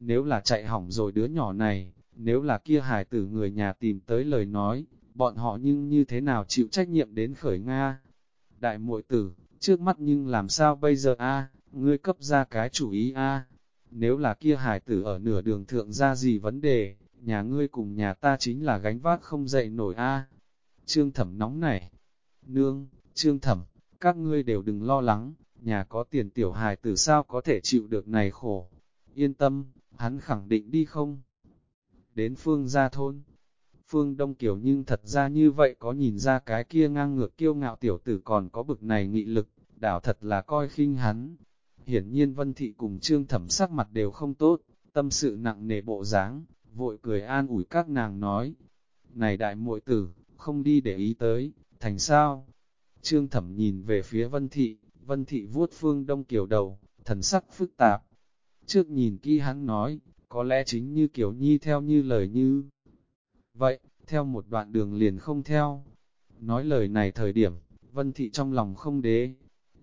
Nếu là chạy hỏng rồi đứa nhỏ này, nếu là kia hài tử người nhà tìm tới lời nói, bọn họ nhưng như thế nào chịu trách nhiệm đến khởi Nga. Đại muội tử, trước mắt nhưng làm sao bây giờ a ngươi cấp ra cái chủ ý a Nếu là kia hài tử ở nửa đường thượng ra gì vấn đề, nhà ngươi cùng nhà ta chính là gánh vác không dậy nổi a Trương thẩm nóng này. Nương, trương thẩm, các ngươi đều đừng lo lắng, nhà có tiền tiểu hài tử sao có thể chịu được này khổ. Yên tâm, hắn khẳng định đi không? Đến phương gia thôn. Phương Đông Kiều nhưng thật ra như vậy có nhìn ra cái kia ngang ngược kiêu ngạo tiểu tử còn có bực này nghị lực, đảo thật là coi khinh hắn. Hiển nhiên Vân Thị cùng Trương Thẩm sắc mặt đều không tốt, tâm sự nặng nề bộ dáng, vội cười an ủi các nàng nói. Này đại muội tử, không đi để ý tới, thành sao? Trương Thẩm nhìn về phía Vân Thị, Vân Thị vuốt Phương Đông Kiều đầu, thần sắc phức tạp. Trước nhìn kỹ hắn nói, có lẽ chính như Kiều Nhi theo như lời như. Vậy, theo một đoạn đường liền không theo. Nói lời này thời điểm, Vân Thị trong lòng không đế.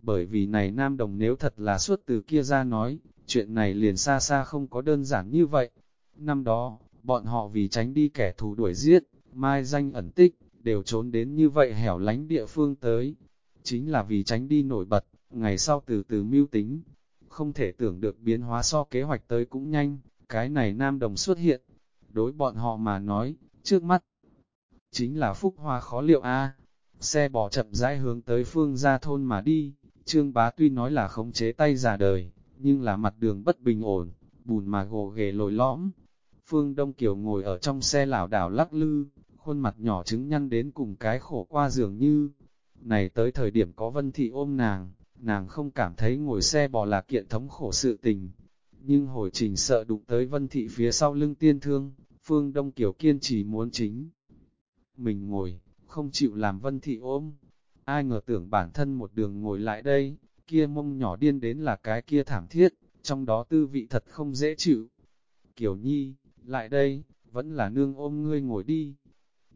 Bởi vì này Nam Đồng nếu thật là suốt từ kia ra nói, chuyện này liền xa xa không có đơn giản như vậy. Năm đó, bọn họ vì tránh đi kẻ thù đuổi giết, mai danh ẩn tích, đều trốn đến như vậy hẻo lánh địa phương tới. Chính là vì tránh đi nổi bật, ngày sau từ từ mưu tính. Không thể tưởng được biến hóa so kế hoạch tới cũng nhanh, cái này nam đồng xuất hiện. Đối bọn họ mà nói, trước mắt, chính là phúc hoa khó liệu a Xe bỏ chậm rãi hướng tới phương ra thôn mà đi, trương bá tuy nói là khống chế tay già đời, nhưng là mặt đường bất bình ổn, bùn mà gồ ghề lồi lõm. Phương Đông Kiều ngồi ở trong xe lảo đảo lắc lư, khuôn mặt nhỏ trứng nhăn đến cùng cái khổ qua dường như. Này tới thời điểm có vân thị ôm nàng, nàng không cảm thấy ngồi xe bò là kiện thống khổ sự tình. Nhưng hồi trình sợ đụng tới vân thị phía sau lưng tiên thương, phương đông Kiều kiên trì muốn chính. Mình ngồi, không chịu làm vân thị ôm. Ai ngờ tưởng bản thân một đường ngồi lại đây, kia mông nhỏ điên đến là cái kia thảm thiết, trong đó tư vị thật không dễ chịu. Kiều Nhi, lại đây, vẫn là nương ôm ngươi ngồi đi.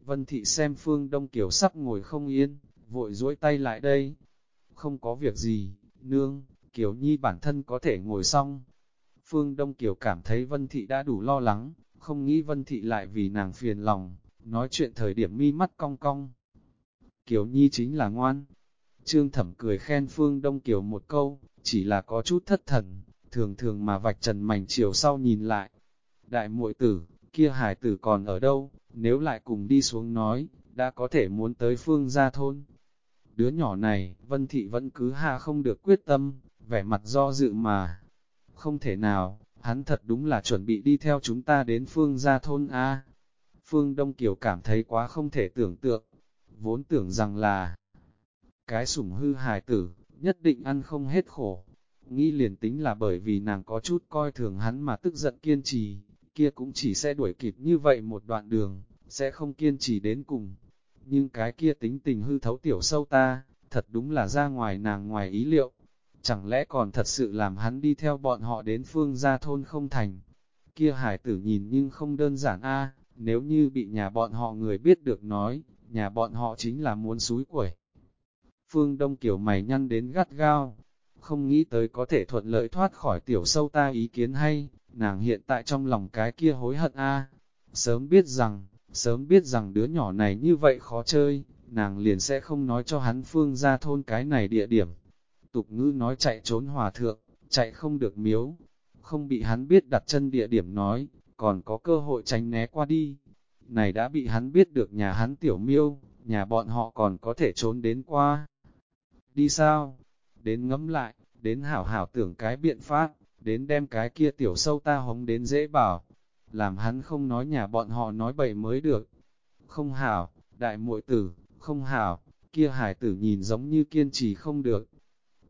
Vân Thị xem Phương Đông Kiều sắp ngồi không yên, vội duỗi tay lại đây. Không có việc gì, nương, Kiều Nhi bản thân có thể ngồi xong. Phương Đông Kiều cảm thấy Vân Thị đã đủ lo lắng, không nghĩ Vân Thị lại vì nàng phiền lòng, nói chuyện thời điểm mi mắt cong cong. Kiều Nhi chính là ngoan. Trương Thẩm cười khen Phương Đông Kiều một câu, chỉ là có chút thất thần, thường thường mà vạch trần mảnh chiều sau nhìn lại. Đại muội tử, kia hải tử còn ở đâu, nếu lại cùng đi xuống nói, đã có thể muốn tới phương gia thôn. Đứa nhỏ này, Vân Thị vẫn cứ ha không được quyết tâm, vẻ mặt do dự mà. Không thể nào, hắn thật đúng là chuẩn bị đi theo chúng ta đến phương gia thôn A. Phương Đông Kiều cảm thấy quá không thể tưởng tượng, vốn tưởng rằng là cái sủng hư hài tử, nhất định ăn không hết khổ. Nghĩ liền tính là bởi vì nàng có chút coi thường hắn mà tức giận kiên trì, kia cũng chỉ sẽ đuổi kịp như vậy một đoạn đường, sẽ không kiên trì đến cùng. Nhưng cái kia tính tình hư thấu tiểu sâu ta, thật đúng là ra ngoài nàng ngoài ý liệu. Chẳng lẽ còn thật sự làm hắn đi theo bọn họ đến phương gia thôn không thành. Kia hải tử nhìn nhưng không đơn giản a nếu như bị nhà bọn họ người biết được nói, nhà bọn họ chính là muốn suối quẩy. Phương Đông Kiều mày nhăn đến gắt gao, không nghĩ tới có thể thuận lợi thoát khỏi tiểu sâu ta ý kiến hay, nàng hiện tại trong lòng cái kia hối hận a Sớm biết rằng, sớm biết rằng đứa nhỏ này như vậy khó chơi, nàng liền sẽ không nói cho hắn phương ra thôn cái này địa điểm. Tục Ngư nói chạy trốn hòa thượng, chạy không được miếu, không bị hắn biết đặt chân địa điểm nói, còn có cơ hội tránh né qua đi. Này đã bị hắn biết được nhà hắn tiểu miêu, nhà bọn họ còn có thể trốn đến qua. Đi sao? Đến ngẫm lại, đến hảo hảo tưởng cái biện pháp đến đem cái kia tiểu sâu ta hống đến dễ bảo, làm hắn không nói nhà bọn họ nói bậy mới được. Không hảo, đại muội tử, không hảo, kia hải tử nhìn giống như kiên trì không được.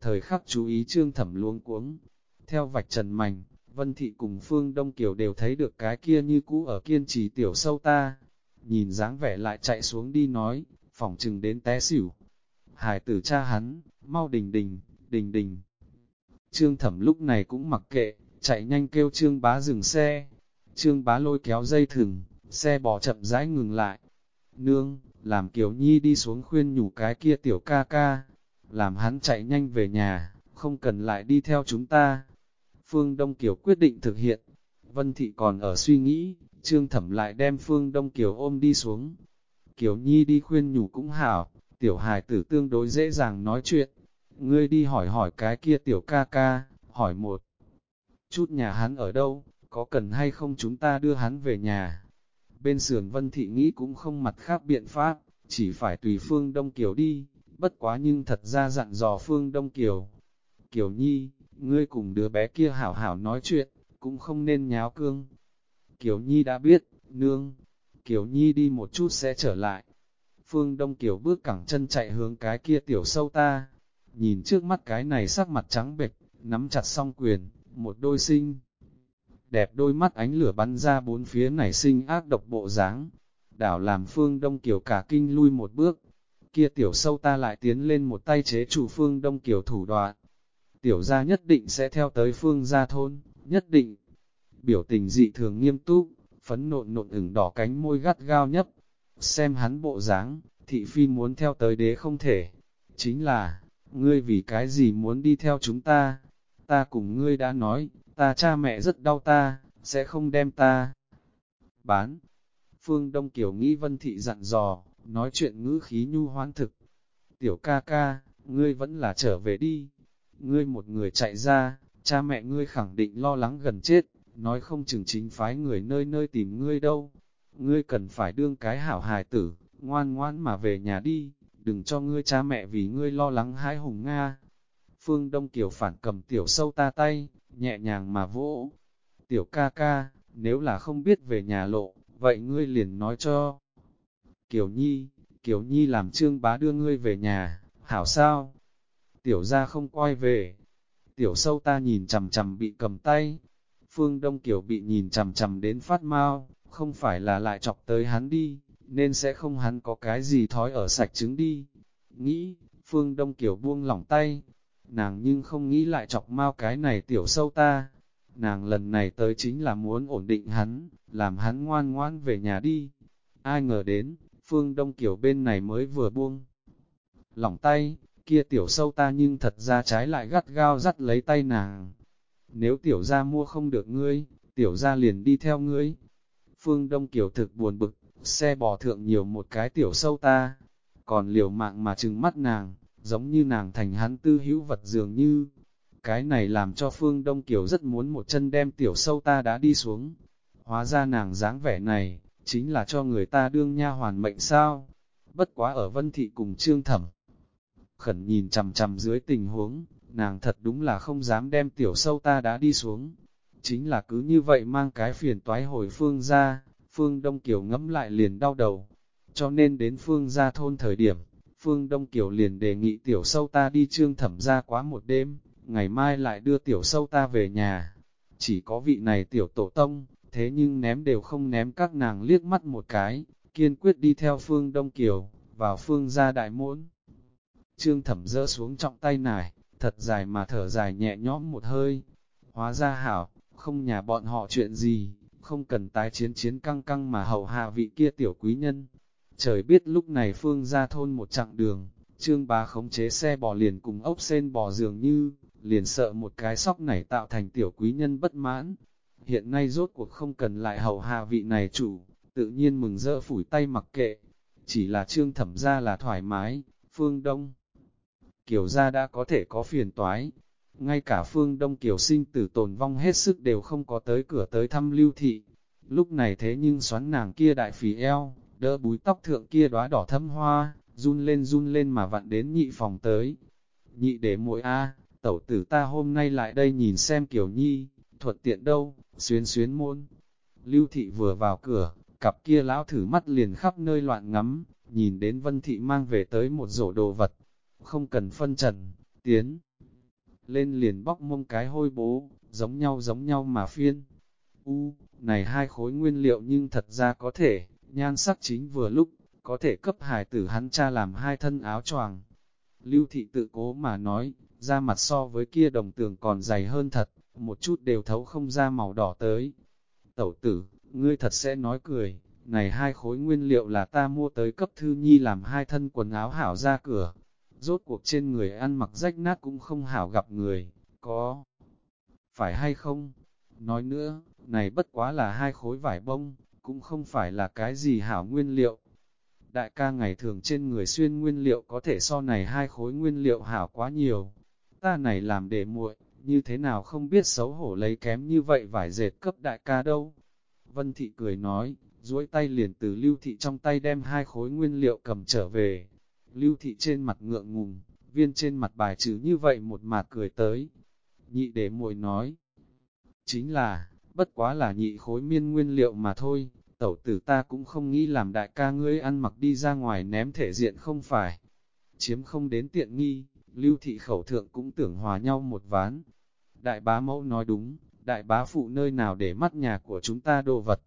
Thời khắc chú ý trương thẩm luống cuống, theo vạch trần mảnh, Vân Thị cùng Phương Đông Kiều đều thấy được cái kia như cũ ở kiên trì tiểu sâu ta. Nhìn dáng vẻ lại chạy xuống đi nói, phỏng chừng đến té xỉu. Hải tử cha hắn, mau đình đình, đình đình. Trương thẩm lúc này cũng mặc kệ, chạy nhanh kêu trương bá dừng xe. Trương bá lôi kéo dây thừng, xe bỏ chậm rãi ngừng lại. Nương, làm Kiều Nhi đi xuống khuyên nhủ cái kia tiểu ca ca, làm hắn chạy nhanh về nhà, không cần lại đi theo chúng ta. Phương Đông Kiều quyết định thực hiện, Vân Thị còn ở suy nghĩ, Trương Thẩm lại đem Phương Đông Kiều ôm đi xuống. Kiều Nhi đi khuyên nhủ cũng hảo, tiểu hài tử tương đối dễ dàng nói chuyện. Ngươi đi hỏi hỏi cái kia tiểu ca ca, hỏi một chút nhà hắn ở đâu, có cần hay không chúng ta đưa hắn về nhà. Bên sườn Vân Thị nghĩ cũng không mặt khác biện pháp, chỉ phải tùy Phương Đông Kiều đi, bất quá nhưng thật ra dặn dò Phương Đông Kiều. Kiều Nhi, ngươi cùng đứa bé kia hảo hảo nói chuyện, cũng không nên nháo cương. Kiều Nhi đã biết, nương, Kiều Nhi đi một chút sẽ trở lại. Phương Đông Kiều bước cẳng chân chạy hướng cái kia tiểu sâu ta, nhìn trước mắt cái này sắc mặt trắng bệch, nắm chặt song quyền, một đôi sinh. Đẹp đôi mắt ánh lửa bắn ra bốn phía nảy sinh ác độc bộ dáng, đảo làm Phương Đông Kiều cả kinh lui một bước, kia tiểu sâu ta lại tiến lên một tay chế chủ Phương Đông Kiều thủ đoạn. Tiểu gia nhất định sẽ theo tới Phương gia thôn, nhất định. Biểu tình dị thường nghiêm túc, phấn nộn nộn ửng đỏ cánh môi gắt gao nhấp. Xem hắn bộ dáng, thị phi muốn theo tới đế không thể. Chính là, ngươi vì cái gì muốn đi theo chúng ta? Ta cùng ngươi đã nói, ta cha mẹ rất đau ta, sẽ không đem ta bán. Phương Đông Kiều nghĩ Vân Thị dặn dò, nói chuyện ngữ khí nhu hoán thực. Tiểu ca ca, ngươi vẫn là trở về đi. Ngươi một người chạy ra, cha mẹ ngươi khẳng định lo lắng gần chết, nói không chừng chính phái người nơi nơi tìm ngươi đâu. Ngươi cần phải đương cái hảo hài tử, ngoan ngoan mà về nhà đi, đừng cho ngươi cha mẹ vì ngươi lo lắng hãi hùng Nga. Phương Đông Kiều phản cầm tiểu sâu ta tay, nhẹ nhàng mà vỗ. Tiểu ca ca, nếu là không biết về nhà lộ, vậy ngươi liền nói cho. Kiều Nhi, Kiều Nhi làm trương bá đưa ngươi về nhà, hảo sao? Tiểu ra không quay về. Tiểu sâu ta nhìn chầm chầm bị cầm tay. Phương Đông Kiều bị nhìn chầm chầm đến phát mau, không phải là lại chọc tới hắn đi, nên sẽ không hắn có cái gì thói ở sạch trứng đi. Nghĩ, Phương Đông Kiều buông lỏng tay, nàng nhưng không nghĩ lại chọc mau cái này tiểu sâu ta. Nàng lần này tới chính là muốn ổn định hắn, làm hắn ngoan ngoan về nhà đi. Ai ngờ đến, Phương Đông Kiều bên này mới vừa buông. Lỏng tay, kia tiểu sâu ta nhưng thật ra trái lại gắt gao dắt lấy tay nàng. Nếu tiểu ra mua không được ngươi, tiểu ra liền đi theo ngươi. Phương Đông Kiều thực buồn bực, xe bò thượng nhiều một cái tiểu sâu ta, còn liều mạng mà trừng mắt nàng, giống như nàng thành hắn tư hữu vật dường như. Cái này làm cho Phương Đông Kiều rất muốn một chân đem tiểu sâu ta đã đi xuống. Hóa ra nàng dáng vẻ này, chính là cho người ta đương nha hoàn mệnh sao. Bất quá ở Vân Thị cùng Trương Thẩm. Khẩn nhìn chằm chằm dưới tình huống, nàng thật đúng là không dám đem tiểu sâu ta đã đi xuống. Chính là cứ như vậy mang cái phiền toái hồi phương ra, phương Đông Kiều ngẫm lại liền đau đầu. Cho nên đến phương ra thôn thời điểm, phương Đông Kiều liền đề nghị tiểu sâu ta đi trương thẩm ra quá một đêm, ngày mai lại đưa tiểu sâu ta về nhà. Chỉ có vị này tiểu tổ tông, thế nhưng ném đều không ném các nàng liếc mắt một cái, kiên quyết đi theo phương Đông Kiều, vào phương gia đại môn. Trương thẩm dỡ xuống trọng tay nải, thật dài mà thở dài nhẹ nhõm một hơi. Hóa ra hảo, không nhà bọn họ chuyện gì, không cần tái chiến chiến căng căng mà hầu hạ vị kia tiểu quý nhân. Trời biết lúc này phương ra thôn một chặng đường, trương bá khống chế xe bò liền cùng ốc sen bò dường như, liền sợ một cái sóc nảy tạo thành tiểu quý nhân bất mãn. Hiện nay rốt cuộc không cần lại hầu hạ vị này chủ, tự nhiên mừng rỡ phủi tay mặc kệ. Chỉ là trương thẩm ra là thoải mái, phương đông. Kiều gia đã có thể có phiền toái. Ngay cả phương đông kiều sinh tử tồn vong hết sức đều không có tới cửa tới thăm lưu thị. Lúc này thế nhưng xoắn nàng kia đại phì eo, đỡ búi tóc thượng kia đóa đỏ thâm hoa, run lên run lên mà vặn đến nhị phòng tới. Nhị để muội A, tẩu tử ta hôm nay lại đây nhìn xem Kiều Nhi, thuận tiện đâu, xuyến xuyến môn. Lưu thị vừa vào cửa, cặp kia lão thử mắt liền khắp nơi loạn ngắm, nhìn đến vân thị mang về tới một rổ đồ vật, không cần phân trần, tiến. Lên liền bóc mông cái hôi bố, giống nhau giống nhau mà phiên. U, này hai khối nguyên liệu nhưng thật ra có thể, nhan sắc chính vừa lúc, có thể cấp hài tử hắn cha làm hai thân áo choàng. Lưu thị tự cố mà nói, da mặt so với kia đồng tường còn dày hơn thật, một chút đều thấu không ra màu đỏ tới. Tẩu tử, ngươi thật sẽ nói cười, này hai khối nguyên liệu là ta mua tới cấp thư nhi làm hai thân quần áo hảo ra cửa, rốt cuộc trên người ăn mặc rách nát cũng không hảo gặp người, có phải hay không? Nói nữa, này bất quá là hai khối vải bông, cũng không phải là cái gì hảo nguyên liệu. Đại ca ngày thường trên người xuyên nguyên liệu có thể so này hai khối nguyên liệu hảo quá nhiều. Ta này làm để muội, như thế nào không biết xấu hổ lấy kém như vậy vải dệt cấp đại ca đâu. Vân Thị cười nói, duỗi tay liền từ Lưu Thị trong tay đem hai khối nguyên liệu cầm trở về. Lưu Thị trên mặt ngượng ngùng, viên trên mặt bài trừ như vậy một mặt cười tới. Nhị để muội nói, chính là, bất quá là nhị khối miên nguyên liệu mà thôi, tẩu tử ta cũng không nghĩ làm đại ca ngươi ăn mặc đi ra ngoài ném thể diện không phải. Chiếm không đến tiện nghi, lưu thị khẩu thượng cũng tưởng hòa nhau một ván. Đại bá mẫu nói đúng, đại bá phụ nơi nào để mắt nhà của chúng ta đồ vật.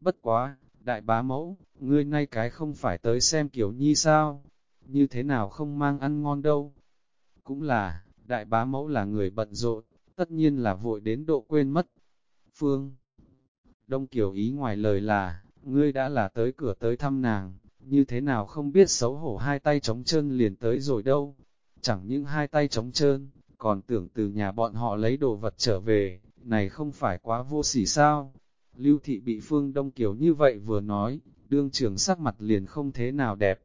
Bất quá, đại bá mẫu, ngươi nay cái không phải tới xem kiểu nhi sao, như thế nào không mang ăn ngon đâu. Cũng là, đại bá mẫu là người bận rộn, tất nhiên là vội đến độ quên mất. Phương Đông Kiều ý ngoài lời là, ngươi đã là tới cửa tới thăm nàng, như thế nào không biết xấu hổ hai tay trống chân liền tới rồi đâu. Chẳng những hai tay trống trơn, còn tưởng từ nhà bọn họ lấy đồ vật trở về, này không phải quá vô sỉ sao. Lưu thị bị Phương Đông Kiều như vậy vừa nói, đương trường sắc mặt liền không thế nào đẹp.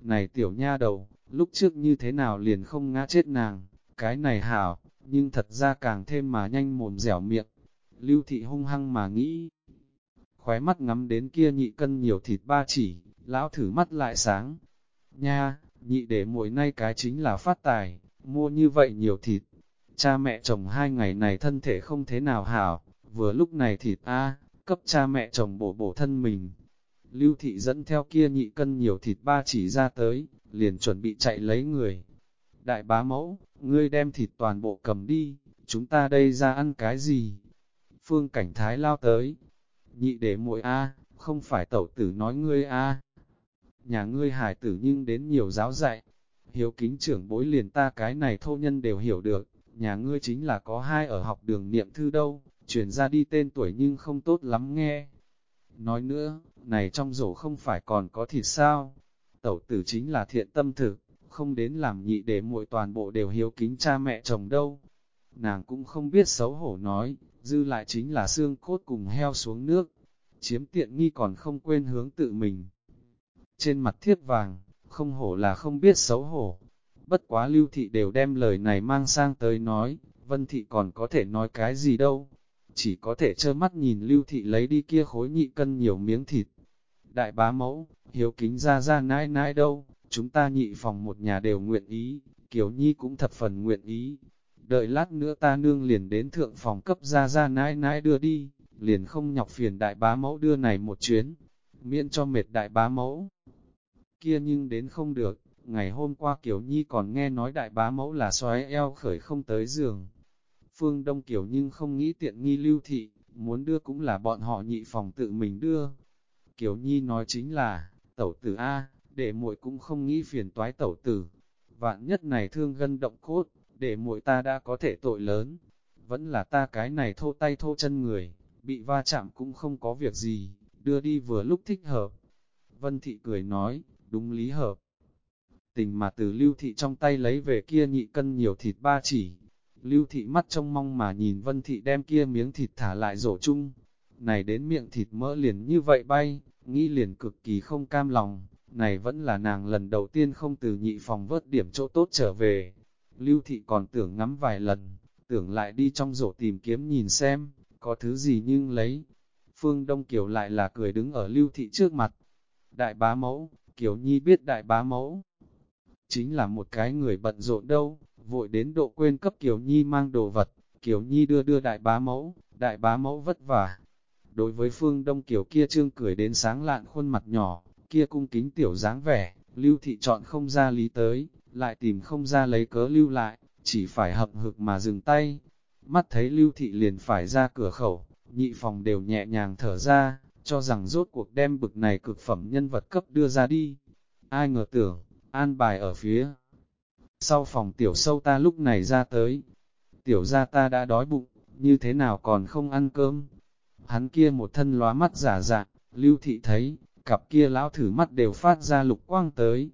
Này tiểu nha đầu, lúc trước như thế nào liền không ngã chết nàng, cái này hảo, nhưng thật ra càng thêm mà nhanh mồm dẻo miệng. Lưu thị hung hăng mà nghĩ, khóe mắt ngắm đến kia nhị cân nhiều thịt ba chỉ, lão thử mắt lại sáng. Nha, nhị để muội nay cái chính là phát tài, mua như vậy nhiều thịt. Cha mẹ chồng hai ngày này thân thể không thế nào hảo, vừa lúc này thịt a cấp cha mẹ chồng bổ bổ thân mình. Lưu thị dẫn theo kia nhị cân nhiều thịt ba chỉ ra tới, liền chuẩn bị chạy lấy người. Đại bá mẫu, ngươi đem thịt toàn bộ cầm đi, chúng ta đây ra ăn cái gì? Phương cảnh thái lao tới, nhị để muội a, không phải tẩu tử nói ngươi a. Nhà ngươi hải tử nhưng đến nhiều giáo dạy, hiếu kính trưởng bối liền ta cái này thô nhân đều hiểu được, nhà ngươi chính là có hai ở học đường niệm thư đâu, truyền ra đi tên tuổi nhưng không tốt lắm nghe. Nói nữa, này trong rổ không phải còn có thịt sao, tẩu tử chính là thiện tâm thực, không đến làm nhị để muội toàn bộ đều hiếu kính cha mẹ chồng đâu. Nàng cũng không biết xấu hổ nói, dư lại chính là xương cốt cùng heo xuống nước, chiếm tiện nghi còn không quên hướng tự mình. Trên mặt thiết vàng, không hổ là không biết xấu hổ, bất quá lưu thị đều đem lời này mang sang tới nói, vân thị còn có thể nói cái gì đâu, chỉ có thể trơ mắt nhìn lưu thị lấy đi kia khối nhị cân nhiều miếng thịt. Đại bá mẫu, hiếu kính ra ra nãi nãi đâu, chúng ta nhị phòng một nhà đều nguyện ý, Kiều Nhi cũng thập phần nguyện ý, đợi lát nữa ta nương liền đến thượng phòng cấp ra ra nãi nãi đưa đi, liền không nhọc phiền đại bá mẫu đưa này một chuyến, miễn cho mệt đại bá mẫu. Kia nhưng đến không được, ngày hôm qua Kiều Nhi còn nghe nói đại bá mẫu là xoáy eo khởi không tới giường. Phương Đông Kiều nhưng không nghĩ tiện nghi lưu thị, muốn đưa cũng là bọn họ nhị phòng tự mình đưa. Kiều Nhi nói chính là, tẩu tử A, để muội cũng không nghĩ phiền toái tẩu tử. Vạn nhất này thương gân động cốt, để muội ta đã có thể tội lớn. Vẫn là ta cái này thô tay thô chân người, bị va chạm cũng không có việc gì, đưa đi vừa lúc thích hợp. Vân Thị cười nói, đúng lý hợp. Tình mà từ lưu thị trong tay lấy về kia nhị cân nhiều thịt ba chỉ. Lưu thị mắt trông mong mà nhìn Vân Thị đem kia miếng thịt thả lại rổ chung. Này đến miệng thịt mỡ liền như vậy bay, nghĩ liền cực kỳ không cam lòng. Này vẫn là nàng lần đầu tiên không từ nhị phòng vớt điểm chỗ tốt trở về, Lưu thị còn tưởng ngắm vài lần, tưởng lại đi trong rổ tìm kiếm nhìn xem, có thứ gì nhưng lấy. Phương Đông Kiều lại là cười đứng ở lưu thị trước mặt. Đại bá mẫu, Kiều Nhi biết đại bá mẫu. Chính là một cái người bận rộn đâu, vội đến độ quên cấp Kiều Nhi mang đồ vật. Kiều Nhi đưa đưa đại bá mẫu, đại bá mẫu vất vả. Đối với Phương Đông Kiều kia trương cười đến sáng lạn khuôn mặt nhỏ, kia cung kính tiểu dáng vẻ, lưu thị chọn không ra lý tới, lại tìm không ra lấy cớ lưu lại, chỉ phải hậm hực mà dừng tay. Mắt thấy lưu thị liền phải ra cửa khẩu, nhị phòng đều nhẹ nhàng thở ra, cho rằng rốt cuộc đem bực này cực phẩm nhân vật cấp đưa ra đi. Ai ngờ tưởng, an bài ở phía. Sau phòng tiểu sâu ta lúc này ra tới, tiểu ra ta đã đói bụng, như thế nào còn không ăn cơm. Hắn kia một thân lóa mắt giả dạng, lưu thị thấy, cặp kia lão thử mắt đều phát ra lục quang tới,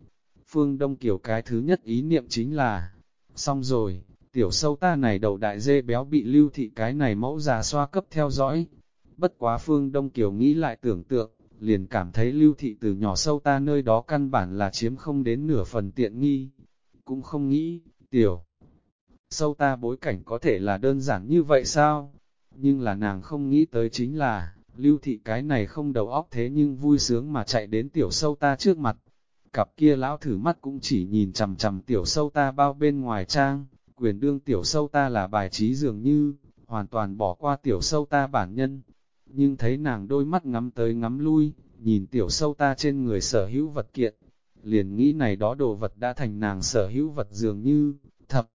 Phương Đông Kiều cái thứ nhất ý niệm chính là, xong rồi, tiểu sâu ta này đầu đại dê béo bị lưu thị cái này mẫu già xoa cấp theo dõi. Bất quá phương Đông Kiều nghĩ lại tưởng tượng, liền cảm thấy lưu thị từ nhỏ sâu ta nơi đó căn bản là chiếm không đến nửa phần tiện nghi. Cũng không nghĩ, tiểu sâu ta bối cảnh có thể là đơn giản như vậy sao? Nhưng là nàng không nghĩ tới chính là, lưu thị cái này không đầu óc thế nhưng vui sướng mà chạy đến tiểu sâu ta trước mặt. Cặp kia lão thử mắt cũng chỉ nhìn chằm chằm tiểu sâu ta bao bên ngoài trang, quyền đương tiểu sâu ta là bài trí dường như, hoàn toàn bỏ qua tiểu sâu ta bản nhân. Nhưng thấy nàng đôi mắt ngắm tới ngắm lui, nhìn tiểu sâu ta trên người sở hữu vật kiện, liền nghĩ này đó đồ vật đã thành nàng sở hữu vật dường như, thập.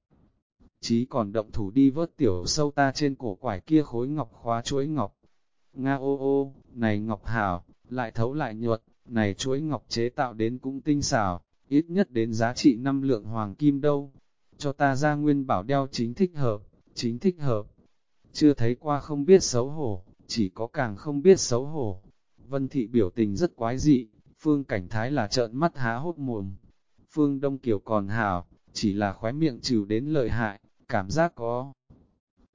Chí còn động thủ đi vớt tiểu sâu ta trên cổ quải kia khối ngọc khóa chuỗi ngọc. Nga ô ô, này ngọc hảo, lại thấu lại nhuật, này chuỗi ngọc chế tạo đến cũng tinh xảo, ít nhất đến giá trị năm lượng hoàng kim đâu. Cho ta ra nguyên bảo đeo chính thích hợp, chính thích hợp. Chưa thấy qua không biết xấu hổ, chỉ có càng không biết xấu hổ. Vân thị biểu tình rất quái dị, phương cảnh thái là trợn mắt há hốt mồm. Phương Đông Kiều còn hảo, chỉ là khóe miệng trừ đến lợi hại, cảm giác có.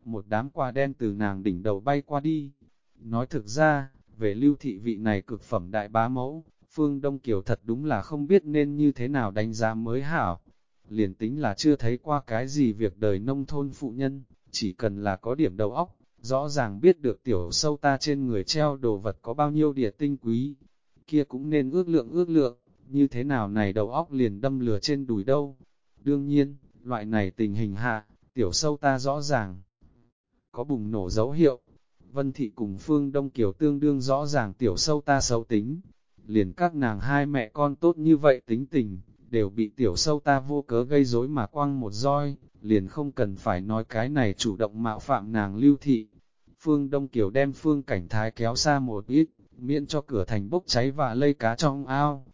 Một đám quà đen từ nàng đỉnh đầu bay qua đi. Nói thực ra, về lưu thị vị này cực phẩm đại bá mẫu, Phương Đông Kiều thật đúng là không biết nên như thế nào đánh giá mới hảo. Liền tính là chưa thấy qua cái gì việc đời nông thôn phụ nhân, chỉ cần là có điểm đầu óc, rõ ràng biết được tiểu sâu ta trên người treo đồ vật có bao nhiêu địa tinh quý. Kia cũng nên ước lượng ước lượng, như thế nào này đầu óc liền đâm lửa trên đùi đâu. Đương nhiên, loại này tình hình hạ, tiểu sâu ta rõ ràng. Có bùng nổ dấu hiệu, Vân Thị cùng Phương Đông Kiều tương đương rõ ràng tiểu sâu ta xấu tính. Liền các nàng hai mẹ con tốt như vậy tính tình, đều bị tiểu sâu ta vô cớ gây rối mà quăng một roi, liền không cần phải nói cái này chủ động mạo phạm nàng lưu thị. Phương Đông Kiều đem Phương Cảnh Thái kéo xa một ít, miễn cho cửa thành bốc cháy và lây cá trong ao.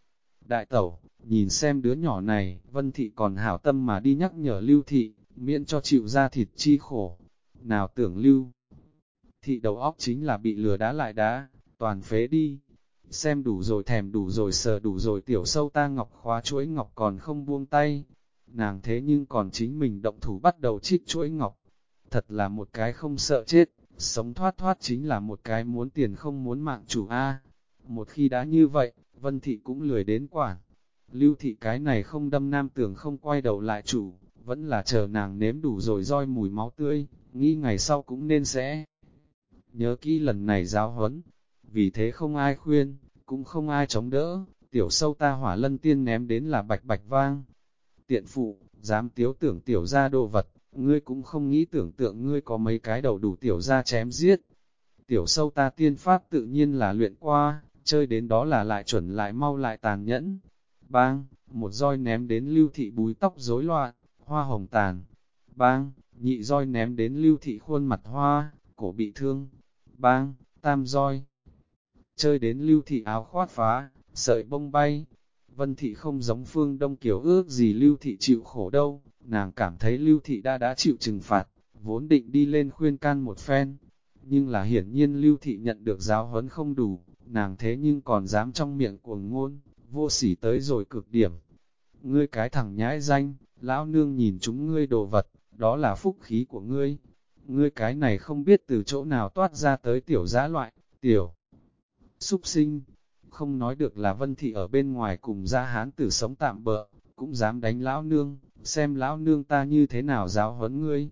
Đại tẩu, nhìn xem đứa nhỏ này, Vân Thị còn hảo tâm mà đi nhắc nhở lưu thị, miễn cho chịu ra thịt chi khổ. Nào tưởng lưu thị đầu óc chính là bị lừa đá lại đá, toàn phế đi. Xem đủ rồi thèm đủ rồi sờ đủ rồi tiểu sâu ta ngọc khóa chuỗi ngọc còn không buông tay. Nàng thế nhưng còn chính mình động thủ bắt đầu trích chuỗi ngọc. Thật là một cái không sợ chết, sống thoát thoát chính là một cái muốn tiền không muốn mạng chủ A. Một khi đã như vậy, Vân Thị cũng lười đến quản. Lưu Thị cái này không đâm nam tưởng không quay đầu lại chủ, vẫn là chờ nàng nếm đủ rồi roi mùi máu tươi, nghĩ ngày sau cũng nên sẽ nhớ kỹ lần này giáo huấn. Vì thế không ai khuyên, cũng không ai chống đỡ, tiểu sâu ta hỏa lân tiên ném đến là bạch bạch vang. Tiện phụ, dám tiếu tưởng tiểu ra đồ vật, ngươi cũng không nghĩ tưởng tượng ngươi có mấy cái đầu đủ tiểu ra chém giết. Tiểu sâu ta tiên pháp tự nhiên là luyện qua, chơi đến đó là lại chuẩn lại mau lại tàn nhẫn. Bang, một roi ném đến lưu thị búi tóc rối loạn, hoa hồng tàn. Bang, nhị roi ném đến lưu thị khuôn mặt hoa, cổ bị thương bang, tam roi. Chơi đến lưu thị áo khoát phá, sợi bông bay. Vân thị không giống phương đông kiểu ước gì lưu thị chịu khổ đâu, nàng cảm thấy lưu thị đã đã chịu trừng phạt, vốn định đi lên khuyên can một phen. Nhưng là hiển nhiên lưu thị nhận được giáo huấn không đủ, nàng thế nhưng còn dám trong miệng cuồng ngôn, vô sỉ tới rồi cực điểm. Ngươi cái thằng nhãi danh, lão nương nhìn chúng ngươi đồ vật, đó là phúc khí của ngươi, ngươi cái này không biết từ chỗ nào toát ra tới tiểu giã loại, tiểu súc sinh. Không nói được là vân thị ở bên ngoài cùng gia hán tử sống tạm bợ, cũng dám đánh lão nương, xem lão nương ta như thế nào giáo huấn ngươi.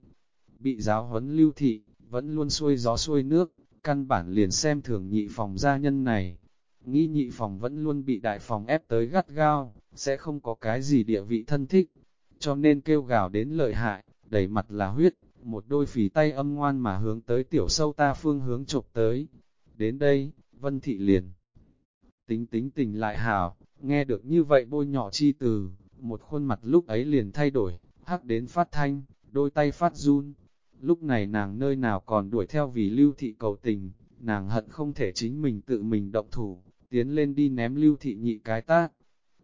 Bị giáo huấn lưu thị, vẫn luôn xuôi gió xuôi nước, căn bản liền xem thường nhị phòng gia nhân này. Nghĩ nhị phòng vẫn luôn bị đại phòng ép tới gắt gao, sẽ không có cái gì địa vị thân thích, cho nên kêu gào đến lợi hại, đầy mặt là huyết, một đôi phì tay âm ngoan mà hướng tới tiểu sâu ta phương hướng chụp tới. Đến đây, Vân Thị liền. Tính tính tình lại hảo, nghe được như vậy bôi nhỏ chi từ, một khuôn mặt lúc ấy liền thay đổi, hắc đến phát thanh, đôi tay phát run. Lúc này nàng nơi nào còn đuổi theo vì lưu thị cầu tình, nàng hận không thể chính mình tự mình động thủ, tiến lên đi ném lưu thị nhị cái tát.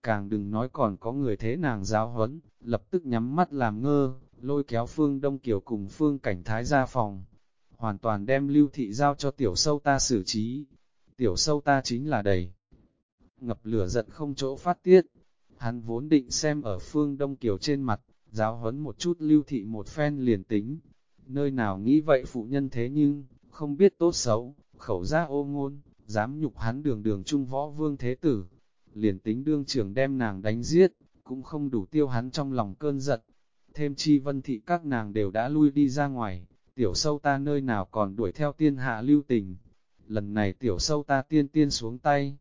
Càng đừng nói còn có người thế nàng giáo huấn, lập tức nhắm mắt làm ngơ, lôi kéo Phương Đông Kiều cùng Phương Cảnh Thái ra phòng, hoàn toàn đem lưu thị giao cho tiểu sâu ta xử trí. Tiểu sâu ta chính là đầy. Ngập lửa giận không chỗ phát tiết, hắn vốn định xem ở Phương Đông Kiều trên mặt, giáo huấn một chút lưu thị một phen liền tính. Nơi nào nghĩ vậy phụ nhân thế nhưng, không biết tốt xấu, khẩu ra ô ngôn, dám nhục hắn đường đường trung võ vương thế tử. Liền tính đương trưởng đem nàng đánh giết, cũng không đủ tiêu hắn trong lòng cơn giận. Thêm chi vân thị các nàng đều đã lui đi ra ngoài, tiểu sâu ta nơi nào còn đuổi theo tiên hạ lưu tình. Lần này tiểu sâu ta tiên tiên xuống tay.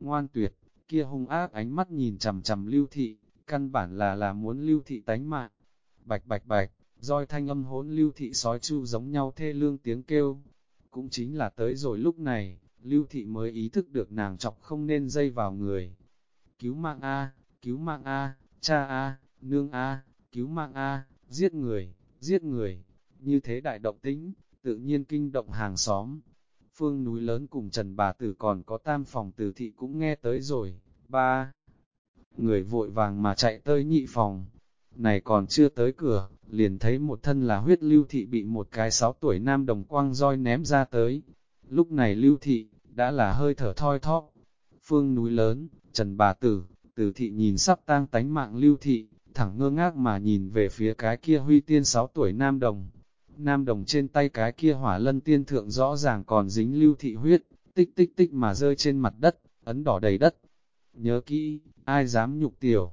Ngoan tuyệt, kia hung ác ánh mắt nhìn chầm chầm lưu thị, căn bản là là muốn lưu thị tánh mạng. Bạch bạch bạch, roi thanh âm hỗn lưu thị sói chu giống nhau thê lương tiếng kêu. Cũng chính là tới rồi lúc này, lưu thị mới ý thức được nàng chọc không nên dây vào người. Cứu mạng A, cứu mạng A, cha A, nương A, cứu mạng A, giết người, giết người. Như thế đại động tĩnh, tự nhiên kinh động hàng xóm. Phương núi lớn cùng Trần Bà Tử còn có tam phòng tử thị cũng nghe tới rồi. Ba người vội vàng mà chạy tới nhị phòng. Này còn chưa tới cửa, liền thấy một thân là huyết lưu thị bị một cái sáu tuổi nam đồng quang roi ném ra tới. Lúc này lưu thị, đã là hơi thở thoi thóp. Phương núi lớn, Trần Bà Tử, Tử thị nhìn sắp tang tánh mạng lưu thị, thẳng ngơ ngác mà nhìn về phía cái kia huy tiên 6 tuổi nam đồng. Nam đồng trên tay cái kia hỏa lân tiên thượng rõ ràng còn dính lưu thị huyết, tích tích tích mà rơi trên mặt đất, ấn đỏ đầy đất. Nhớ kỹ, ai dám nhục tiểu.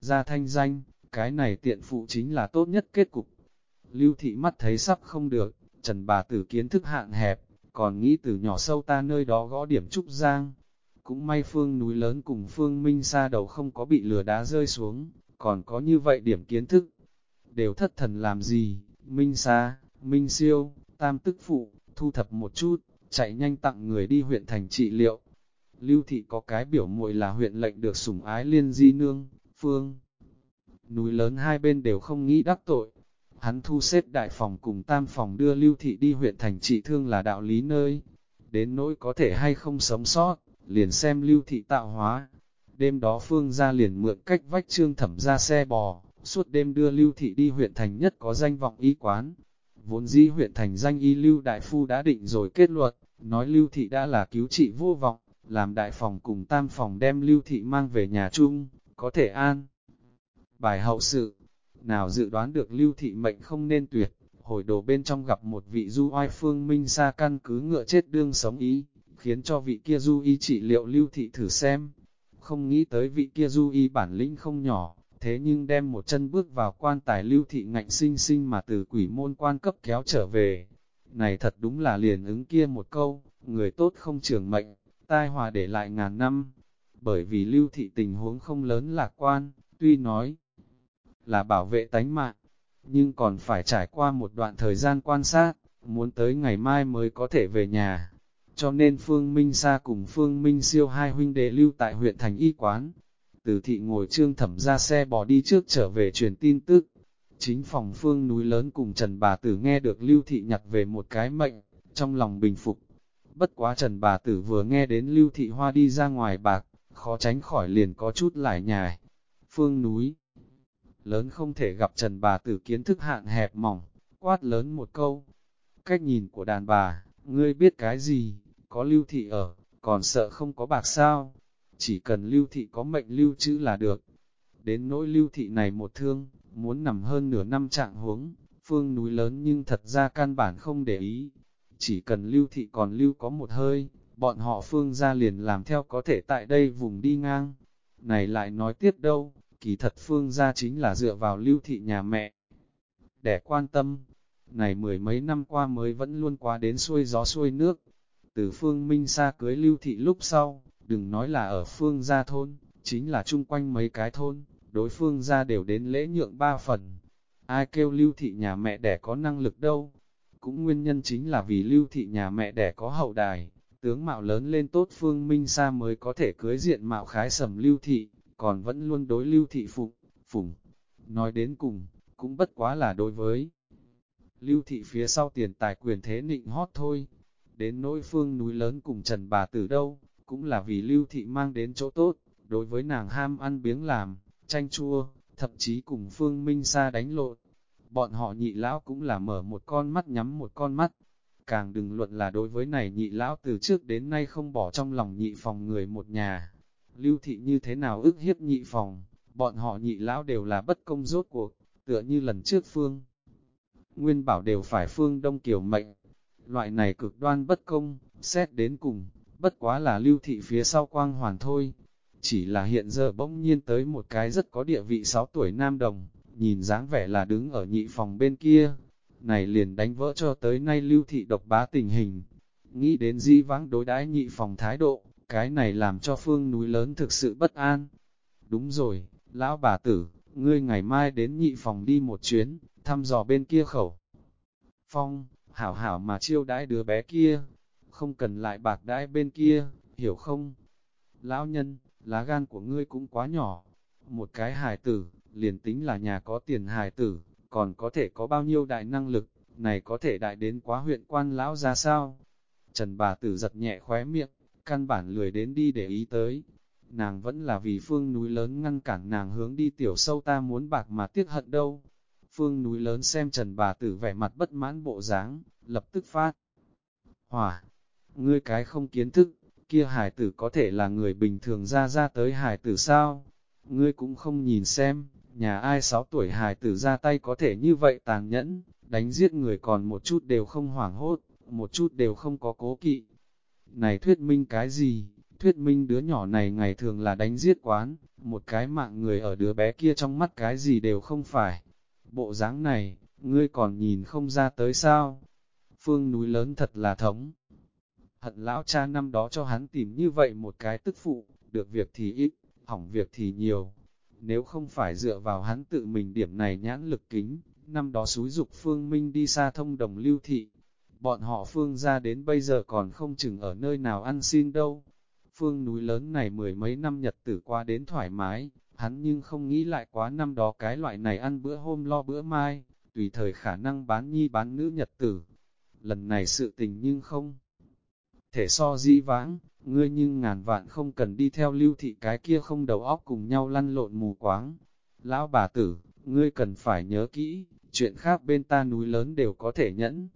Ra thanh danh, cái này tiện phụ chính là tốt nhất kết cục. Lưu thị mắt thấy sắp không được, trần bà tử kiến thức hạn hẹp, còn nghĩ từ nhỏ sâu ta nơi đó gõ điểm trúc giang, cũng may phương núi lớn cùng phương minh xa đầu không có bị lửa đá rơi xuống, còn có như vậy điểm kiến thức. Đều thất thần làm gì, minh xa, minh siêu, tam tức phụ, thu thập một chút, chạy nhanh tặng người đi huyện thành trị liệu. Lưu thị có cái biểu muội là huyện lệnh được sủng ái liên di nương, phương. Núi lớn hai bên đều không nghĩ đắc tội. Hắn thu xếp đại phòng cùng tam phòng đưa lưu thị đi huyện thành trị thương là đạo lý nơi. Đến nỗi có thể hay không sống sót, liền xem lưu thị tạo hóa. Đêm đó Phương ra liền mượn cách vách trương thẩm ra xe bò, suốt đêm đưa lưu thị đi huyện thành nhất có danh vọng y quán. Vốn dĩ huyện thành danh y lưu đại phu đã định rồi kết luận, nói lưu thị đã là cứu trị vô vọng, làm đại phòng cùng tam phòng đem lưu thị mang về nhà chung, có thể an. Bài hậu sự, nào dự đoán được lưu thị mệnh không nên tuyệt, hồi đồ bên trong gặp một vị du oai phương minh xa căn cứ ngựa chết đương sống ý khiến cho vị kia du y trị liệu lưu thị thử xem. Không nghĩ tới vị kia du y bản lĩnh không nhỏ, thế nhưng đem một chân bước vào quan tài lưu thị ngạnh sinh sinh mà từ quỷ môn quan cấp kéo trở về. Này thật đúng là liền ứng kia một câu, người tốt không trưởng mệnh, tai hòa để lại ngàn năm. Bởi vì lưu thị tình huống không lớn lạc quan, tuy nói là bảo vệ tánh mạng, nhưng còn phải trải qua một đoạn thời gian quan sát, muốn tới ngày mai mới có thể về nhà cho nên Phương Minh Sa cùng Phương Minh Siêu hai huynh đệ lưu tại huyện thành y quán. Từ thị ngồi trương thẩm ra xe bò đi trước trở về truyền tin tức. Chính phòng Phương núi lớn cùng Trần Bà Tử nghe được lưu thị nhặt về một cái mệnh, trong lòng bình phục. Bất quá Trần Bà Tử vừa nghe đến lưu thị hoa đi ra ngoài bạc, khó tránh khỏi liền có chút lại nhài. Phương núi lớn không thể gặp Trần Bà Tử kiến thức hạn hẹp mỏng, quát lớn một câu. Cách nhìn của đàn bà, ngươi biết cái gì? Có lưu thị ở, còn sợ không có bạc sao, chỉ cần lưu thị có mệnh lưu trữ là được. Đến nỗi lưu thị này một thương, muốn nằm hơn nửa năm trạng huống, phương núi lớn nhưng thật ra căn bản không để ý. Chỉ cần lưu thị còn lưu có một hơi, bọn họ phương ra liền làm theo có thể tại đây vùng đi ngang. Này lại nói tiếp đâu, kỳ thật phương ra chính là dựa vào lưu thị nhà mẹ. Để quan tâm, này mười mấy năm qua mới vẫn luôn qua đến xuôi gió xuôi nước, từ phương Minh xa cưới lưu thị lúc sau, đừng nói là ở phương gia thôn, chính là chung quanh mấy cái thôn, đối phương gia đều đến lễ nhượng ba phần. Ai kêu lưu thị nhà mẹ đẻ có năng lực đâu? Cũng nguyên nhân chính là vì lưu thị nhà mẹ đẻ có hậu đài, tướng mạo lớn lên tốt phương Minh xa mới có thể cưới diện mạo khái sầm lưu thị, còn vẫn luôn đối lưu thị phụng, phụng. Nói đến cùng, cũng bất quá là đối với lưu thị phía sau tiền tài quyền thế nịnh hót thôi, Đến nỗi phương núi lớn cùng Trần Bà Tử đâu, cũng là vì lưu thị mang đến chỗ tốt, đối với nàng ham ăn biếng làm, chanh chua, thậm chí cùng phương minh sa đánh lộn. Bọn họ nhị lão cũng là mở một con mắt nhắm một con mắt. Càng đừng luận là đối với này nhị lão từ trước đến nay không bỏ trong lòng nhị phòng người một nhà. Lưu thị như thế nào ức hiếp nhị phòng, bọn họ nhị lão đều là bất công rốt cuộc, tựa như lần trước phương. Nguyên bảo đều phải phương đông kiều mệnh, loại này cực đoan bất công, xét đến cùng, bất quá là lưu thị phía sau quang hoàn thôi. Chỉ là hiện giờ bỗng nhiên tới một cái rất có địa vị 6 tuổi nam đồng, nhìn dáng vẻ là đứng ở nhị phòng bên kia. Này liền đánh vỡ cho tới nay lưu thị độc bá tình hình. Nghĩ đến di vãng đối đãi nhị phòng thái độ, cái này làm cho phương núi lớn thực sự bất an. Đúng rồi, lão bà tử, ngươi ngày mai đến nhị phòng đi một chuyến, thăm dò bên kia khẩu. Phong, hảo hảo mà chiêu đãi đứa bé kia, không cần lại bạc đãi bên kia, hiểu không? Lão nhân, lá gan của ngươi cũng quá nhỏ, một cái hài tử, liền tính là nhà có tiền hài tử, còn có thể có bao nhiêu đại năng lực, này có thể đại đến quá huyện quan lão ra sao? Trần bà tử giật nhẹ khóe miệng, căn bản lười đến đi để ý tới. Nàng vẫn là vì phương núi lớn ngăn cản nàng hướng đi tiểu sâu ta muốn bạc mà tiếc hận đâu. Phương núi lớn xem trần bà tử vẻ mặt bất mãn bộ dáng, lập tức phát. Hỏa, ngươi cái không kiến thức, kia hải tử có thể là người bình thường ra ra tới hải tử sao? Ngươi cũng không nhìn xem, nhà ai 6 tuổi hải tử ra tay có thể như vậy tàn nhẫn, đánh giết người còn một chút đều không hoảng hốt, một chút đều không có cố kỵ. Này thuyết minh cái gì? Thuyết minh đứa nhỏ này ngày thường là đánh giết quán, một cái mạng người ở đứa bé kia trong mắt cái gì đều không phải. Bộ dáng này, ngươi còn nhìn không ra tới sao? Phương núi lớn thật là thống. Hận lão cha năm đó cho hắn tìm như vậy một cái tức phụ, được việc thì ít, hỏng việc thì nhiều. Nếu không phải dựa vào hắn tự mình điểm này nhãn lực kính, năm đó xúi dục Phương Minh đi xa thông đồng lưu thị, bọn họ phương ra đến bây giờ còn không chừng ở nơi nào ăn xin đâu. Phương núi lớn này mười mấy năm nhật tử qua đến thoải mái, hắn nhưng không nghĩ lại quá năm đó cái loại này ăn bữa hôm lo bữa mai, tùy thời khả năng bán nhi bán nữ nhật tử. Lần này sự tình nhưng không thể so di vãng, ngươi nhưng ngàn vạn không cần đi theo lưu thị cái kia không đầu óc cùng nhau lăn lộn mù quáng. Lão bà tử, ngươi cần phải nhớ kỹ, chuyện khác bên ta núi lớn đều có thể nhẫn,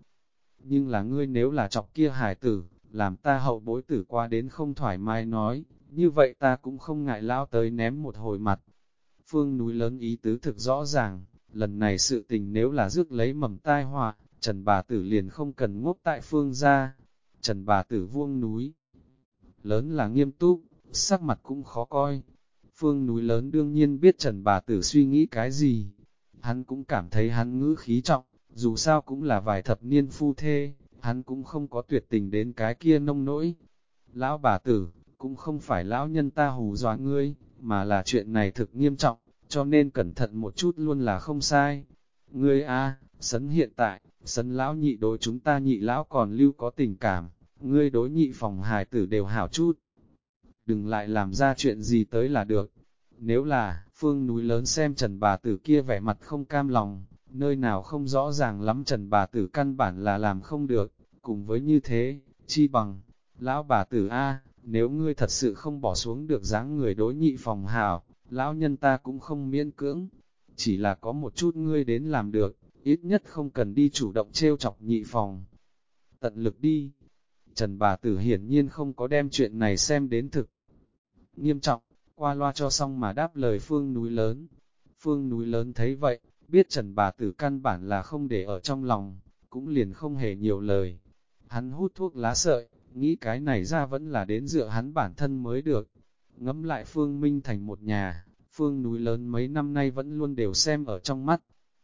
nhưng là ngươi nếu là chọc kia hải tử, làm ta hậu bối tử qua đến không thoải mái nói, như vậy ta cũng không ngại lao tới ném một hồi mặt. Phương núi lớn ý tứ thực rõ ràng, lần này sự tình nếu là rước lấy mầm tai họa, Trần bà tử liền không cần ngốc tại phương ra. Trần bà tử vuông núi, lớn là nghiêm túc, sắc mặt cũng khó coi. Phương núi lớn đương nhiên biết Trần bà tử suy nghĩ cái gì. Hắn cũng cảm thấy hắn ngữ khí trọng, dù sao cũng là vài thập niên phu thê, hắn cũng không có tuyệt tình đến cái kia nông nỗi. Lão bà tử, cũng không phải lão nhân ta hù dọa ngươi, mà là chuyện này thực nghiêm trọng, cho nên cẩn thận một chút luôn là không sai. Ngươi a, sấn hiện tại, sấn lão nhị đối chúng ta nhị lão còn lưu có tình cảm, ngươi đối nhị phòng hài tử đều hảo chút. Đừng lại làm ra chuyện gì tới là được. Nếu là, phương núi lớn xem trần bà tử kia vẻ mặt không cam lòng, nơi nào không rõ ràng lắm trần bà tử căn bản là làm không được, cùng với như thế, chi bằng, lão bà tử A, nếu ngươi thật sự không bỏ xuống được dáng người đối nhị phòng hảo, lão nhân ta cũng không miễn cưỡng, chỉ là có một chút ngươi đến làm được, ít nhất không cần đi chủ động trêu chọc nhị phòng. Tận lực đi, Trần bà tử hiển nhiên không có đem chuyện này xem đến thực. Nghiêm trọng, qua loa cho xong mà đáp lời phương núi lớn. Phương núi lớn thấy vậy, biết Trần bà tử căn bản là không để ở trong lòng, cũng liền không hề nhiều lời. Hắn hút thuốc lá sợi, nghĩ cái này ra vẫn là đến dựa hắn bản thân mới được. Ngẫm lại Phương Minh thành một nhà, Phương núi lớn mấy năm nay vẫn luôn đều xem ở trong mắt.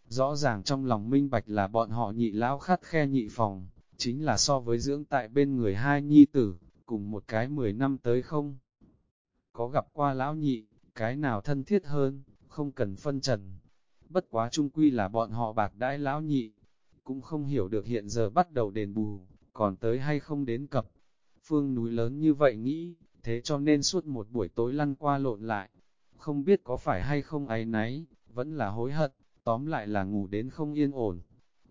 Rõ ràng trong lòng minh bạch là bọn họ nhị lão khát khe nhị phòng, chính là so với dưỡng tại bên người hai nhi tử, cùng một cái mười năm tới không. Có gặp qua lão nhị, cái nào thân thiết hơn, không cần phân trần bất quá trung quy là bọn họ bạc đãi lão nhị, cũng không hiểu được hiện giờ bắt đầu đền bù, còn tới hay không đến cập. Phương núi lớn như vậy nghĩ, thế cho nên suốt một buổi tối lăn qua lộn lại, không biết có phải hay không ấy nấy, vẫn là hối hận, tóm lại là ngủ đến không yên ổn.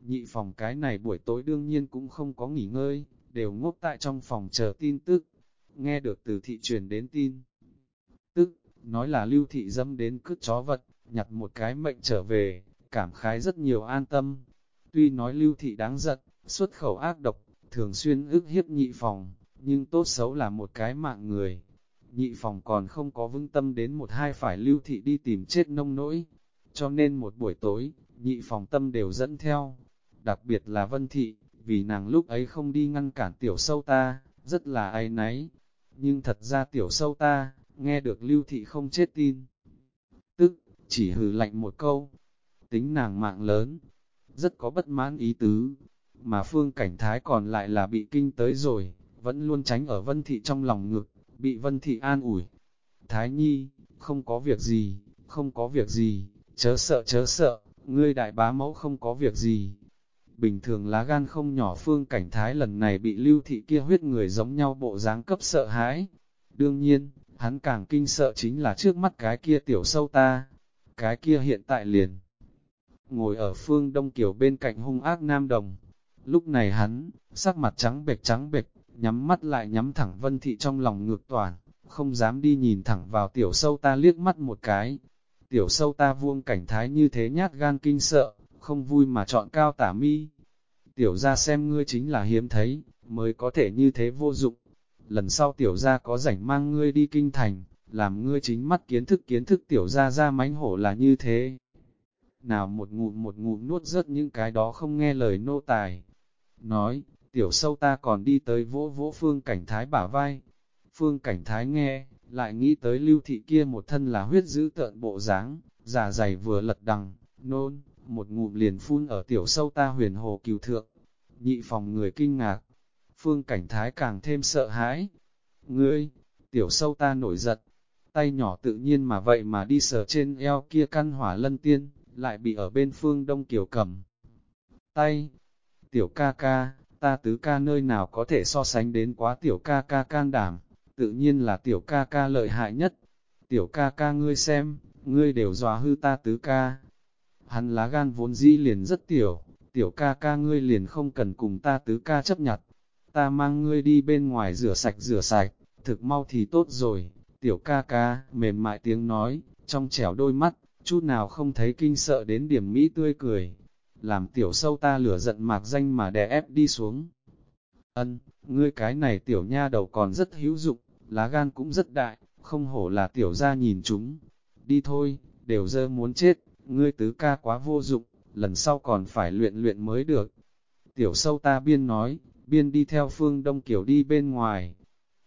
Nhị phòng cái này buổi tối đương nhiên cũng không có nghỉ ngơi, đều ngốc tại trong phòng chờ tin tức, nghe được từ thị truyền đến tin. Tức, nói là lưu thị dâm đến cướp chó vật, nhặt một cái mệnh trở về, cảm khái rất nhiều an tâm. Tuy nói lưu thị đáng giận, xuất khẩu ác độc, thường xuyên ức hiếp nhị phòng, nhưng tốt xấu là một cái mạng người. nhị phòng còn không có vững tâm đến một hai phải lưu thị đi tìm chết nông nỗi. Cho nên một buổi tối, nhị phòng tâm đều dẫn theo. Đặc biệt là Vân Thị, vì nàng lúc ấy không đi ngăn cản tiểu sâu ta, rất là ai náy. Nhưng thật ra tiểu sâu ta, nghe được lưu thị không chết tin. Tức, chỉ hừ lạnh một câu. Tính nàng mạng lớn, rất có bất mãn ý tứ. Mà phương cảnh thái còn lại là bị kinh tới rồi, vẫn luôn tránh ở Vân Thị trong lòng ngực, bị Vân Thị an ủi. Thái Nhi, không có việc gì, không có việc gì, chớ sợ chớ sợ, ngươi đại bá mẫu không có việc gì. Bình thường lá gan không nhỏ phương cảnh thái lần này bị lưu thị kia huyết người giống nhau bộ dáng cấp sợ hãi. Đương nhiên, hắn càng kinh sợ chính là trước mắt cái kia tiểu sâu ta. Cái kia hiện tại liền. Ngồi ở phương đông kiểu bên cạnh hung ác nam đồng. Lúc này hắn, sắc mặt trắng bệch trắng bệch, nhắm mắt lại nhắm thẳng vân thị trong lòng ngược toàn, không dám đi nhìn thẳng vào tiểu sâu ta liếc mắt một cái. Tiểu sâu ta vuông cảnh thái như thế nhát gan kinh sợ, không vui mà chọn cao tả mi. Tiểu ra xem ngươi chính là hiếm thấy, mới có thể như thế vô dụng. Lần sau tiểu ra có rảnh mang ngươi đi kinh thành, làm ngươi chính mắt kiến thức kiến thức tiểu ra ra mánh hổ là như thế. Nào một ngụm một ngụm nuốt rớt những cái đó không nghe lời nô tài. Nói, tiểu sâu ta còn đi tới vỗ vỗ phương cảnh thái bả vai. Phương cảnh thái nghe, lại nghĩ tới lưu thị kia một thân là huyết giữ tợn bộ dáng, giả dày vừa lật đằng, nôn, một ngụm liền phun ở tiểu sâu ta huyền hồ cừu thượng. Nhị phòng người kinh ngạc, phương cảnh thái càng thêm sợ hãi. Ngươi, tiểu sâu ta nổi giận, tay nhỏ tự nhiên mà vậy mà đi sờ trên eo kia căn hỏa lân tiên, lại bị ở bên phương đông kiều cầm. Tay, tiểu ca ca, ta tứ ca nơi nào có thể so sánh đến quá tiểu ca ca can đảm, tự nhiên là tiểu ca ca lợi hại nhất. Tiểu ca ca ngươi xem, ngươi đều dòa hư ta tứ ca. Hắn lá gan vốn dĩ liền rất tiểu, tiểu ca ca ngươi liền không cần cùng ta tứ ca chấp nhặt. Ta mang ngươi đi bên ngoài rửa sạch rửa sạch, thực mau thì tốt rồi. Tiểu ca ca, mềm mại tiếng nói, trong trẻo đôi mắt, chút nào không thấy kinh sợ đến điểm mỹ tươi cười. Làm tiểu sâu ta lửa giận mạc danh mà đè ép đi xuống. Ân, ngươi cái này tiểu nha đầu còn rất hữu dụng, lá gan cũng rất đại, không hổ là tiểu ra nhìn chúng. Đi thôi, đều dơ muốn chết, ngươi tứ ca quá vô dụng, lần sau còn phải luyện luyện mới được. Tiểu sâu ta biên nói, biên đi theo phương đông kiểu đi bên ngoài.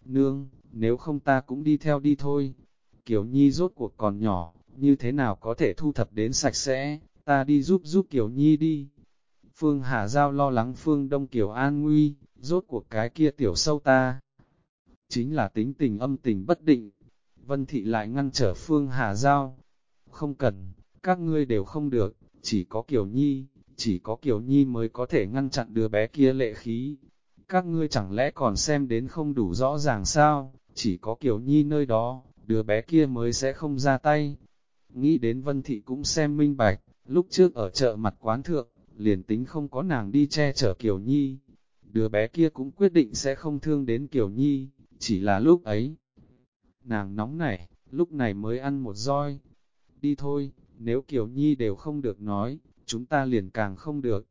Nương, nếu không ta cũng đi theo đi thôi. Kiểu nhi rốt cuộc còn nhỏ, như thế nào có thể thu thập đến sạch sẽ, ta đi giúp giúp kiều nhi đi. Phương Hà Giao lo lắng Phương Đông Kiều an nguy, rốt cuộc cái kia tiểu sâu ta. Chính là tính tình âm tình bất định. Vân Thị lại ngăn trở Phương Hà Giao. Không cần, các ngươi đều không được, chỉ có Kiều Nhi, chỉ có Kiều Nhi mới có thể ngăn chặn đứa bé kia lệ khí. Các ngươi chẳng lẽ còn xem đến không đủ rõ ràng sao, chỉ có Kiều Nhi nơi đó, đứa bé kia mới sẽ không ra tay. Nghĩ đến Vân Thị cũng xem minh bạch, lúc trước ở chợ mặt quán thượng, liền tính không có nàng đi che chở Kiều Nhi. Đứa bé kia cũng quyết định sẽ không thương đến Kiều Nhi, chỉ là lúc ấy. Nàng nóng nảy, lúc này mới ăn một roi. Đi thôi, nếu Kiều Nhi đều không được nói, chúng ta liền càng không được.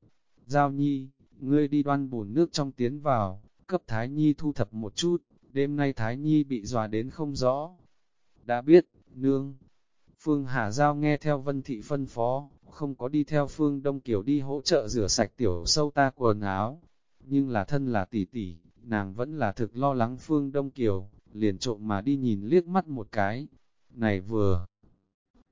Giao Nhi, ngươi đi đoan bùn nước trong tiến vào, cấp Thái Nhi thu thập một chút, đêm nay Thái Nhi bị dòa đến không rõ. Đã biết, nương. Phương Hà Giao nghe theo Vân Thị phân phó, không có đi theo Phương Đông Kiều đi hỗ trợ rửa sạch tiểu sâu ta quần áo. Nhưng là thân là tỷ tỷ, nàng vẫn là thực lo lắng Phương Đông Kiều, liền trộm mà đi nhìn liếc mắt một cái. Này vừa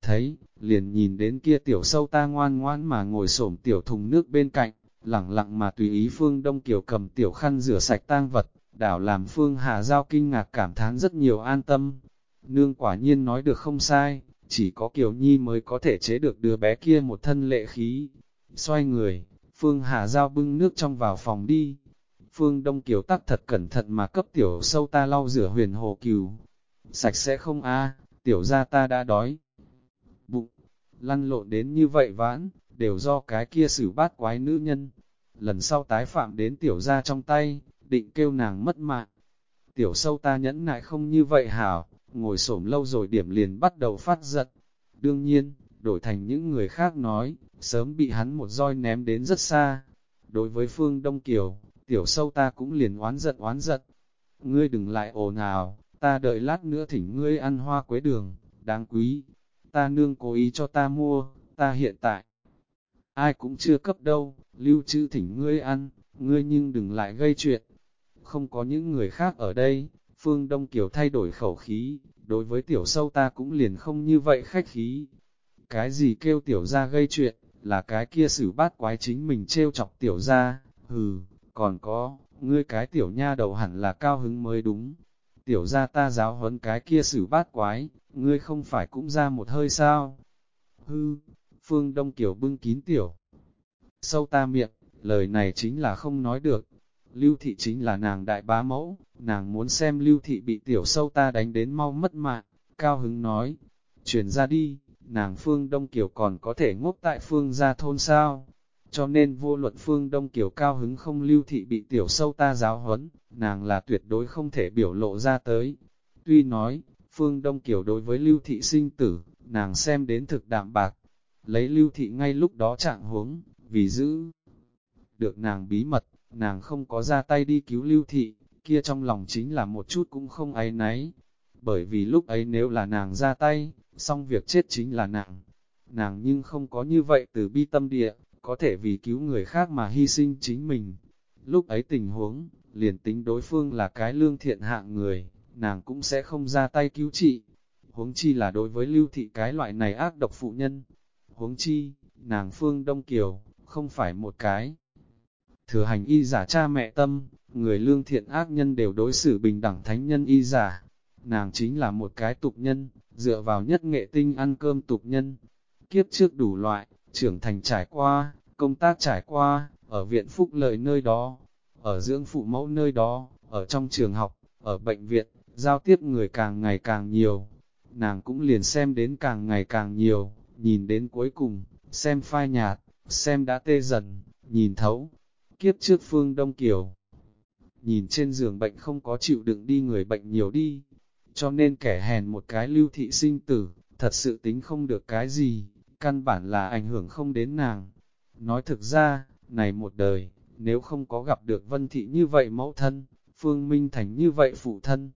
thấy, liền nhìn đến kia tiểu sâu ta ngoan ngoan mà ngồi xổm tiểu thùng nước bên cạnh, lẳng lặng mà tùy ý Phương Đông Kiều cầm tiểu khăn rửa sạch tang vật, đảo làm Phương Hà Giao kinh ngạc cảm thán rất nhiều an tâm. Nương quả nhiên nói được không sai, chỉ có Kiều Nhi mới có thể chế được đứa bé kia một thân lệ khí. Xoay người, Phương Hà Giao bưng nước trong vào phòng đi. Phương Đông Kiều tắc thật cẩn thận mà cấp tiểu sâu ta lau rửa huyền hồ cừu. Sạch sẽ không a tiểu ra ta đã đói. Bụng, lăn lộn đến như vậy vãn, đều do cái kia xử bát quái nữ nhân. Lần sau tái phạm đến tiểu ra trong tay, định kêu nàng mất mạng. Tiểu sâu ta nhẫn nại không như vậy hảo, ngồi xổm lâu rồi điểm liền bắt đầu phát giận. Đương nhiên, đổi thành những người khác nói, sớm bị hắn một roi ném đến rất xa. Đối với Phương Đông Kiều, tiểu sâu ta cũng liền oán giận oán giận. Ngươi đừng lại ồn ào, ta đợi lát nữa thỉnh ngươi ăn hoa quế đường, đáng quý, ta nương cố ý cho ta mua, ta hiện tại, ai cũng chưa cấp đâu, lưu trữ thỉnh ngươi ăn, ngươi nhưng đừng lại gây chuyện. Không có những người khác ở đây, Phương Đông Kiều thay đổi khẩu khí, đối với tiểu sâu ta cũng liền không như vậy khách khí. Cái gì kêu tiểu ra gây chuyện, là cái kia xử bát quái chính mình trêu chọc tiểu ra, hừ, còn có, ngươi cái tiểu nha đầu hẳn là cao hứng mới đúng. Tiểu ra ta giáo huấn cái kia xử bát quái, ngươi không phải cũng ra một hơi sao? Hư, Phương Đông Kiều bưng kín tiểu. Sâu ta miệng, lời này chính là không nói được. Lưu thị chính là nàng đại bá mẫu, nàng muốn xem lưu thị bị tiểu sâu ta đánh đến mau mất mạng, cao hứng nói, chuyển ra đi, nàng phương Đông Kiều còn có thể ngốc tại phương gia thôn sao, cho nên vô luận phương Đông Kiều cao hứng không lưu thị bị tiểu sâu ta giáo huấn, nàng là tuyệt đối không thể biểu lộ ra tới. Tuy nói, phương Đông Kiều đối với lưu thị sinh tử, nàng xem đến thực đạm bạc, lấy lưu thị ngay lúc đó trạng huống, vì giữ được nàng bí mật, nàng không có ra tay đi cứu lưu thị, kia trong lòng chính là một chút cũng không áy náy. Bởi vì lúc ấy nếu là nàng ra tay, xong việc chết chính là nàng. Nàng nhưng không có như vậy từ bi tâm địa, có thể vì cứu người khác mà hy sinh chính mình. Lúc ấy tình huống, liền tính đối phương là cái lương thiện hạng người, nàng cũng sẽ không ra tay cứu trị. Huống chi là đối với lưu thị cái loại này ác độc phụ nhân. Huống chi, nàng phương Đông Kiều, không phải một cái. Thừa hành y giả cha mẹ tâm, người lương thiện ác nhân đều đối xử bình đẳng thánh nhân y giả. Nàng chính là một cái tục nhân, dựa vào nhất nghệ tinh ăn cơm tục nhân. Kiếp trước đủ loại, trưởng thành trải qua, công tác trải qua, ở viện phúc lợi nơi đó, ở dưỡng phụ mẫu nơi đó, ở trong trường học, ở bệnh viện, giao tiếp người càng ngày càng nhiều. Nàng cũng liền xem đến càng ngày càng nhiều, nhìn đến cuối cùng, xem phai nhạt, xem đã tê dần, nhìn thấu. Kiếp trước phương Đông Kiều, nhìn trên giường bệnh không có chịu đựng đi người bệnh nhiều đi, cho nên kẻ hèn một cái lưu thị sinh tử, thật sự tính không được cái gì, căn bản là ảnh hưởng không đến nàng. Nói thực ra, này một đời, nếu không có gặp được vân thị như vậy mẫu thân, phương minh thành như vậy phụ thân,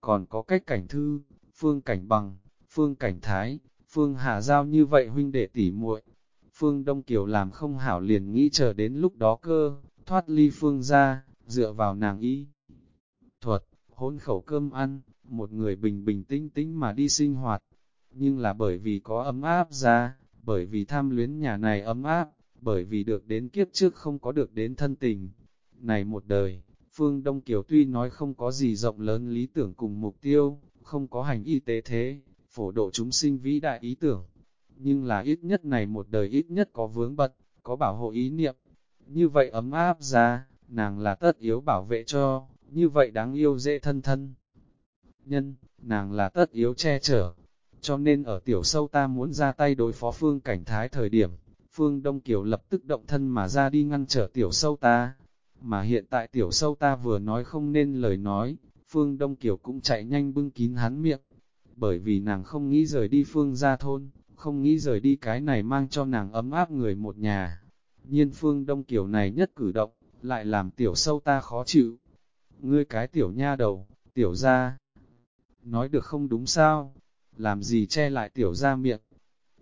còn có cách cảnh thư, phương cảnh bằng, phương cảnh thái, phương hà giao như vậy huynh đệ tỉ muội Phương Đông Kiều làm không hảo liền nghĩ chờ đến lúc đó cơ, thoát ly phương ra, dựa vào nàng y. Thuật, hôn khẩu cơm ăn, một người bình bình tĩnh tĩnh mà đi sinh hoạt. Nhưng là bởi vì có ấm áp ra, bởi vì tham luyến nhà này ấm áp, bởi vì được đến kiếp trước không có được đến thân tình. Này một đời, Phương Đông Kiều tuy nói không có gì rộng lớn lý tưởng cùng mục tiêu, không có hành y tế thế, phổ độ chúng sinh vĩ đại ý tưởng, nhưng là ít nhất này một đời ít nhất có vướng bật, có bảo hộ ý niệm. Như vậy ấm áp ra, nàng là tất yếu bảo vệ cho, như vậy đáng yêu dễ thân thân. Nhân, nàng là tất yếu che chở. Cho nên ở tiểu sâu ta muốn ra tay đối phó phương cảnh thái thời điểm, phương Đông Kiều lập tức động thân mà ra đi ngăn trở tiểu sâu ta. Mà hiện tại tiểu sâu ta vừa nói không nên lời nói, phương Đông Kiều cũng chạy nhanh bưng kín hắn miệng. Bởi vì nàng không nghĩ rời đi phương ra thôn, không nghĩ rời đi cái này mang cho nàng ấm áp người một nhà. Nhiên phương đông kiểu này nhất cử động, lại làm tiểu sâu ta khó chịu. Ngươi cái tiểu nha đầu, tiểu ra. Nói được không đúng sao? Làm gì che lại tiểu ra miệng?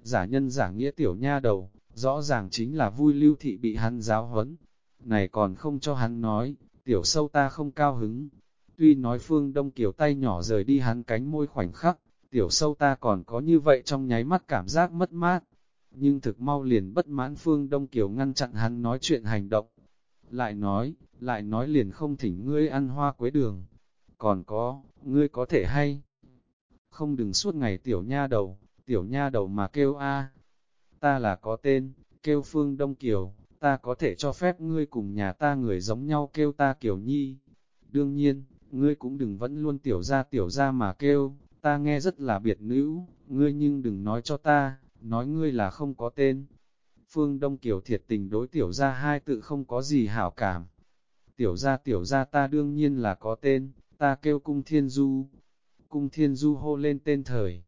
Giả nhân giả nghĩa tiểu nha đầu, rõ ràng chính là vui lưu thị bị hắn giáo huấn. Này còn không cho hắn nói, tiểu sâu ta không cao hứng. Tuy nói phương đông kiểu tay nhỏ rời đi hắn cánh môi khoảnh khắc, tiểu sâu ta còn có như vậy trong nháy mắt cảm giác mất mát. Nhưng thực mau liền bất mãn Phương Đông Kiều ngăn chặn hắn nói chuyện hành động. Lại nói, lại nói liền không thỉnh ngươi ăn hoa quế đường. Còn có, ngươi có thể hay. Không đừng suốt ngày tiểu nha đầu, tiểu nha đầu mà kêu a Ta là có tên, kêu Phương Đông Kiều, ta có thể cho phép ngươi cùng nhà ta người giống nhau kêu ta Kiều Nhi. Đương nhiên, ngươi cũng đừng vẫn luôn tiểu ra tiểu ra mà kêu, ta nghe rất là biệt nữ, ngươi nhưng đừng nói cho ta, nói ngươi là không có tên. Phương Đông Kiều thiệt tình đối tiểu ra hai tự không có gì hảo cảm. Tiểu ra tiểu ra ta đương nhiên là có tên, ta kêu cung thiên du. Cung thiên du hô lên tên thời.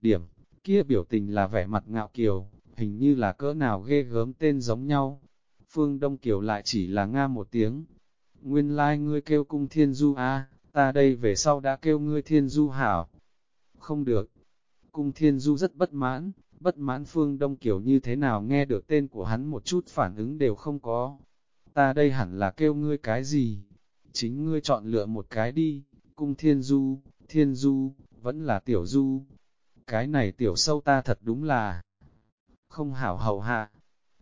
Điểm, kia biểu tình là vẻ mặt ngạo kiều, hình như là cỡ nào ghê gớm tên giống nhau. Phương Đông Kiều lại chỉ là nga một tiếng. Nguyên lai like ngươi kêu cung thiên du a ta đây về sau đã kêu ngươi thiên du hảo. Không được. Cung thiên du rất bất mãn, bất mãn phương đông kiểu như thế nào nghe được tên của hắn một chút phản ứng đều không có. Ta đây hẳn là kêu ngươi cái gì? Chính ngươi chọn lựa một cái đi, cung thiên du, thiên du, vẫn là tiểu du. Cái này tiểu sâu ta thật đúng là không hảo hậu hạ.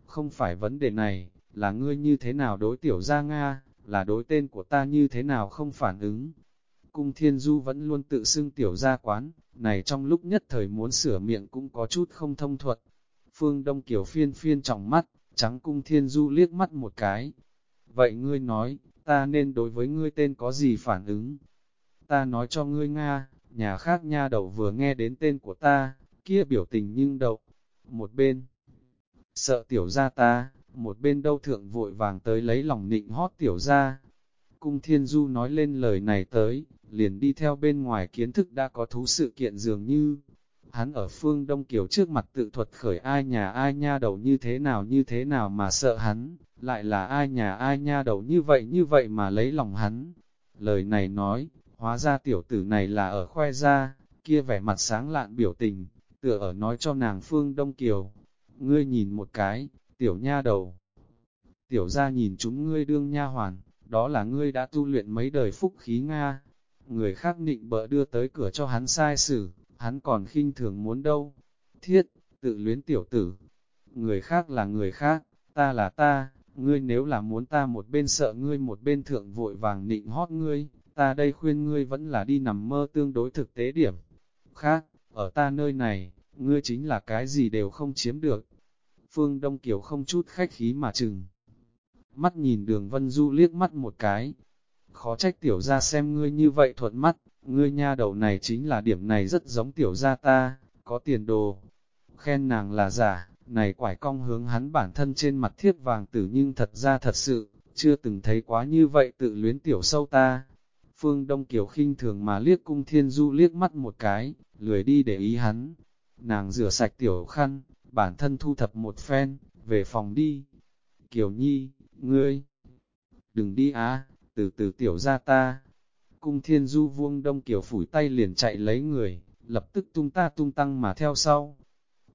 Không phải vấn đề này, là ngươi như thế nào đối tiểu ra Nga, là đối tên của ta như thế nào không phản ứng. Cung thiên du vẫn luôn tự xưng tiểu ra quán, này trong lúc nhất thời muốn sửa miệng cũng có chút không thông thuật. Phương Đông Kiều phiên phiên trọng mắt, trắng cung thiên du liếc mắt một cái. Vậy ngươi nói, ta nên đối với ngươi tên có gì phản ứng? Ta nói cho ngươi Nga, nhà khác nha đầu vừa nghe đến tên của ta, kia biểu tình nhưng đậu. Một bên, sợ tiểu gia ta, một bên đâu thượng vội vàng tới lấy lòng nịnh hót tiểu gia. Cung Thiên Du nói lên lời này tới, liền đi theo bên ngoài kiến thức đã có thú sự kiện dường như. Hắn ở phương Đông Kiều trước mặt tự thuật khởi ai nhà ai nha đầu như thế nào như thế nào mà sợ hắn, lại là ai nhà ai nha đầu như vậy như vậy mà lấy lòng hắn. Lời này nói, hóa ra tiểu tử này là ở khoe ra, kia vẻ mặt sáng lạn biểu tình, tựa ở nói cho nàng phương Đông Kiều. Ngươi nhìn một cái, tiểu nha đầu. Tiểu ra nhìn chúng ngươi đương nha hoàn, đó là ngươi đã tu luyện mấy đời phúc khí Nga. Người khác nịnh bợ đưa tới cửa cho hắn sai xử, hắn còn khinh thường muốn đâu. Thiết, tự luyến tiểu tử. Người khác là người khác, ta là ta, ngươi nếu là muốn ta một bên sợ ngươi một bên thượng vội vàng nịnh hót ngươi, ta đây khuyên ngươi vẫn là đi nằm mơ tương đối thực tế điểm. Khác, ở ta nơi này, ngươi chính là cái gì đều không chiếm được. Phương Đông Kiều không chút khách khí mà chừng. Mắt nhìn đường Vân Du liếc mắt một cái. Khó trách tiểu ra xem ngươi như vậy thuận mắt, ngươi nha đầu này chính là điểm này rất giống tiểu ra ta, có tiền đồ. Khen nàng là giả, này quải cong hướng hắn bản thân trên mặt thiết vàng tử nhưng thật ra thật sự, chưa từng thấy quá như vậy tự luyến tiểu sâu ta. Phương Đông Kiều khinh thường mà liếc cung thiên du liếc mắt một cái, lười đi để ý hắn. Nàng rửa sạch tiểu khăn, bản thân thu thập một phen, về phòng đi. Kiều Nhi, ngươi, đừng đi á, từ từ tiểu ra ta. Cung thiên du vuông đông Kiều phủi tay liền chạy lấy người, lập tức tung ta tung tăng mà theo sau.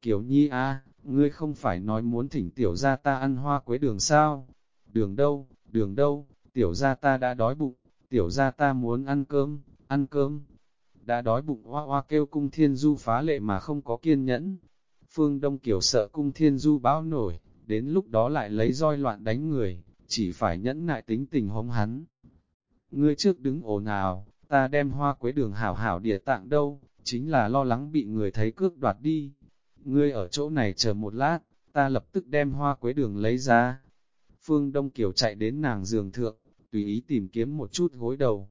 Kiều Nhi á, ngươi không phải nói muốn thỉnh tiểu ra ta ăn hoa quế đường sao? Đường đâu, đường đâu, tiểu ra ta đã đói bụng, tiểu ra ta muốn ăn cơm, ăn cơm. Đã đói bụng hoa hoa kêu cung thiên du phá lệ mà không có kiên nhẫn, Phương Đông Kiều sợ cung thiên du báo nổi, đến lúc đó lại lấy roi loạn đánh người, chỉ phải nhẫn nại tính tình hống hắn. Ngươi trước đứng ồn ào, ta đem hoa quế đường hảo hảo địa tạng đâu, chính là lo lắng bị người thấy cước đoạt đi. Ngươi ở chỗ này chờ một lát, ta lập tức đem hoa quế đường lấy ra. Phương Đông Kiều chạy đến nàng giường thượng, tùy ý tìm kiếm một chút gối đầu.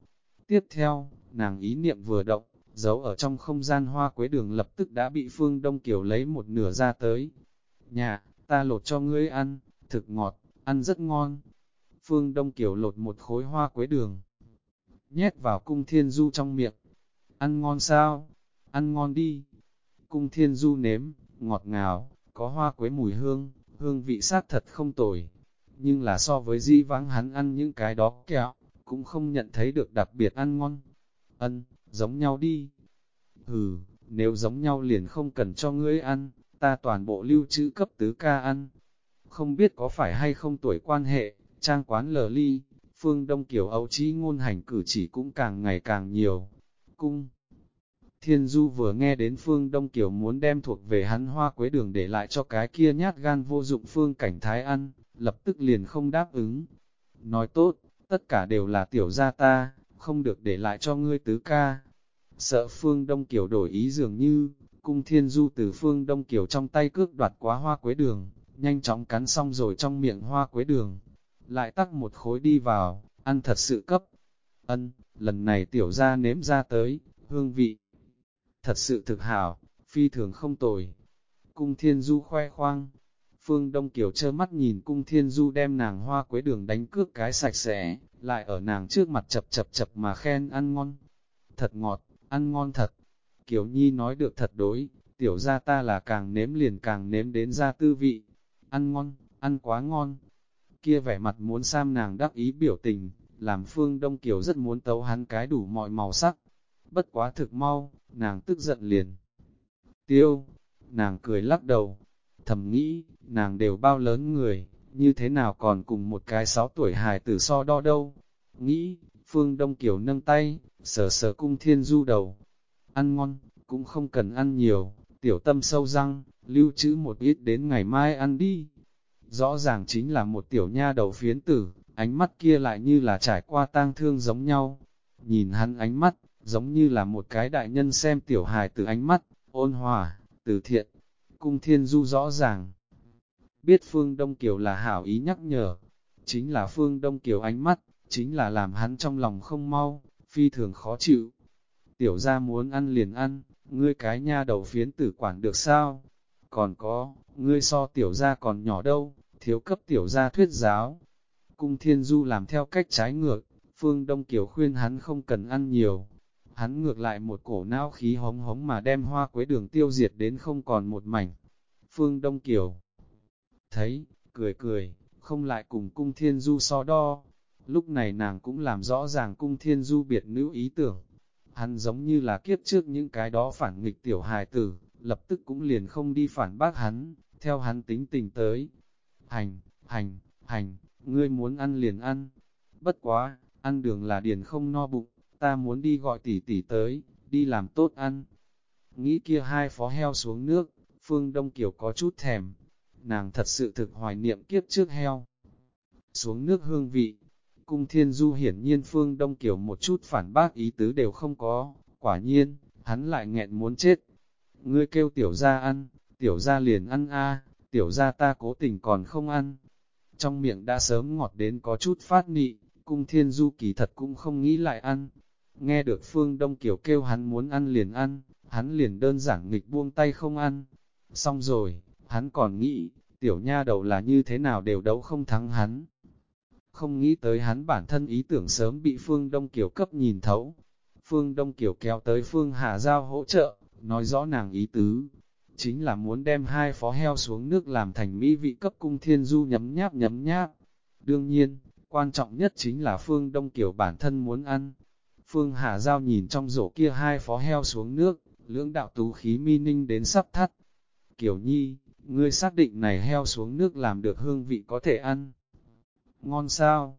Tiếp theo, nàng ý niệm vừa động, giấu ở trong không gian hoa quế đường lập tức đã bị Phương Đông Kiều lấy một nửa ra tới. Nhà, ta lột cho ngươi ăn, thực ngọt, ăn rất ngon. Phương Đông Kiều lột một khối hoa quế đường, nhét vào cung thiên du trong miệng. Ăn ngon sao? Ăn ngon đi. Cung thiên du nếm, ngọt ngào, có hoa quế mùi hương, hương vị sát thật không tồi. Nhưng là so với di vãng hắn ăn những cái đó kẹo, cũng không nhận thấy được đặc biệt ăn ngon. Ân, giống nhau đi. Hừ, nếu giống nhau liền không cần cho ngươi ăn, ta toàn bộ lưu trữ cấp tứ ca ăn. Không biết có phải hay không tuổi quan hệ, trang quán lờ ly, phương Đông Kiều Âu trí ngôn hành cử chỉ cũng càng ngày càng nhiều. Cung Thiên Du vừa nghe đến phương Đông Kiều muốn đem thuộc về hắn hoa quế đường để lại cho cái kia nhát gan vô dụng phương cảnh thái ăn, lập tức liền không đáp ứng. Nói tốt, tất cả đều là tiểu gia ta, không được để lại cho ngươi tứ ca. Sợ phương Đông Kiều đổi ý dường như, cung thiên du từ phương Đông Kiều trong tay cước đoạt quá hoa quế đường, nhanh chóng cắn xong rồi trong miệng hoa quế đường. Lại tắc một khối đi vào, ăn thật sự cấp. Ân, lần này tiểu ra nếm ra tới, hương vị. Thật sự thực hảo, phi thường không tồi. Cung thiên du khoe khoang. Phương Đông Kiều trơ mắt nhìn cung thiên du đem nàng hoa quế đường đánh cước cái sạch sẽ, lại ở nàng trước mặt chập chập chập mà khen ăn ngon. Thật ngọt, ăn ngon thật. Kiều Nhi nói được thật đối, tiểu ra ta là càng nếm liền càng nếm đến ra tư vị. Ăn ngon, ăn quá ngon. Kia vẻ mặt muốn sam nàng đắc ý biểu tình, làm Phương Đông Kiều rất muốn tấu hắn cái đủ mọi màu sắc. Bất quá thực mau, nàng tức giận liền. Tiêu, nàng cười lắc đầu, thầm nghĩ, nàng đều bao lớn người, như thế nào còn cùng một cái sáu tuổi hài tử so đo đâu. Nghĩ, Phương Đông Kiều nâng tay, sờ sờ cung thiên du đầu. Ăn ngon, cũng không cần ăn nhiều, tiểu tâm sâu răng, lưu trữ một ít đến ngày mai ăn đi. Rõ ràng chính là một tiểu nha đầu phiến tử, ánh mắt kia lại như là trải qua tang thương giống nhau. Nhìn hắn ánh mắt, giống như là một cái đại nhân xem tiểu hài từ ánh mắt, ôn hòa, từ thiện. Cung thiên du rõ ràng. Biết Phương Đông Kiều là hảo ý nhắc nhở, chính là Phương Đông Kiều ánh mắt, chính là làm hắn trong lòng không mau, phi thường khó chịu. Tiểu ra muốn ăn liền ăn, ngươi cái nha đầu phiến tử quản được sao? Còn có, ngươi so tiểu ra còn nhỏ đâu, thiếu cấp tiểu ra thuyết giáo. Cung Thiên Du làm theo cách trái ngược, Phương Đông Kiều khuyên hắn không cần ăn nhiều. Hắn ngược lại một cổ não khí hống hống mà đem hoa quế đường tiêu diệt đến không còn một mảnh. Phương Đông Kiều thấy, cười cười, không lại cùng Cung Thiên Du so đo. Lúc này nàng cũng làm rõ ràng Cung Thiên Du biệt nữ ý tưởng. Hắn giống như là kiếp trước những cái đó phản nghịch tiểu hài tử, lập tức cũng liền không đi phản bác hắn, theo hắn tính tình tới. Hành, hành, hành, ngươi muốn ăn liền ăn. Bất quá, ăn đường là điền không no bụng, ta muốn đi gọi tỷ tỷ tới, đi làm tốt ăn. Nghĩ kia hai phó heo xuống nước, Phương Đông Kiều có chút thèm. Nàng thật sự thực hoài niệm kiếp trước heo. Xuống nước hương vị, cung thiên du hiển nhiên Phương Đông Kiều một chút phản bác ý tứ đều không có, quả nhiên, hắn lại nghẹn muốn chết. Ngươi kêu tiểu ra ăn, tiểu ra liền ăn a tiểu ra ta cố tình còn không ăn. Trong miệng đã sớm ngọt đến có chút phát nị, cung thiên du kỳ thật cũng không nghĩ lại ăn. Nghe được Phương Đông Kiều kêu hắn muốn ăn liền ăn, hắn liền đơn giản nghịch buông tay không ăn. Xong rồi, hắn còn nghĩ, tiểu nha đầu là như thế nào đều đấu không thắng hắn. Không nghĩ tới hắn bản thân ý tưởng sớm bị Phương Đông Kiều cấp nhìn thấu. Phương Đông Kiều kéo tới Phương Hà Giao hỗ trợ, nói rõ nàng ý tứ, chính là muốn đem hai phó heo xuống nước làm thành mỹ vị cấp cung thiên du nhấm nháp nhấm nháp. Đương nhiên, quan trọng nhất chính là Phương Đông Kiều bản thân muốn ăn. Phương Hà Giao nhìn trong rổ kia hai phó heo xuống nước, lưỡng đạo tú khí mi ninh đến sắp thắt. Kiều Nhi, ngươi xác định này heo xuống nước làm được hương vị có thể ăn. Ngon sao?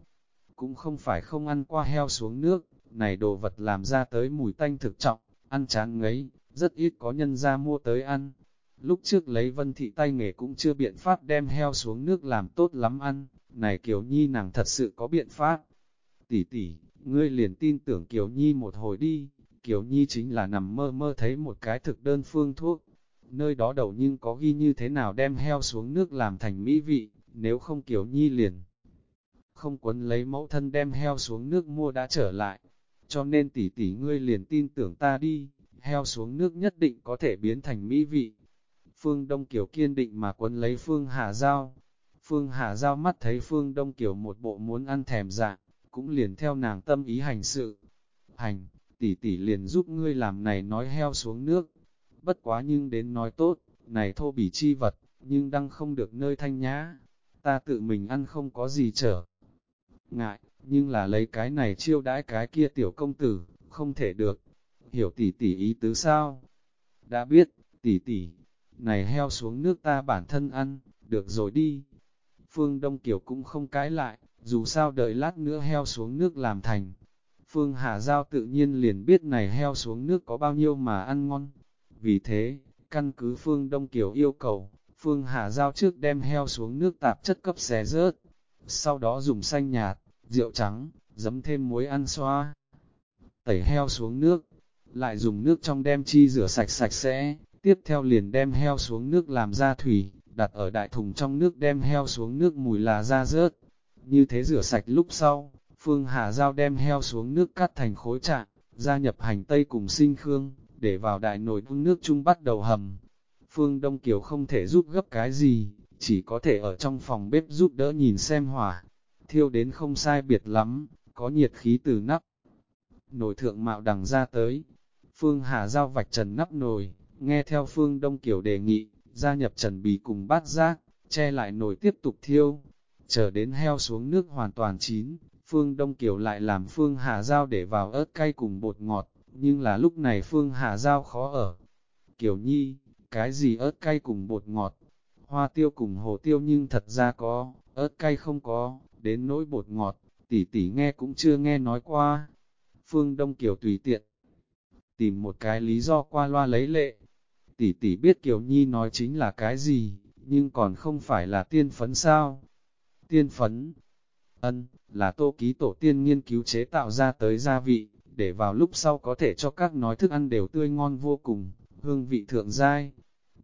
Cũng không phải không ăn qua heo xuống nước, này đồ vật làm ra tới mùi tanh thực trọng, ăn chán ngấy, rất ít có nhân ra mua tới ăn. Lúc trước lấy vân thị tay nghề cũng chưa biện pháp đem heo xuống nước làm tốt lắm ăn, này Kiều Nhi nàng thật sự có biện pháp. Tỷ tỷ, ngươi liền tin tưởng Kiều Nhi một hồi đi, Kiều Nhi chính là nằm mơ mơ thấy một cái thực đơn phương thuốc. Nơi đó đầu nhưng có ghi như thế nào đem heo xuống nước làm thành mỹ vị, nếu không Kiều Nhi liền. Không quấn lấy mẫu thân đem heo xuống nước mua đã trở lại, cho nên tỷ tỷ ngươi liền tin tưởng ta đi, heo xuống nước nhất định có thể biến thành mỹ vị. Phương Đông Kiều kiên định mà quấn lấy Phương Hà Giao. Phương Hà Giao mắt thấy Phương Đông Kiều một bộ muốn ăn thèm dạng, cũng liền theo nàng tâm ý hành sự. Hành, tỷ tỷ liền giúp ngươi làm này nói heo xuống nước. Bất quá nhưng đến nói tốt, này thô bỉ chi vật, nhưng đang không được nơi thanh nhã. Ta tự mình ăn không có gì trở. Ngại, nhưng là lấy cái này chiêu đãi cái kia tiểu công tử, không thể được. Hiểu tỷ tỷ ý tứ sao? Đã biết, tỷ tỷ, này heo xuống nước ta bản thân ăn, được rồi đi. Phương Đông Kiều cũng không cãi lại, dù sao đợi lát nữa heo xuống nước làm thành. Phương Hà Giao tự nhiên liền biết này heo xuống nước có bao nhiêu mà ăn ngon. Vì thế, căn cứ Phương Đông Kiều yêu cầu, Phương Hà Giao trước đem heo xuống nước tạp chất cấp xé rớt. Sau đó dùng xanh nhạt, rượu trắng, giấm thêm muối ăn xoa. Tẩy heo xuống nước, lại dùng nước trong đem chi rửa sạch sạch sẽ, Tiếp theo liền đem heo xuống nước làm ra thủy, đặt ở đại thùng trong nước đem heo xuống nước mùi là ra rớt. Như thế rửa sạch lúc sau, Phương Hà Giao đem heo xuống nước cắt thành khối trạng, gia nhập hành tây cùng sinh khương, để vào đại nồi đun nước chung bắt đầu hầm. Phương Đông Kiều không thể giúp gấp cái gì, chỉ có thể ở trong phòng bếp giúp đỡ nhìn xem hỏa. Thiêu đến không sai biệt lắm, có nhiệt khí từ nắp. Nồi thượng mạo đằng ra tới. Phương Hà Giao vạch trần nắp nồi, Nghe theo phương Đông Kiều đề nghị, gia nhập trần bì cùng bát giác, che lại nồi tiếp tục thiêu. Chờ đến heo xuống nước hoàn toàn chín, Phương Đông Kiều lại làm Phương Hà Giao để vào ớt cay cùng bột ngọt, nhưng là lúc này Phương Hà Giao khó ở. Kiều Nhi, cái gì ớt cay cùng bột ngọt, hoa tiêu cùng hồ tiêu nhưng thật ra có, ớt cay không có, đến nỗi bột ngọt, tỷ tỷ nghe cũng chưa nghe nói qua. Phương Đông Kiều tùy tiện, tìm một cái lý do qua loa lấy lệ. Tỷ tỷ biết Kiều Nhi nói chính là cái gì, nhưng còn không phải là tiên phấn sao. Tiên phấn, ân, là tô ký tổ tiên nghiên cứu chế tạo ra tới gia vị, để vào lúc sau có thể cho các nói thức ăn đều tươi ngon vô cùng, hương vị thượng giai.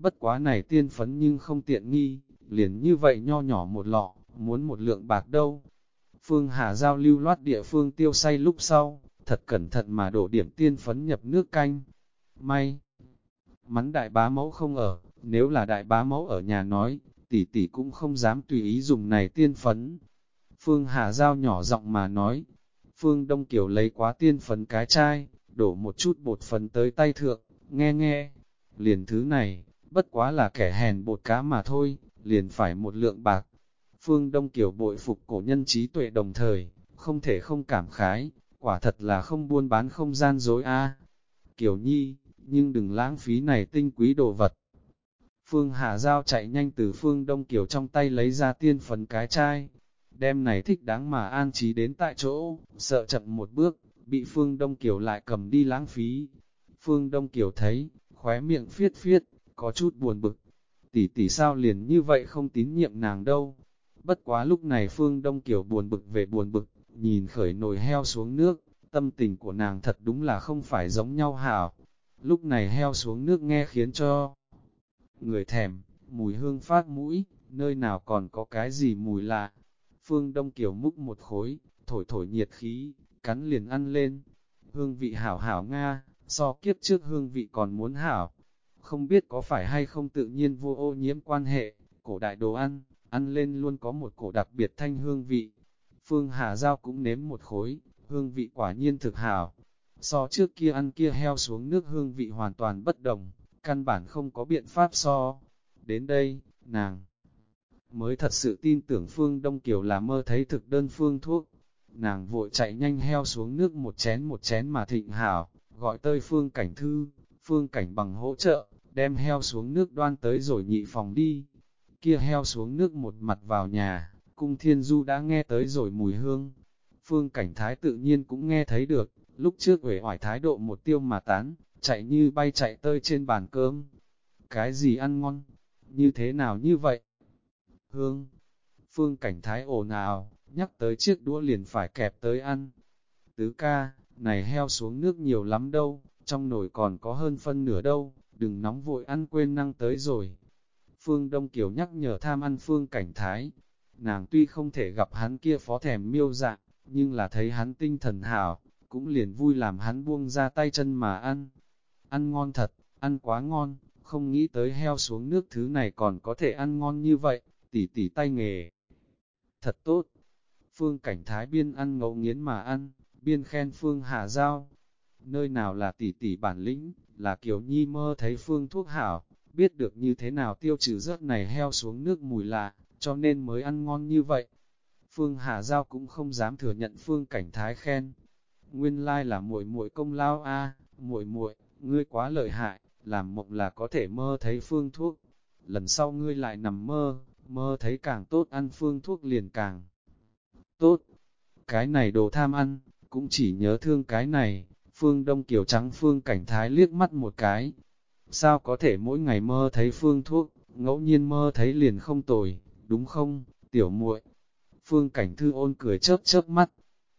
Bất quá này tiên phấn nhưng không tiện nghi, liền như vậy nho nhỏ một lọ, muốn một lượng bạc đâu. Phương Hà giao lưu loát địa phương tiêu say lúc sau, thật cẩn thận mà đổ điểm tiên phấn nhập nước canh. May! Mắn đại bá mẫu không ở, nếu là đại bá mẫu ở nhà nói, tỷ tỷ cũng không dám tùy ý dùng này tiên phấn. Phương Hà Giao nhỏ giọng mà nói, Phương Đông Kiều lấy quá tiên phấn cái chai, đổ một chút bột phấn tới tay thượng, nghe nghe, liền thứ này, bất quá là kẻ hèn bột cá mà thôi, liền phải một lượng bạc. Phương Đông Kiều bội phục cổ nhân trí tuệ đồng thời, không thể không cảm khái, quả thật là không buôn bán không gian dối a. Kiều Nhi, nhưng đừng lãng phí này tinh quý đồ vật. Phương Hà Giao chạy nhanh từ Phương Đông Kiều trong tay lấy ra tiên phấn cái chai, đem này thích đáng mà an trí đến tại chỗ, sợ chậm một bước, bị Phương Đông Kiều lại cầm đi lãng phí. Phương Đông Kiều thấy, khóe miệng phiết phiết, có chút buồn bực. Tỷ tỷ sao liền như vậy không tín nhiệm nàng đâu. Bất quá lúc này Phương Đông Kiều buồn bực về buồn bực, nhìn khởi nồi heo xuống nước, tâm tình của nàng thật đúng là không phải giống nhau hảo. Lúc này heo xuống nước nghe khiến cho người thèm, mùi hương phát mũi, nơi nào còn có cái gì mùi lạ. Phương Đông Kiều múc một khối, thổi thổi nhiệt khí, cắn liền ăn lên. Hương vị hảo hảo Nga, so kiếp trước hương vị còn muốn hảo. Không biết có phải hay không tự nhiên vô ô nhiễm quan hệ, cổ đại đồ ăn, ăn lên luôn có một cổ đặc biệt thanh hương vị. Phương Hà Giao cũng nếm một khối, hương vị quả nhiên thực hảo. So trước kia ăn kia heo xuống nước hương vị hoàn toàn bất đồng, căn bản không có biện pháp so. Đến đây, nàng mới thật sự tin tưởng Phương Đông Kiều là mơ thấy thực đơn phương thuốc. Nàng vội chạy nhanh heo xuống nước một chén một chén mà thịnh hảo, gọi tơi Phương Cảnh Thư, Phương Cảnh bằng hỗ trợ, đem heo xuống nước đoan tới rồi nhị phòng đi. Kia heo xuống nước một mặt vào nhà, cung thiên du đã nghe tới rồi mùi hương. Phương Cảnh Thái tự nhiên cũng nghe thấy được, lúc trước uể hoài thái độ một tiêu mà tán, chạy như bay chạy tơi trên bàn cơm. Cái gì ăn ngon? Như thế nào như vậy? Hương! Phương cảnh thái ồn ào, nhắc tới chiếc đũa liền phải kẹp tới ăn. Tứ ca, này heo xuống nước nhiều lắm đâu, trong nồi còn có hơn phân nửa đâu, đừng nóng vội ăn quên năng tới rồi. Phương Đông Kiều nhắc nhở tham ăn Phương Cảnh Thái. Nàng tuy không thể gặp hắn kia phó thèm miêu dạng, nhưng là thấy hắn tinh thần hảo, cũng liền vui làm hắn buông ra tay chân mà ăn. Ăn ngon thật, ăn quá ngon, không nghĩ tới heo xuống nước thứ này còn có thể ăn ngon như vậy, tỉ tỉ tay nghề. Thật tốt. Phương Cảnh Thái biên ăn ngẫu nghiến mà ăn, biên khen Phương Hà Giao. Nơi nào là tỉ tỉ bản lĩnh, là Kiều Nhi mơ thấy Phương thuốc hảo, biết được như thế nào tiêu trừ rớt này heo xuống nước mùi lạ, cho nên mới ăn ngon như vậy. Phương Hà Giao cũng không dám thừa nhận Phương Cảnh Thái khen. Nguyên lai là muội muội công lao a, muội muội, ngươi quá lợi hại, làm mộng là có thể mơ thấy Phương thuốc. Lần sau ngươi lại nằm mơ, mơ thấy càng tốt ăn Phương thuốc liền càng tốt. Cái này đồ tham ăn, cũng chỉ nhớ thương cái này, Phương Đông Kiều Trắng Phương Cảnh Thái liếc mắt một cái. Sao có thể mỗi ngày mơ thấy Phương thuốc, ngẫu nhiên mơ thấy liền không tồi, đúng không, tiểu muội Phương Cảnh Thư ôn cười chớp chớp mắt.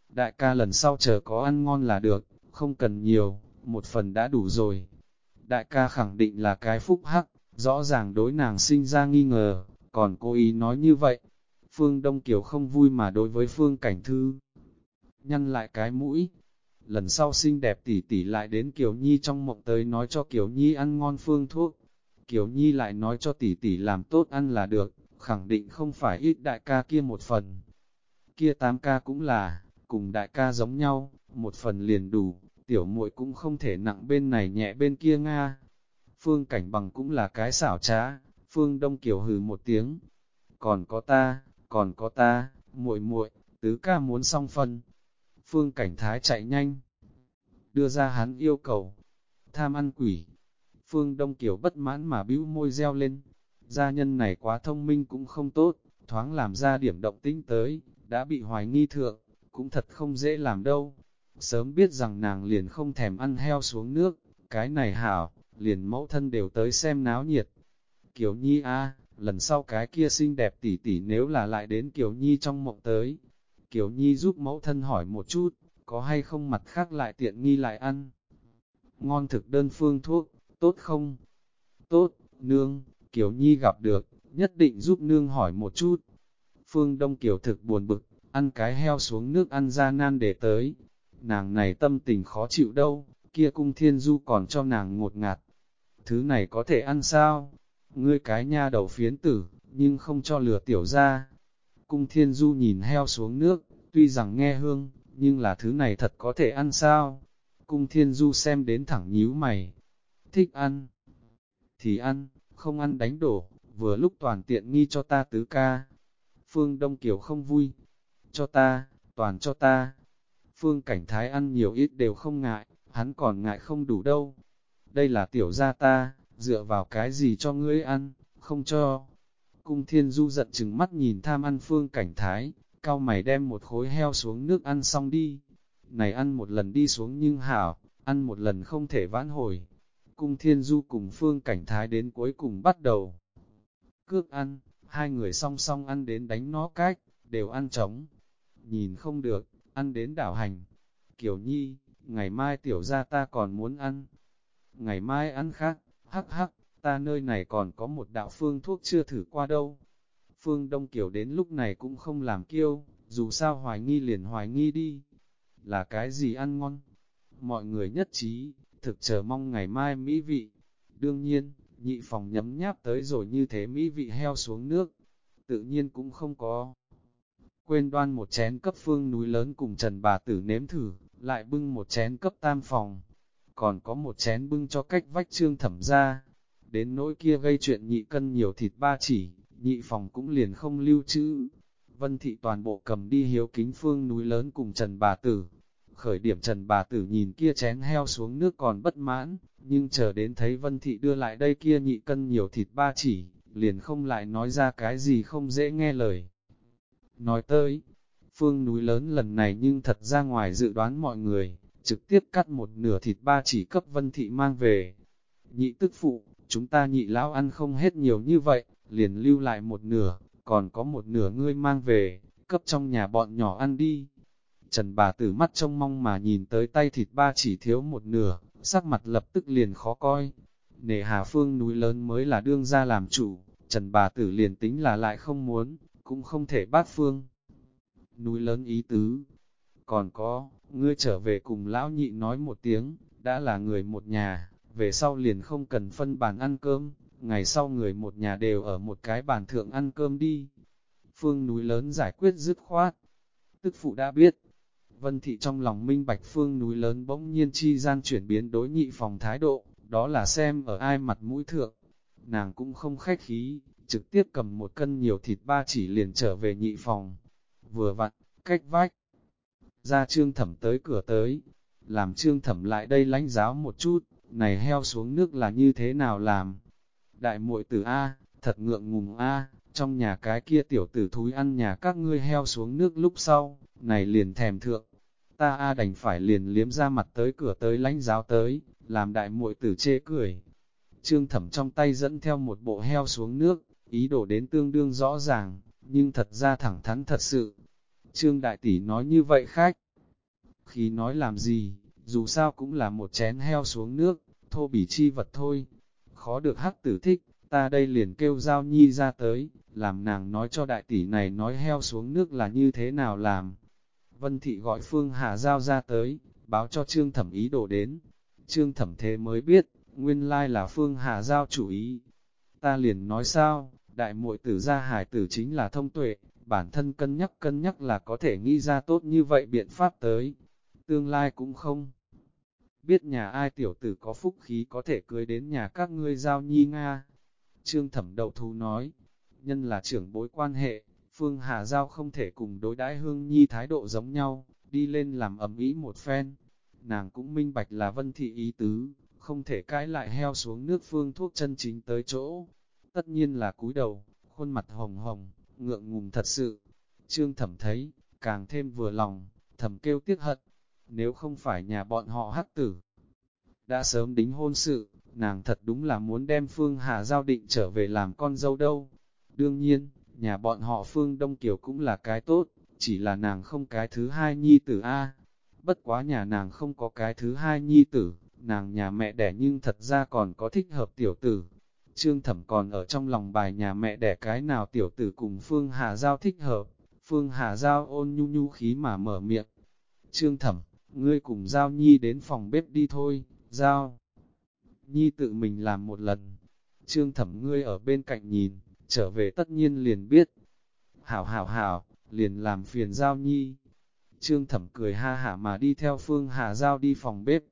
Đại ca lần sau chờ có ăn ngon là được, không cần nhiều, một phần đã đủ rồi. Đại ca khẳng định là cái phúc hắc, rõ ràng đối nàng sinh ra nghi ngờ, còn cố ý nói như vậy. Phương Đông Kiều không vui mà đối với Phương Cảnh Thư. Nhăn lại cái mũi. Lần sau xinh đẹp tỷ tỷ lại đến Kiều Nhi trong mộng tới nói cho Kiều Nhi ăn ngon phương thuốc. Kiều Nhi lại nói cho tỷ tỷ làm tốt ăn là được, khẳng định không phải ít đại ca kia một phần. Kia tám ca cũng là, cùng đại ca giống nhau, một phần liền đủ, tiểu muội cũng không thể nặng bên này nhẹ bên kia Nga. Phương Cảnh Bằng cũng là cái xảo trá, Phương Đông Kiều hừ một tiếng. Còn có ta, còn có ta, muội muội, tứ ca muốn xong phân. Phương cảnh thái chạy nhanh, đưa ra hắn yêu cầu, tham ăn quỷ. Phương Đông Kiều bất mãn mà bĩu môi reo lên, gia nhân này quá thông minh cũng không tốt, thoáng làm ra điểm động tĩnh tới, đã bị hoài nghi thượng, cũng thật không dễ làm đâu. Sớm biết rằng nàng liền không thèm ăn heo xuống nước, cái này hảo, liền mẫu thân đều tới xem náo nhiệt. Kiều Nhi a, lần sau cái kia xinh đẹp tỉ tỉ nếu là lại đến Kiều Nhi trong mộng tới. Kiều Nhi giúp mẫu thân hỏi một chút, có hay không mặt khác lại tiện nghi lại ăn. Ngon thực đơn phương thuốc, tốt không? Tốt, nương, Kiều Nhi gặp được, nhất định giúp nương hỏi một chút. Phương Đông Kiều thực buồn bực, ăn cái heo xuống nước ăn ra nan để tới. Nàng này tâm tình khó chịu đâu, kia cung thiên du còn cho nàng ngột ngạt. Thứ này có thể ăn sao? Ngươi cái nha đầu phiến tử, nhưng không cho lừa tiểu ra. Cung thiên du nhìn heo xuống nước, tuy rằng nghe hương, nhưng là thứ này thật có thể ăn sao? Cung thiên du xem đến thẳng nhíu mày. Thích ăn, thì ăn, không ăn đánh đổ, vừa lúc toàn tiện nghi cho ta tứ ca. Phương Đông Kiều không vui, cho ta, toàn cho ta. Phương Cảnh Thái ăn nhiều ít đều không ngại, hắn còn ngại không đủ đâu. Đây là tiểu gia ta, dựa vào cái gì cho ngươi ăn, không cho. Cung Thiên Du giận chừng mắt nhìn tham ăn Phương Cảnh Thái, cao mày đem một khối heo xuống nước ăn xong đi. Này ăn một lần đi xuống nhưng hảo, ăn một lần không thể vãn hồi. Cung Thiên Du cùng Phương Cảnh Thái đến cuối cùng bắt đầu. Cước ăn, hai người song song ăn đến đánh nó cách, đều ăn trống. Nhìn không được, ăn đến đảo hành. Kiều Nhi, ngày mai tiểu ra ta còn muốn ăn. Ngày mai ăn khác, hắc hắc, ta nơi này còn có một đạo phương thuốc chưa thử qua đâu. Phương Đông Kiều đến lúc này cũng không làm kiêu, dù sao hoài nghi liền hoài nghi đi. Là cái gì ăn ngon? Mọi người nhất trí, thực chờ mong ngày mai mỹ vị. Đương nhiên, nhị phòng nhấm nháp tới rồi như thế mỹ vị heo xuống nước, tự nhiên cũng không có. Quên đoan một chén cấp phương núi lớn cùng Trần bà tử nếm thử, lại bưng một chén cấp tam phòng, còn có một chén bưng cho cách vách trương thẩm ra. Đến nỗi kia gây chuyện nhị cân nhiều thịt ba chỉ, nhị phòng cũng liền không lưu trữ. Vân thị toàn bộ cầm đi hiếu kính phương núi lớn cùng Trần bà tử, Khởi điểm Trần bà tử nhìn kia chén heo xuống nước còn bất mãn, nhưng chờ đến thấy Vân Thị đưa lại đây kia nhị cân nhiều thịt ba chỉ, liền không lại nói ra cái gì không dễ nghe lời. Nói tới, phương núi lớn lần này nhưng thật ra ngoài dự đoán mọi người, trực tiếp cắt một nửa thịt ba chỉ cấp Vân Thị mang về. Nhị tức phụ, chúng ta nhị lão ăn không hết nhiều như vậy, liền lưu lại một nửa, còn có một nửa ngươi mang về, cấp trong nhà bọn nhỏ ăn đi. Trần bà tử mắt trông mong mà nhìn tới tay thịt ba chỉ thiếu một nửa, sắc mặt lập tức liền khó coi. Nể Hà Phương núi lớn mới là đương ra làm chủ, Trần bà tử liền tính là lại không muốn, cũng không thể bát phương. Núi lớn ý tứ. Còn có, ngươi trở về cùng lão nhị nói một tiếng, đã là người một nhà, về sau liền không cần phân bàn ăn cơm, ngày sau người một nhà đều ở một cái bàn thượng ăn cơm đi. Phương núi lớn giải quyết dứt khoát. Tức phụ đã biết, Vân Thị trong lòng minh bạch phương núi lớn bỗng nhiên chi gian chuyển biến đối nhị phòng thái độ, đó là xem ở ai mặt mũi thượng. Nàng cũng không khách khí, trực tiếp cầm một cân nhiều thịt ba chỉ liền trở về nhị phòng. Vừa vặn, cách vách. Ra trương thẩm tới cửa tới, làm trương thẩm lại đây lánh giáo một chút, này heo xuống nước là như thế nào làm. Đại muội tử A, thật ngượng ngùng A, trong nhà cái kia tiểu tử thúi ăn nhà các ngươi heo xuống nước lúc sau, này liền thèm thượng. Ta A đành phải liền liếm ra mặt tới cửa tới lãnh giáo tới, làm đại muội tử chê cười. Trương thẩm trong tay dẫn theo một bộ heo xuống nước, ý đồ đến tương đương rõ ràng, nhưng thật ra thẳng thắn thật sự. Trương đại tỷ nói như vậy khách. Khi nói làm gì, dù sao cũng là một chén heo xuống nước, thô bỉ chi vật thôi. Khó được hắc tử thích, ta đây liền kêu giao nhi ra tới, làm nàng nói cho đại tỷ này nói heo xuống nước là như thế nào làm. Vân Thị gọi Phương Hà Giao ra tới, báo cho Trương Thẩm ý đồ đến. Trương Thẩm thế mới biết, nguyên lai là Phương Hà Giao chủ ý. Ta liền nói sao, đại muội tử gia hải tử chính là thông tuệ, bản thân cân nhắc cân nhắc là có thể nghĩ ra tốt như vậy biện pháp tới. Tương lai cũng không. Biết nhà ai tiểu tử có phúc khí có thể cưới đến nhà các ngươi giao nhi Nga. Trương Thẩm đầu thú nói, nhân là trưởng bối quan hệ, Phương Hà Giao không thể cùng đối đãi Hương Nhi thái độ giống nhau, đi lên làm ẩm ý một phen. Nàng cũng minh bạch là vân thị ý tứ, không thể cãi lại heo xuống nước phương thuốc chân chính tới chỗ. Tất nhiên là cúi đầu, khuôn mặt hồng hồng, ngượng ngùng thật sự. Trương thẩm thấy, càng thêm vừa lòng, thầm kêu tiếc hận. Nếu không phải nhà bọn họ hắc tử, đã sớm đính hôn sự, nàng thật đúng là muốn đem Phương Hà Giao định trở về làm con dâu đâu. Đương nhiên, nhà bọn họ Phương Đông Kiều cũng là cái tốt, chỉ là nàng không cái thứ hai nhi tử A. Bất quá nhà nàng không có cái thứ hai nhi tử, nàng nhà mẹ đẻ nhưng thật ra còn có thích hợp tiểu tử. Trương Thẩm còn ở trong lòng bài nhà mẹ đẻ cái nào tiểu tử cùng Phương Hà Giao thích hợp. Phương Hà Giao ôn nhu nhu khí mà mở miệng. Trương Thẩm, ngươi cùng Giao Nhi đến phòng bếp đi thôi, Giao. Nhi tự mình làm một lần. Trương Thẩm ngươi ở bên cạnh nhìn, trở về tất nhiên liền biết. Hảo hảo hảo, liền làm phiền Giao Nhi. Trương Thẩm cười ha hả mà đi theo Phương Hà Giao đi phòng bếp.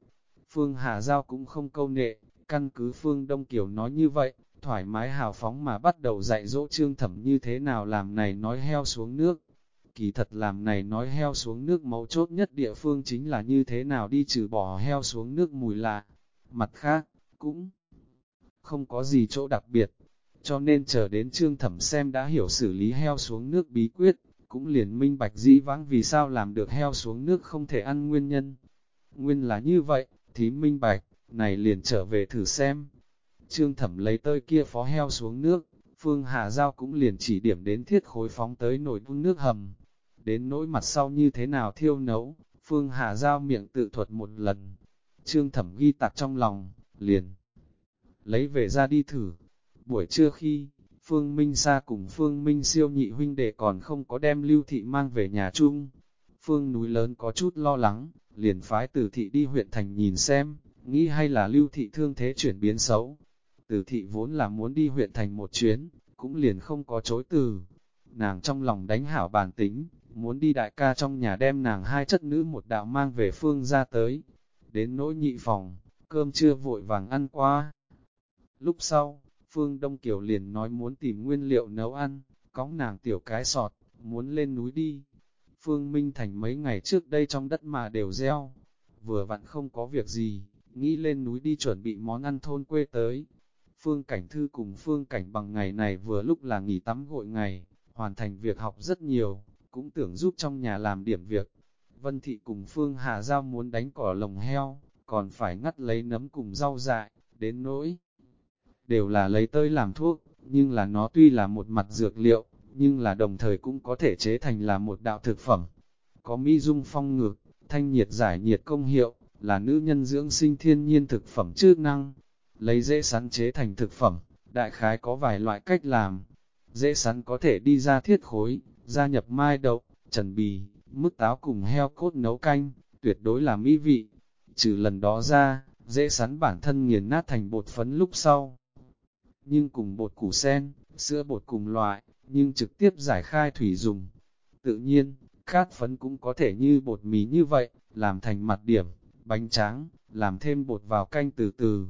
Phương Hà Giao cũng không câu nệ, căn cứ Phương Đông Kiều nói như vậy, thoải mái hào phóng mà bắt đầu dạy dỗ Trương Thẩm như thế nào làm này nói heo xuống nước. Kỳ thật làm này nói heo xuống nước mấu chốt nhất địa phương chính là như thế nào đi trừ bỏ heo xuống nước mùi lạ. Mặt khác, cũng không có gì chỗ đặc biệt, cho nên chờ đến Trương Thẩm xem đã hiểu xử lý heo xuống nước bí quyết, cũng liền minh bạch dĩ vãng vì sao làm được heo xuống nước không thể ăn nguyên nhân. Nguyên là như vậy, thí minh bạch, này liền trở về thử xem. Trương thẩm lấy tơi kia phó heo xuống nước, Phương Hà Giao cũng liền chỉ điểm đến thiết khối phóng tới nồi đun nước hầm. Đến nỗi mặt sau như thế nào thiêu nấu, Phương Hà Giao miệng tự thuật một lần. Trương thẩm ghi tạc trong lòng, liền. Lấy về ra đi thử. Buổi trưa khi, Phương Minh Sa cùng Phương Minh siêu nhị huynh đệ còn không có đem lưu thị mang về nhà chung. Phương núi lớn có chút lo lắng, liền phái tử thị đi huyện thành nhìn xem, nghĩ hay là lưu thị thương thế chuyển biến xấu. Tử thị vốn là muốn đi huyện thành một chuyến, cũng liền không có chối từ. Nàng trong lòng đánh hảo bàn tính, muốn đi đại ca trong nhà đem nàng hai chất nữ một đạo mang về phương ra tới. Đến nỗi nhị phòng, cơm chưa vội vàng ăn qua. Lúc sau, Phương Đông Kiều liền nói muốn tìm nguyên liệu nấu ăn, cóng nàng tiểu cái sọt, muốn lên núi đi. Phương Minh Thành mấy ngày trước đây trong đất mà đều gieo, vừa vặn không có việc gì, nghĩ lên núi đi chuẩn bị món ăn thôn quê tới. Phương Cảnh Thư cùng Phương Cảnh bằng ngày này vừa lúc là nghỉ tắm gội ngày, hoàn thành việc học rất nhiều, cũng tưởng giúp trong nhà làm điểm việc. Vân Thị cùng Phương Hà Giao muốn đánh cỏ lồng heo, còn phải ngắt lấy nấm cùng rau dại, đến nỗi đều là lấy tơi làm thuốc, nhưng là nó tuy là một mặt dược liệu, nhưng là đồng thời cũng có thể chế thành là một đạo thực phẩm. Có mỹ dung phong ngược, thanh nhiệt giải nhiệt công hiệu, là nữ nhân dưỡng sinh thiên nhiên thực phẩm chức năng. Lấy dễ sắn chế thành thực phẩm, đại khái có vài loại cách làm. Dễ sắn có thể đi ra thiết khối, gia nhập mai đậu, trần bì, mức táo cùng heo cốt nấu canh, tuyệt đối là mỹ vị. Trừ lần đó ra, dễ sắn bản thân nghiền nát thành bột phấn lúc sau, nhưng cùng bột củ sen, sữa bột cùng loại, nhưng trực tiếp giải khai thủy dùng. Tự nhiên, cát phấn cũng có thể như bột mì như vậy, làm thành mặt điểm, bánh tráng, làm thêm bột vào canh từ từ.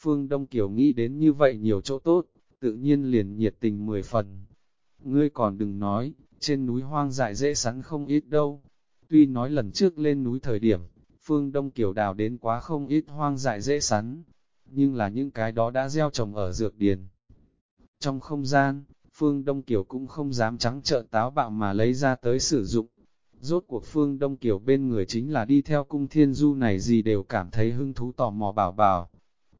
Phương Đông Kiều nghĩ đến như vậy nhiều chỗ tốt, tự nhiên liền nhiệt tình mười phần. Ngươi còn đừng nói, trên núi hoang dại dễ sắn không ít đâu. Tuy nói lần trước lên núi thời điểm, Phương Đông Kiều đào đến quá không ít hoang dại dễ sắn, nhưng là những cái đó đã gieo trồng ở dược điền. Trong không gian, Phương Đông Kiều cũng không dám trắng trợn táo bạo mà lấy ra tới sử dụng. Rốt cuộc Phương Đông Kiều bên người chính là đi theo cung thiên du này gì đều cảm thấy hứng thú tò mò bảo bảo.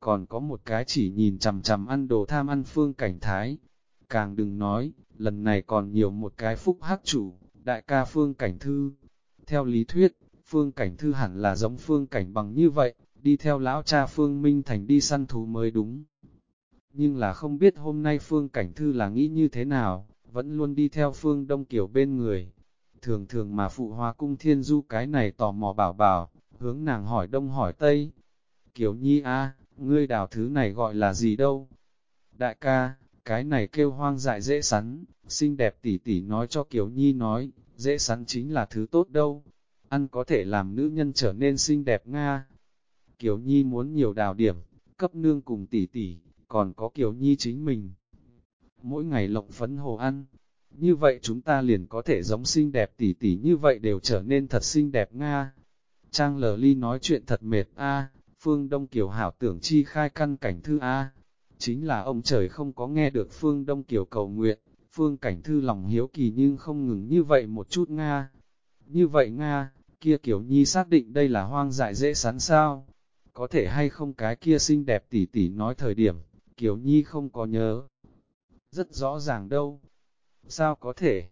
Còn có một cái chỉ nhìn chằm chằm ăn đồ tham ăn Phương Cảnh Thái. Càng đừng nói, lần này còn nhiều một cái phúc hắc chủ, đại ca Phương Cảnh Thư. Theo lý thuyết, Phương Cảnh Thư hẳn là giống Phương Cảnh bằng như vậy, đi theo lão cha Phương Minh Thành đi săn thú mới đúng. Nhưng là không biết hôm nay Phương Cảnh Thư là nghĩ như thế nào, vẫn luôn đi theo Phương Đông Kiều bên người. Thường thường mà phụ hoa cung thiên du cái này tò mò bảo bảo, hướng nàng hỏi đông hỏi tây. Kiều Nhi a, ngươi đào thứ này gọi là gì đâu? Đại ca, cái này kêu hoang dại dễ sắn, xinh đẹp tỉ tỉ nói cho Kiều Nhi nói, dễ sắn chính là thứ tốt đâu. Ăn có thể làm nữ nhân trở nên xinh đẹp Nga, Kiều Nhi muốn nhiều đào điểm, cấp nương cùng tỷ tỷ, còn có Kiều Nhi chính mình. Mỗi ngày lộng phấn hồ ăn, như vậy chúng ta liền có thể giống xinh đẹp tỉ tỉ như vậy đều trở nên thật xinh đẹp Nga. Trang Lờ Ly nói chuyện thật mệt a Phương Đông Kiều hảo tưởng chi khai căn cảnh thư a Chính là ông trời không có nghe được Phương Đông Kiều cầu nguyện, Phương Cảnh Thư lòng hiếu kỳ nhưng không ngừng như vậy một chút Nga. Như vậy Nga, kia Kiều Nhi xác định đây là hoang dại dễ sắn sao? Có thể hay không cái kia xinh đẹp tỉ tỉ nói thời điểm, Kiều Nhi không có nhớ. Rất rõ ràng đâu. Sao có thể?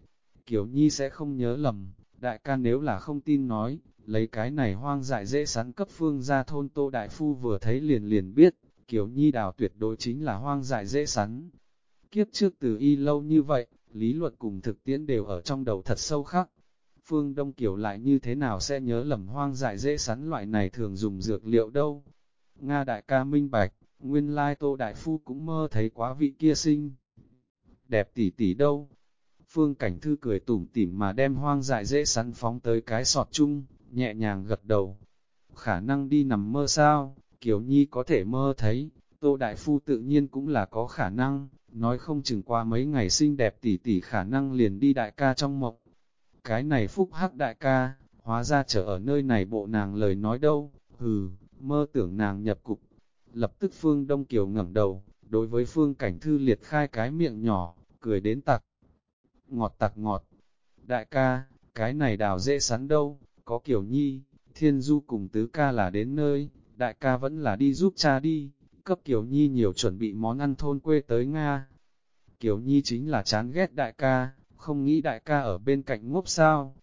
Kiều Nhi sẽ không nhớ lầm, đại ca nếu là không tin nói, lấy cái này hoang dại dễ sắn cấp phương ra thôn Tô Đại Phu vừa thấy liền liền biết, Kiều Nhi đào tuyệt đối chính là hoang dại dễ sắn. Kiếp trước từ y lâu như vậy, lý luận cùng thực tiễn đều ở trong đầu thật sâu khắc. Phương Đông Kiều lại như thế nào sẽ nhớ lầm hoang dại dễ sắn loại này thường dùng dược liệu đâu. Nga đại ca minh bạch, nguyên lai tô đại phu cũng mơ thấy quá vị kia sinh. Đẹp tỷ tỷ đâu. Phương Cảnh Thư cười tủm tỉm mà đem hoang dại dễ sắn phóng tới cái sọt chung, nhẹ nhàng gật đầu. Khả năng đi nằm mơ sao, Kiều Nhi có thể mơ thấy, Tô Đại Phu tự nhiên cũng là có khả năng, nói không chừng qua mấy ngày xinh đẹp tỷ tỷ khả năng liền đi đại ca trong mộng. Cái này phúc hắc đại ca, hóa ra trở ở nơi này bộ nàng lời nói đâu, hừ, mơ tưởng nàng nhập cục. Lập tức Phương Đông Kiều ngẩng đầu, đối với Phương Cảnh Thư liệt khai cái miệng nhỏ, cười đến tặc. Ngọt tặc ngọt. Đại ca, cái này đào dễ sắn đâu, có Kiều Nhi, Thiên Du cùng Tứ ca là đến nơi, đại ca vẫn là đi giúp cha đi, cấp Kiều Nhi nhiều chuẩn bị món ăn thôn quê tới Nga. Kiều Nhi chính là chán ghét đại ca, không nghĩ đại ca ở bên cạnh ngốc sao.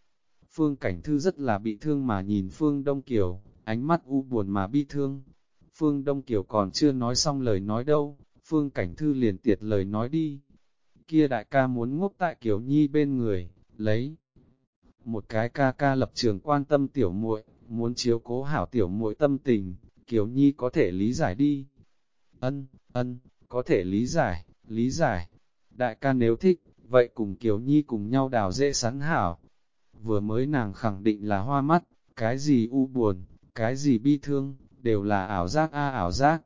Phương Cảnh Thư rất là bị thương mà nhìn Phương Đông Kiều, ánh mắt u buồn mà bi thương. Phương Đông Kiều còn chưa nói xong lời nói đâu, Phương Cảnh Thư liền tiệt lời nói đi. Kia đại ca muốn ngốc tại Kiều Nhi bên người, lấy một cái ca ca lập trường quan tâm tiểu muội, muốn chiếu cố hảo tiểu muội tâm tình, Kiều Nhi có thể lý giải đi. Ân, ân, có thể lý giải, lý giải. Đại ca nếu thích, vậy cùng Kiều Nhi cùng nhau đào dễ sắn hảo. Vừa mới nàng khẳng định là hoa mắt, cái gì u buồn, cái gì bi thương, đều là ảo giác a ảo giác.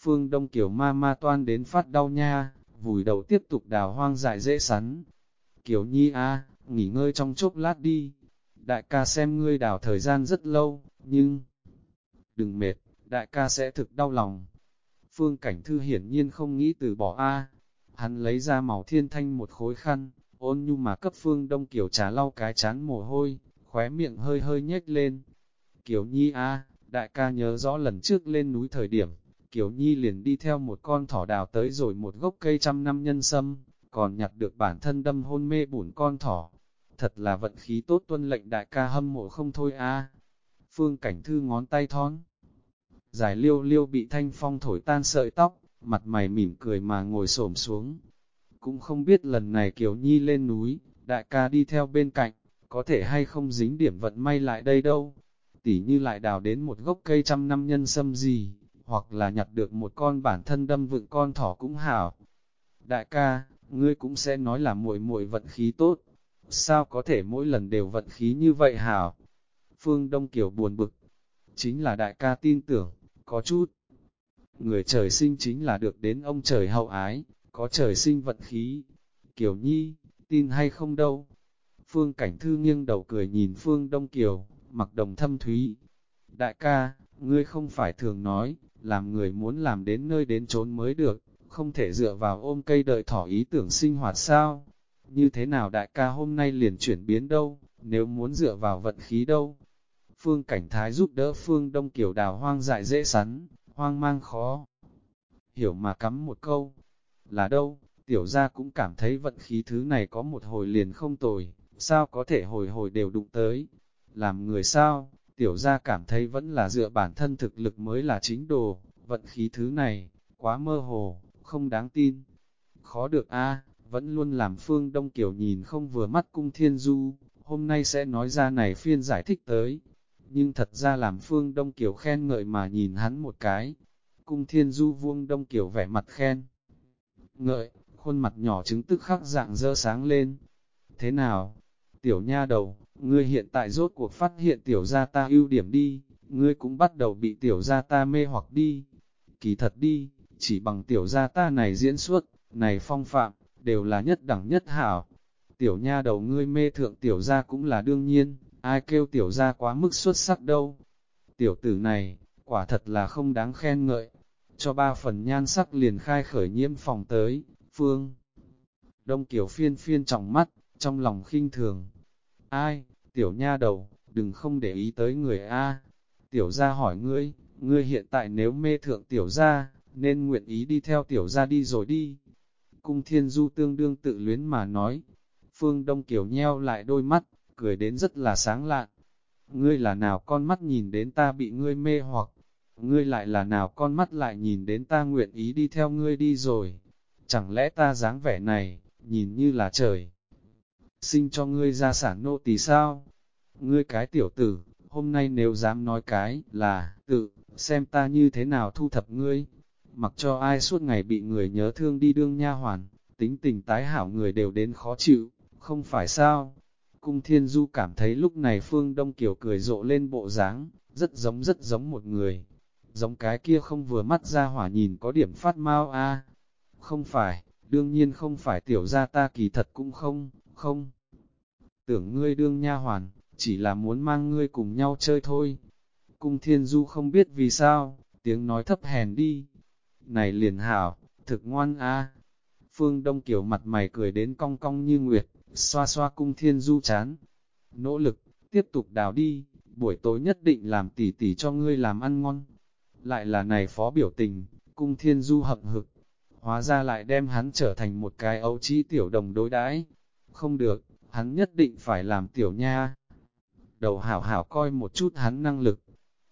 Phương Đông Kiều ma ma toan đến phát đau nha, vùi đầu tiếp tục đào hoang dại dễ sắn. Kiều Nhi a, nghỉ ngơi trong chốc lát đi. Đại ca xem ngươi đào thời gian rất lâu, nhưng... Đừng mệt, đại ca sẽ thực đau lòng. Phương Cảnh Thư hiển nhiên không nghĩ từ bỏ A. Hắn lấy ra màu thiên thanh một khối khăn, ôn nhu mà cấp Phương Đông Kiều trà lau cái chán mồ hôi, khóe miệng hơi hơi nhếch lên. Kiều Nhi A, đại ca nhớ rõ lần trước lên núi thời điểm, Kiều Nhi liền đi theo một con thỏ đào tới rồi một gốc cây trăm năm nhân sâm, còn nhặt được bản thân đâm hôn mê bùn con thỏ. Thật là vận khí tốt tuân lệnh đại ca hâm mộ không thôi a. Phương Cảnh Thư ngón tay thon giải liêu liêu bị thanh phong thổi tan sợi tóc, mặt mày mỉm cười mà ngồi xổm xuống. Cũng không biết lần này Kiều Nhi lên núi, đại ca đi theo bên cạnh, có thể hay không dính điểm vận may lại đây đâu. Tỉ như lại đào đến một gốc cây trăm năm nhân sâm gì, hoặc là nhặt được một con bản thân đâm vựng con thỏ cũng hảo. Đại ca, ngươi cũng sẽ nói là muội muội vận khí tốt. Sao có thể mỗi lần đều vận khí như vậy hảo? Phương Đông Kiều buồn bực. Chính là đại ca tin tưởng, có chút. Người trời sinh chính là được đến ông trời hậu ái, có trời sinh vận khí. Kiều Nhi, tin hay không đâu. Phương Cảnh Thư nghiêng đầu cười nhìn Phương Đông Kiều, mặc đồng thâm thúy. Đại ca, ngươi không phải thường nói, làm người muốn làm đến nơi đến trốn mới được, không thể dựa vào ôm cây đợi thỏ ý tưởng sinh hoạt sao. Như thế nào đại ca hôm nay liền chuyển biến đâu, nếu muốn dựa vào vận khí đâu, Phương Cảnh Thái giúp đỡ Phương Đông Kiều đào hoang dại dễ sắn, hoang mang khó. Hiểu mà cắm một câu, là đâu, tiểu gia cũng cảm thấy vận khí thứ này có một hồi liền không tồi, sao có thể hồi hồi đều đụng tới. Làm người sao, tiểu gia cảm thấy vẫn là dựa bản thân thực lực mới là chính đồ, vận khí thứ này, quá mơ hồ, không đáng tin. Khó được a vẫn luôn làm Phương Đông Kiều nhìn không vừa mắt cung thiên du, hôm nay sẽ nói ra này phiên giải thích tới, nhưng thật ra làm Phương Đông Kiều khen ngợi mà nhìn hắn một cái. Cung thiên du vuông Đông Kiều vẻ mặt khen. Ngợi, khuôn mặt nhỏ chứng tức khắc dạng dơ sáng lên. Thế nào? Tiểu nha đầu, ngươi hiện tại rốt cuộc phát hiện tiểu gia ta ưu điểm đi, ngươi cũng bắt đầu bị tiểu gia ta mê hoặc đi. Kỳ thật đi, chỉ bằng tiểu gia ta này diễn xuất, này phong phạm, đều là nhất đẳng nhất hảo. tiểu nha đầu ngươi mê thượng tiểu gia cũng là đương nhiên, ai kêu tiểu gia quá mức xuất sắc đâu. Tiểu tử này, quả thật là không đáng khen ngợi, cho ba phần nhan sắc liền khai khởi nhiễm phòng tới, phương. Đông Kiều phiên phiên trọng mắt, trong lòng khinh thường. Ai, tiểu nha đầu, đừng không để ý tới người A. Tiểu gia hỏi ngươi, ngươi hiện tại nếu mê thượng tiểu gia, nên nguyện ý đi theo tiểu gia đi rồi đi. Cung thiên du tương đương tự luyến mà nói. Phương Đông Kiều nheo lại đôi mắt, cười đến rất là sáng lạn. Ngươi là nào con mắt nhìn đến ta bị ngươi mê hoặc, ngươi lại là nào con mắt lại nhìn đến ta nguyện ý đi theo ngươi đi rồi. Chẳng lẽ ta dáng vẻ này, nhìn như là trời. Sinh cho ngươi ra sản nô tỳ sao? Ngươi cái tiểu tử, hôm nay nếu dám nói cái là tự, xem ta như thế nào thu thập ngươi. Mặc cho ai suốt ngày bị người nhớ thương đi đương nha hoàn, tính tình tái hảo người đều đến khó chịu, không phải sao? Cung Thiên Du cảm thấy lúc này Phương Đông Kiều cười rộ lên bộ dáng, rất giống rất giống một người. Giống cái kia không vừa mắt ra hỏa nhìn có điểm phát mau a Không phải, đương nhiên không phải tiểu gia ta kỳ thật cũng không, không. Tưởng ngươi đương nha hoàn, chỉ là muốn mang ngươi cùng nhau chơi thôi. Cung Thiên Du không biết vì sao, tiếng nói thấp hèn đi. Này liền hảo, thực ngoan a. Phương Đông Kiều mặt mày cười đến cong cong như nguyệt, xoa xoa cung Thiên Du chán. Nỗ lực, tiếp tục đào đi, buổi tối nhất định làm tỉ tỉ cho ngươi làm ăn ngon. Lại là này phó biểu tình, cung Thiên Du hậm hực, hóa ra lại đem hắn trở thành một cái ấu trí tiểu đồng đối đãi. Không được, hắn nhất định phải làm tiểu nha. Đầu hảo hảo coi một chút hắn năng lực.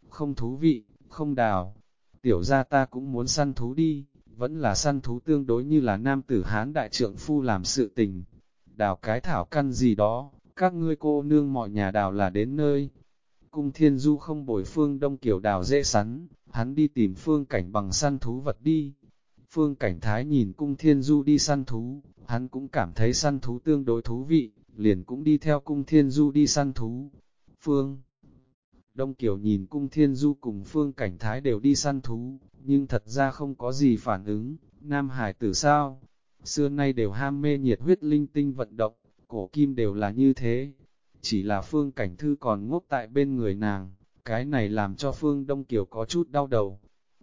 Không thú vị, không đào. Tiểu ra ta cũng muốn săn thú đi, vẫn là săn thú tương đối như là nam tử hán đại trượng phu làm sự tình. Đào cái thảo căn gì đó, các ngươi cô nương mọi nhà đào là đến nơi. Cung thiên du không bồi phương đông kiểu đào dễ sắn, hắn đi tìm phương cảnh bằng săn thú vật đi. Phương Cảnh Thái nhìn cung thiên du đi săn thú, hắn cũng cảm thấy săn thú tương đối thú vị, liền cũng đi theo cung thiên du đi săn thú. Phương Đông Kiều nhìn cung thiên du cùng Phương Cảnh Thái đều đi săn thú, nhưng thật ra không có gì phản ứng, Nam Hải tử sao? Xưa nay đều ham mê nhiệt huyết linh tinh vận động, cổ kim đều là như thế. Chỉ là Phương Cảnh Thư còn ngốc tại bên người nàng, cái này làm cho Phương Đông Kiều có chút đau đầu,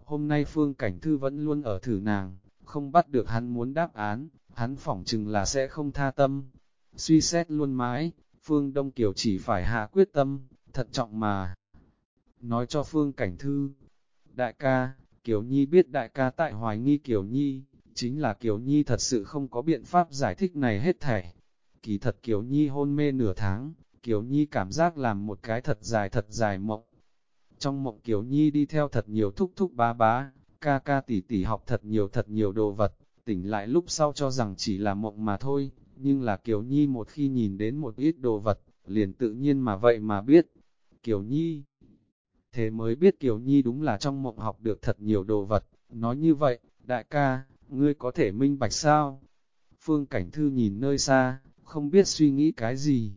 Hôm nay Phương Cảnh Thư vẫn luôn ở thử nàng, không bắt được hắn muốn đáp án, hắn phỏng chừng là sẽ không tha tâm. Suy xét luôn mãi, Phương Đông Kiều chỉ phải hạ quyết tâm, thật trọng mà. Nói cho Phương Cảnh Thư, đại ca, Kiều Nhi biết đại ca tại hoài nghi Kiều Nhi, chính là Kiều Nhi thật sự không có biện pháp giải thích này hết thảy. Kỳ thật Kiều Nhi hôn mê nửa tháng, Kiều Nhi cảm giác làm một cái thật dài thật dài mộng, trong mộng Kiều Nhi đi theo thật nhiều thúc thúc bá bá, ca ca tỷ tỷ học thật nhiều thật nhiều đồ vật, tỉnh lại lúc sau cho rằng chỉ là mộng mà thôi, nhưng là Kiều Nhi một khi nhìn đến một ít đồ vật, liền tự nhiên mà vậy mà biết. Kiều Nhi Thế mới biết Kiều Nhi đúng là trong mộng học được thật nhiều đồ vật, nói như vậy, đại ca, ngươi có thể minh bạch sao? Phương Cảnh Thư nhìn nơi xa, không biết suy nghĩ cái gì.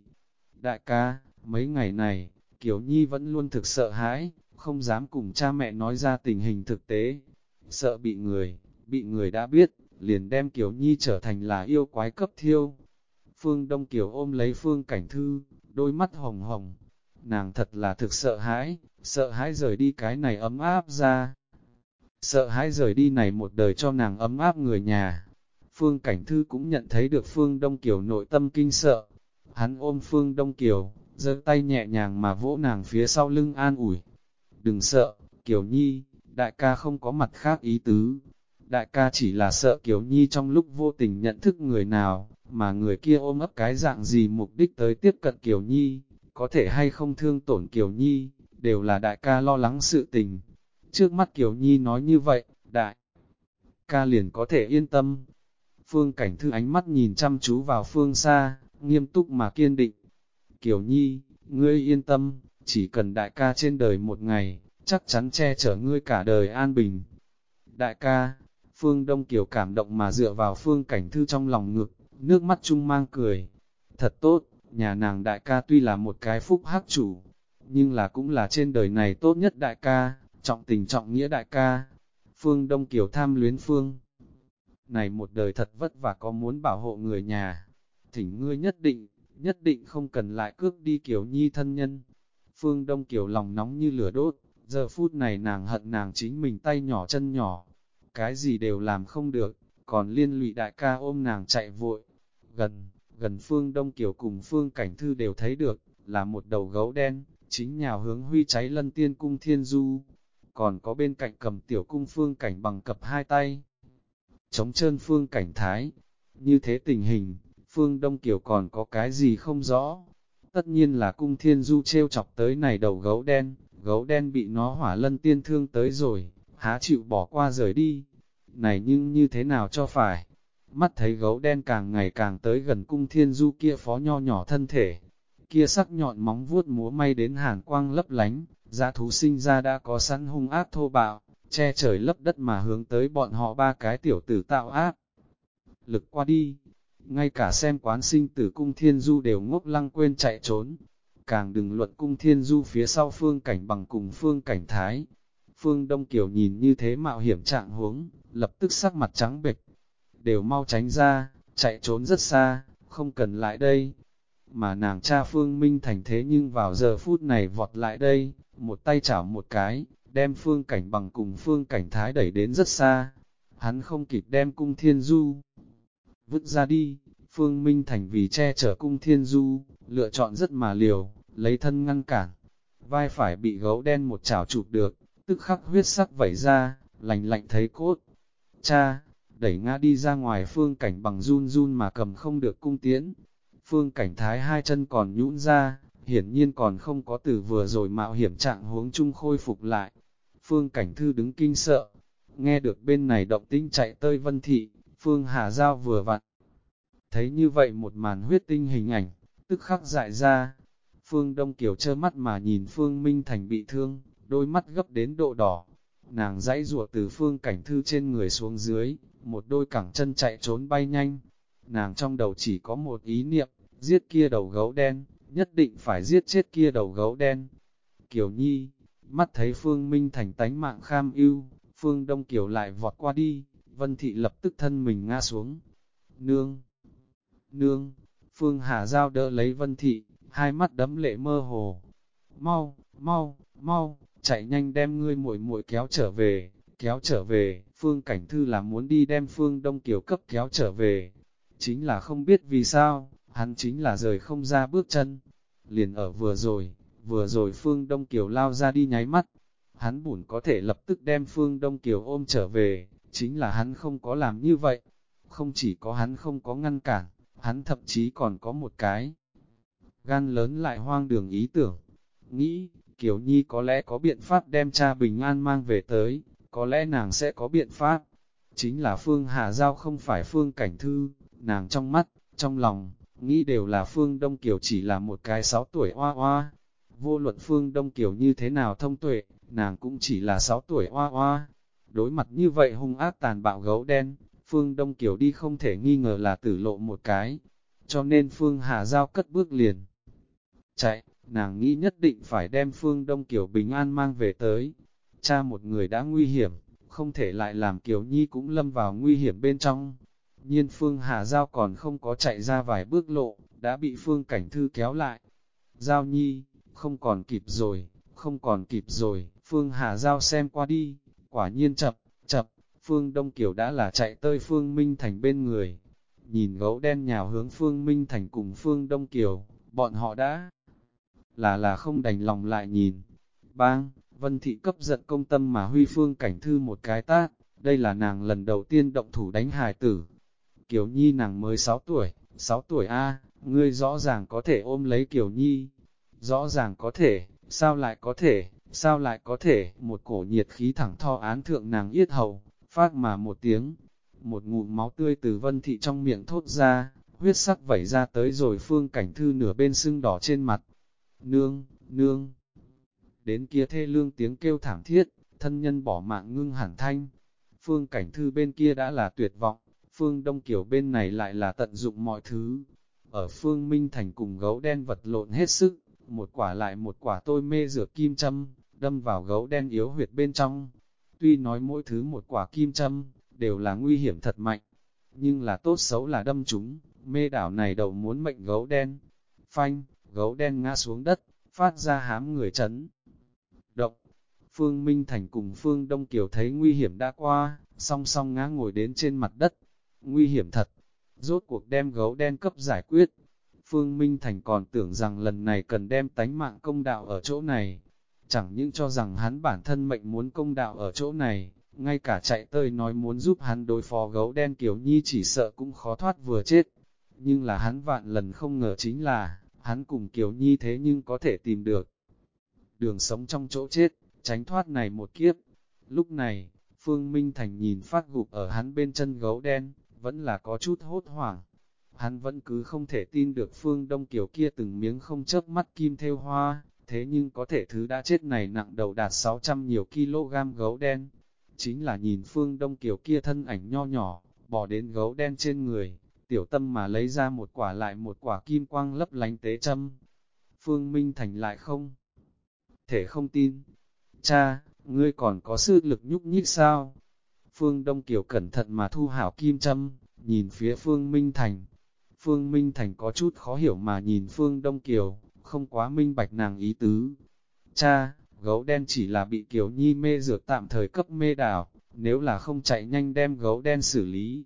Đại ca, mấy ngày này, Kiều Nhi vẫn luôn thực sợ hãi, không dám cùng cha mẹ nói ra tình hình thực tế. Sợ bị người, bị người đã biết, liền đem Kiều Nhi trở thành là yêu quái cấp thiêu. Phương Đông Kiều ôm lấy Phương Cảnh Thư, đôi mắt hồng hồng. Nàng thật là thực sợ hãi, sợ hãi rời đi cái này ấm áp ra. Sợ hãi rời đi này một đời cho nàng ấm áp người nhà. Phương Cảnh Thư cũng nhận thấy được Phương Đông Kiều nội tâm kinh sợ. Hắn ôm Phương Đông Kiều, giơ tay nhẹ nhàng mà vỗ nàng phía sau lưng an ủi. Đừng sợ, Kiều Nhi, đại ca không có mặt khác ý tứ. Đại ca chỉ là sợ Kiều Nhi trong lúc vô tình nhận thức người nào, mà người kia ôm ấp cái dạng gì mục đích tới tiếp cận Kiều Nhi, có thể hay không thương tổn Kiều Nhi, đều là đại ca lo lắng sự tình. Trước mắt Kiều Nhi nói như vậy, đại ca liền có thể yên tâm. Phương Cảnh Thư ánh mắt nhìn chăm chú vào phương xa, nghiêm túc mà kiên định. Kiều Nhi, ngươi yên tâm, chỉ cần đại ca trên đời một ngày, chắc chắn che chở ngươi cả đời an bình. Đại ca, Phương Đông Kiều cảm động mà dựa vào Phương Cảnh Thư trong lòng ngực, nước mắt chung mang cười. Thật tốt, nhà nàng đại ca tuy là một cái phúc hắc chủ, nhưng là cũng là trên đời này tốt nhất đại ca, trọng tình trọng nghĩa đại ca. Phương Đông Kiều tham luyến Phương. Này một đời thật vất vả có muốn bảo hộ người nhà, thỉnh ngươi nhất định, nhất định không cần lại cướp đi Kiều Nhi thân nhân. Phương Đông Kiều lòng nóng như lửa đốt, giờ phút này nàng hận nàng chính mình tay nhỏ chân nhỏ, cái gì đều làm không được, còn liên lụy đại ca ôm nàng chạy vội. Gần, gần Phương Đông Kiều cùng Phương Cảnh Thư đều thấy được, là một đầu gấu đen, chính nhào hướng huy cháy lân tiên cung thiên du, còn có bên cạnh cầm tiểu cung Phương Cảnh bằng cập hai tay. Chống chân Phương Cảnh Thái, như thế tình hình, Phương Đông Kiều còn có cái gì không rõ. Tất nhiên là cung thiên du treo chọc tới này đầu gấu đen, gấu đen bị nó hỏa lân tiên thương tới rồi, há chịu bỏ qua rời đi. Này nhưng như thế nào cho phải? Mắt thấy gấu đen càng ngày càng tới gần cung thiên du kia phó nho nhỏ thân thể. Kia sắc nhọn móng vuốt múa may đến hàn quang lấp lánh, giá thú sinh ra đã có sẵn hung ác thô bạo, che trời lấp đất mà hướng tới bọn họ ba cái tiểu tử tạo ác. Lực qua đi, ngay cả xem quán sinh tử cung thiên du đều ngốc lăng quên chạy trốn. Càng đừng luận cung thiên du phía sau phương cảnh bằng cùng phương cảnh thái. Phương Đông Kiều nhìn như thế mạo hiểm trạng huống, lập tức sắc mặt trắng bệch. Đều mau tránh ra, chạy trốn rất xa, không cần lại đây. Mà nàng cha Phương Minh thành thế nhưng vào giờ phút này vọt lại đây, một tay chảo một cái, đem phương cảnh bằng cùng phương cảnh thái đẩy đến rất xa. Hắn không kịp đem cung thiên du, vứt ra đi, Phương Minh Thành vì che chở cung thiên du, lựa chọn rất mà liều, lấy thân ngăn cản. Vai phải bị gấu đen một chảo chụp được, tức khắc huyết sắc vẩy ra, lành lạnh thấy cốt. Cha, đẩy ngã đi ra ngoài phương cảnh bằng run run mà cầm không được cung tiễn. Phương cảnh thái hai chân còn nhũn ra, hiển nhiên còn không có từ vừa rồi mạo hiểm trạng huống chung khôi phục lại. Phương cảnh thư đứng kinh sợ, nghe được bên này động tinh chạy tơi vân thị, Phương Hà Giao vừa vặn. Thấy như vậy một màn huyết tinh hình ảnh, tức khắc dại ra. Phương Đông Kiều trơ mắt mà nhìn Phương Minh Thành bị thương, đôi mắt gấp đến độ đỏ. Nàng dãy rùa từ phương cảnh thư trên người xuống dưới, một đôi cẳng chân chạy trốn bay nhanh. Nàng trong đầu chỉ có một ý niệm, giết kia đầu gấu đen, nhất định phải giết chết kia đầu gấu đen. Kiều Nhi, mắt thấy Phương Minh Thành tánh mạng kham ưu, Phương Đông Kiều lại vọt qua đi, Vân Thị lập tức thân mình ngã xuống. Nương! Nương! Phương Hà Giao đỡ lấy Vân Thị, hai mắt đấm lệ mơ hồ. Mau, mau, mau, chạy nhanh đem ngươi muội muội kéo trở về, kéo trở về, Phương Cảnh Thư là muốn đi đem Phương Đông Kiều cấp kéo trở về. Chính là không biết vì sao, hắn chính là rời không ra bước chân. Liền ở vừa rồi, vừa rồi Phương Đông Kiều lao ra đi nháy mắt. Hắn bùn có thể lập tức đem Phương Đông Kiều ôm trở về, chính là hắn không có làm như vậy. Không chỉ có hắn không có ngăn cản, hắn thậm chí còn có một cái. Gan lớn lại hoang đường ý tưởng. Nghĩ, Kiều Nhi có lẽ có biện pháp đem cha bình an mang về tới, có lẽ nàng sẽ có biện pháp. Chính là Phương Hà Giao không phải Phương Cảnh Thư, nàng trong mắt, trong lòng, nghĩ đều là Phương Đông Kiều chỉ là một cái sáu tuổi hoa hoa. Vô luận Phương Đông Kiều như thế nào thông tuệ, nàng cũng chỉ là sáu tuổi hoa hoa. Đối mặt như vậy hung ác tàn bạo gấu đen, Phương Đông Kiều đi không thể nghi ngờ là tử lộ một cái. Cho nên Phương Hà Giao cất bước liền. Chạy, nàng nghĩ nhất định phải đem Phương Đông Kiều bình an mang về tới. Cha một người đã nguy hiểm, không thể lại làm Kiều Nhi cũng lâm vào nguy hiểm bên trong. Nhiên Phương Hà Giao còn không có chạy ra vài bước lộ, đã bị Phương Cảnh Thư kéo lại. Giao Nhi, không còn kịp rồi, không còn kịp rồi, Phương Hà Giao xem qua đi, quả nhiên chập, chập, Phương Đông Kiều đã là chạy tới Phương Minh Thành bên người. Nhìn gấu đen nhào hướng Phương Minh Thành cùng Phương Đông Kiều, bọn họ đã là là không đành lòng lại nhìn. Bang, Vân Thị cấp giận công tâm mà huy Phương Cảnh Thư một cái tát, đây là nàng lần đầu tiên động thủ đánh hài tử. Kiều Nhi nàng mới 6 tuổi, 6 tuổi A, ngươi rõ ràng có thể ôm lấy Kiều Nhi. Rõ ràng có thể, sao lại có thể, sao lại có thể, một cổ nhiệt khí thẳng tho án thượng nàng yết hầu, phát mà một tiếng, một ngụm máu tươi từ vân thị trong miệng thốt ra, huyết sắc vẩy ra tới rồi phương cảnh thư nửa bên sưng đỏ trên mặt. Nương, nương, đến kia thê lương tiếng kêu thảm thiết, thân nhân bỏ mạng ngưng hẳn thanh. Phương cảnh thư bên kia đã là tuyệt vọng, phương đông kiểu bên này lại là tận dụng mọi thứ. Ở phương Minh Thành cùng gấu đen vật lộn hết sức, một quả lại một quả tôi mê dược kim châm, đâm vào gấu đen yếu huyệt bên trong. Tuy nói mỗi thứ một quả kim châm, đều là nguy hiểm thật mạnh, nhưng là tốt xấu là đâm chúng, mê đảo này đầu muốn mệnh gấu đen. Phanh, gấu đen ngã xuống đất, phát ra hám người chấn. Phương Minh Thành cùng Phương Đông Kiều thấy nguy hiểm đã qua, song song ngã ngồi đến trên mặt đất. Nguy hiểm thật, rốt cuộc đem gấu đen cấp giải quyết. Phương Minh Thành còn tưởng rằng lần này cần đem tánh mạng công đạo ở chỗ này. Chẳng những cho rằng hắn bản thân mệnh muốn công đạo ở chỗ này, ngay cả chạy tơi nói muốn giúp hắn đối phó gấu đen Kiều Nhi chỉ sợ cũng khó thoát vừa chết. Nhưng là hắn vạn lần không ngờ chính là, hắn cùng Kiều Nhi thế nhưng có thể tìm được. Đường sống trong chỗ chết, tránh thoát này một kiếp. Lúc này, Phương Minh Thành nhìn phát gục ở hắn bên chân gấu đen, vẫn là có chút hốt hoảng. Hắn vẫn cứ không thể tin được Phương Đông Kiều kia từng miếng không chớp mắt kim theo hoa, thế nhưng có thể thứ đã chết này nặng đầu đạt 600 nhiều kg gấu đen. Chính là nhìn Phương Đông Kiều kia thân ảnh nho nhỏ, bỏ đến gấu đen trên người, tiểu tâm mà lấy ra một quả lại một quả kim quang lấp lánh tế châm. Phương Minh Thành lại không thể không tin. Cha, ngươi còn có sức lực nhúc nhích sao? Phương Đông Kiều cẩn thận mà thu hảo kim châm, nhìn phía Phương Minh Thành. Phương Minh Thành có chút khó hiểu mà nhìn Phương Đông Kiều, không quá minh bạch nàng ý tứ. Cha, gấu đen chỉ là bị Kiều Nhi mê dược tạm thời cấp mê đảo, nếu là không chạy nhanh đem gấu đen xử lý.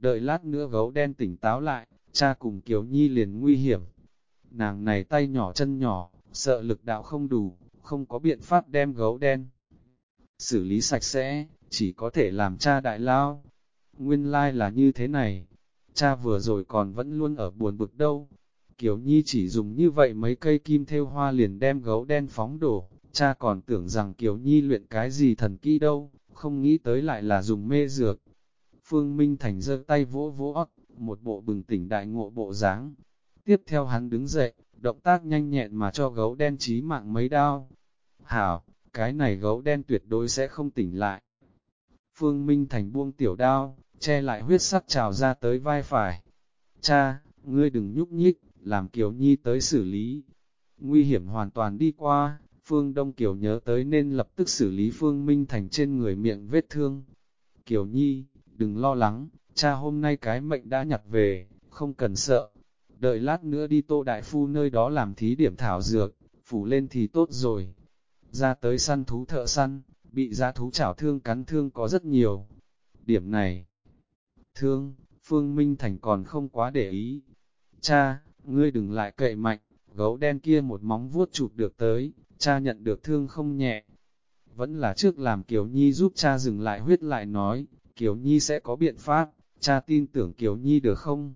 Đợi lát nữa gấu đen tỉnh táo lại, cha cùng Kiều Nhi liền nguy hiểm. Nàng này tay nhỏ chân nhỏ, sợ lực đạo không đủ, không có biện pháp đem gấu đen. Xử lý sạch sẽ, chỉ có thể làm cha đại lao. Nguyên lai like là như thế này, cha vừa rồi còn vẫn luôn ở buồn bực đâu. Kiều Nhi chỉ dùng như vậy mấy cây kim theo hoa liền đem gấu đen phóng đổ, cha còn tưởng rằng Kiều Nhi luyện cái gì thần kỹ đâu, không nghĩ tới lại là dùng mê dược. Phương Minh Thành giơ tay vỗ vỗ ót, một bộ bừng tỉnh đại ngộ bộ dáng. Tiếp theo hắn đứng dậy, động tác nhanh nhẹn mà cho gấu đen chí mạng mấy đao. Hảo, cái này gấu đen tuyệt đối sẽ không tỉnh lại. Phương Minh Thành buông tiểu đao, che lại huyết sắc trào ra tới vai phải. Cha, ngươi đừng nhúc nhích, làm Kiều Nhi tới xử lý. Nguy hiểm hoàn toàn đi qua, Phương Đông Kiều nhớ tới nên lập tức xử lý Phương Minh Thành trên người miệng vết thương. Kiều Nhi, đừng lo lắng, cha hôm nay cái mệnh đã nhặt về, không cần sợ. Đợi lát nữa đi tô đại phu nơi đó làm thí điểm thảo dược, phủ lên thì tốt rồi. Ra tới săn thú thợ săn, bị giá thú chảo thương cắn thương có rất nhiều. Điểm này, thương, Phương Minh Thành còn không quá để ý. Cha, ngươi đừng lại cậy mạnh, gấu đen kia một móng vuốt chụp được tới, cha nhận được thương không nhẹ. Vẫn là trước làm Kiều Nhi giúp cha dừng lại huyết lại nói, Kiều Nhi sẽ có biện pháp, cha tin tưởng Kiều Nhi được không?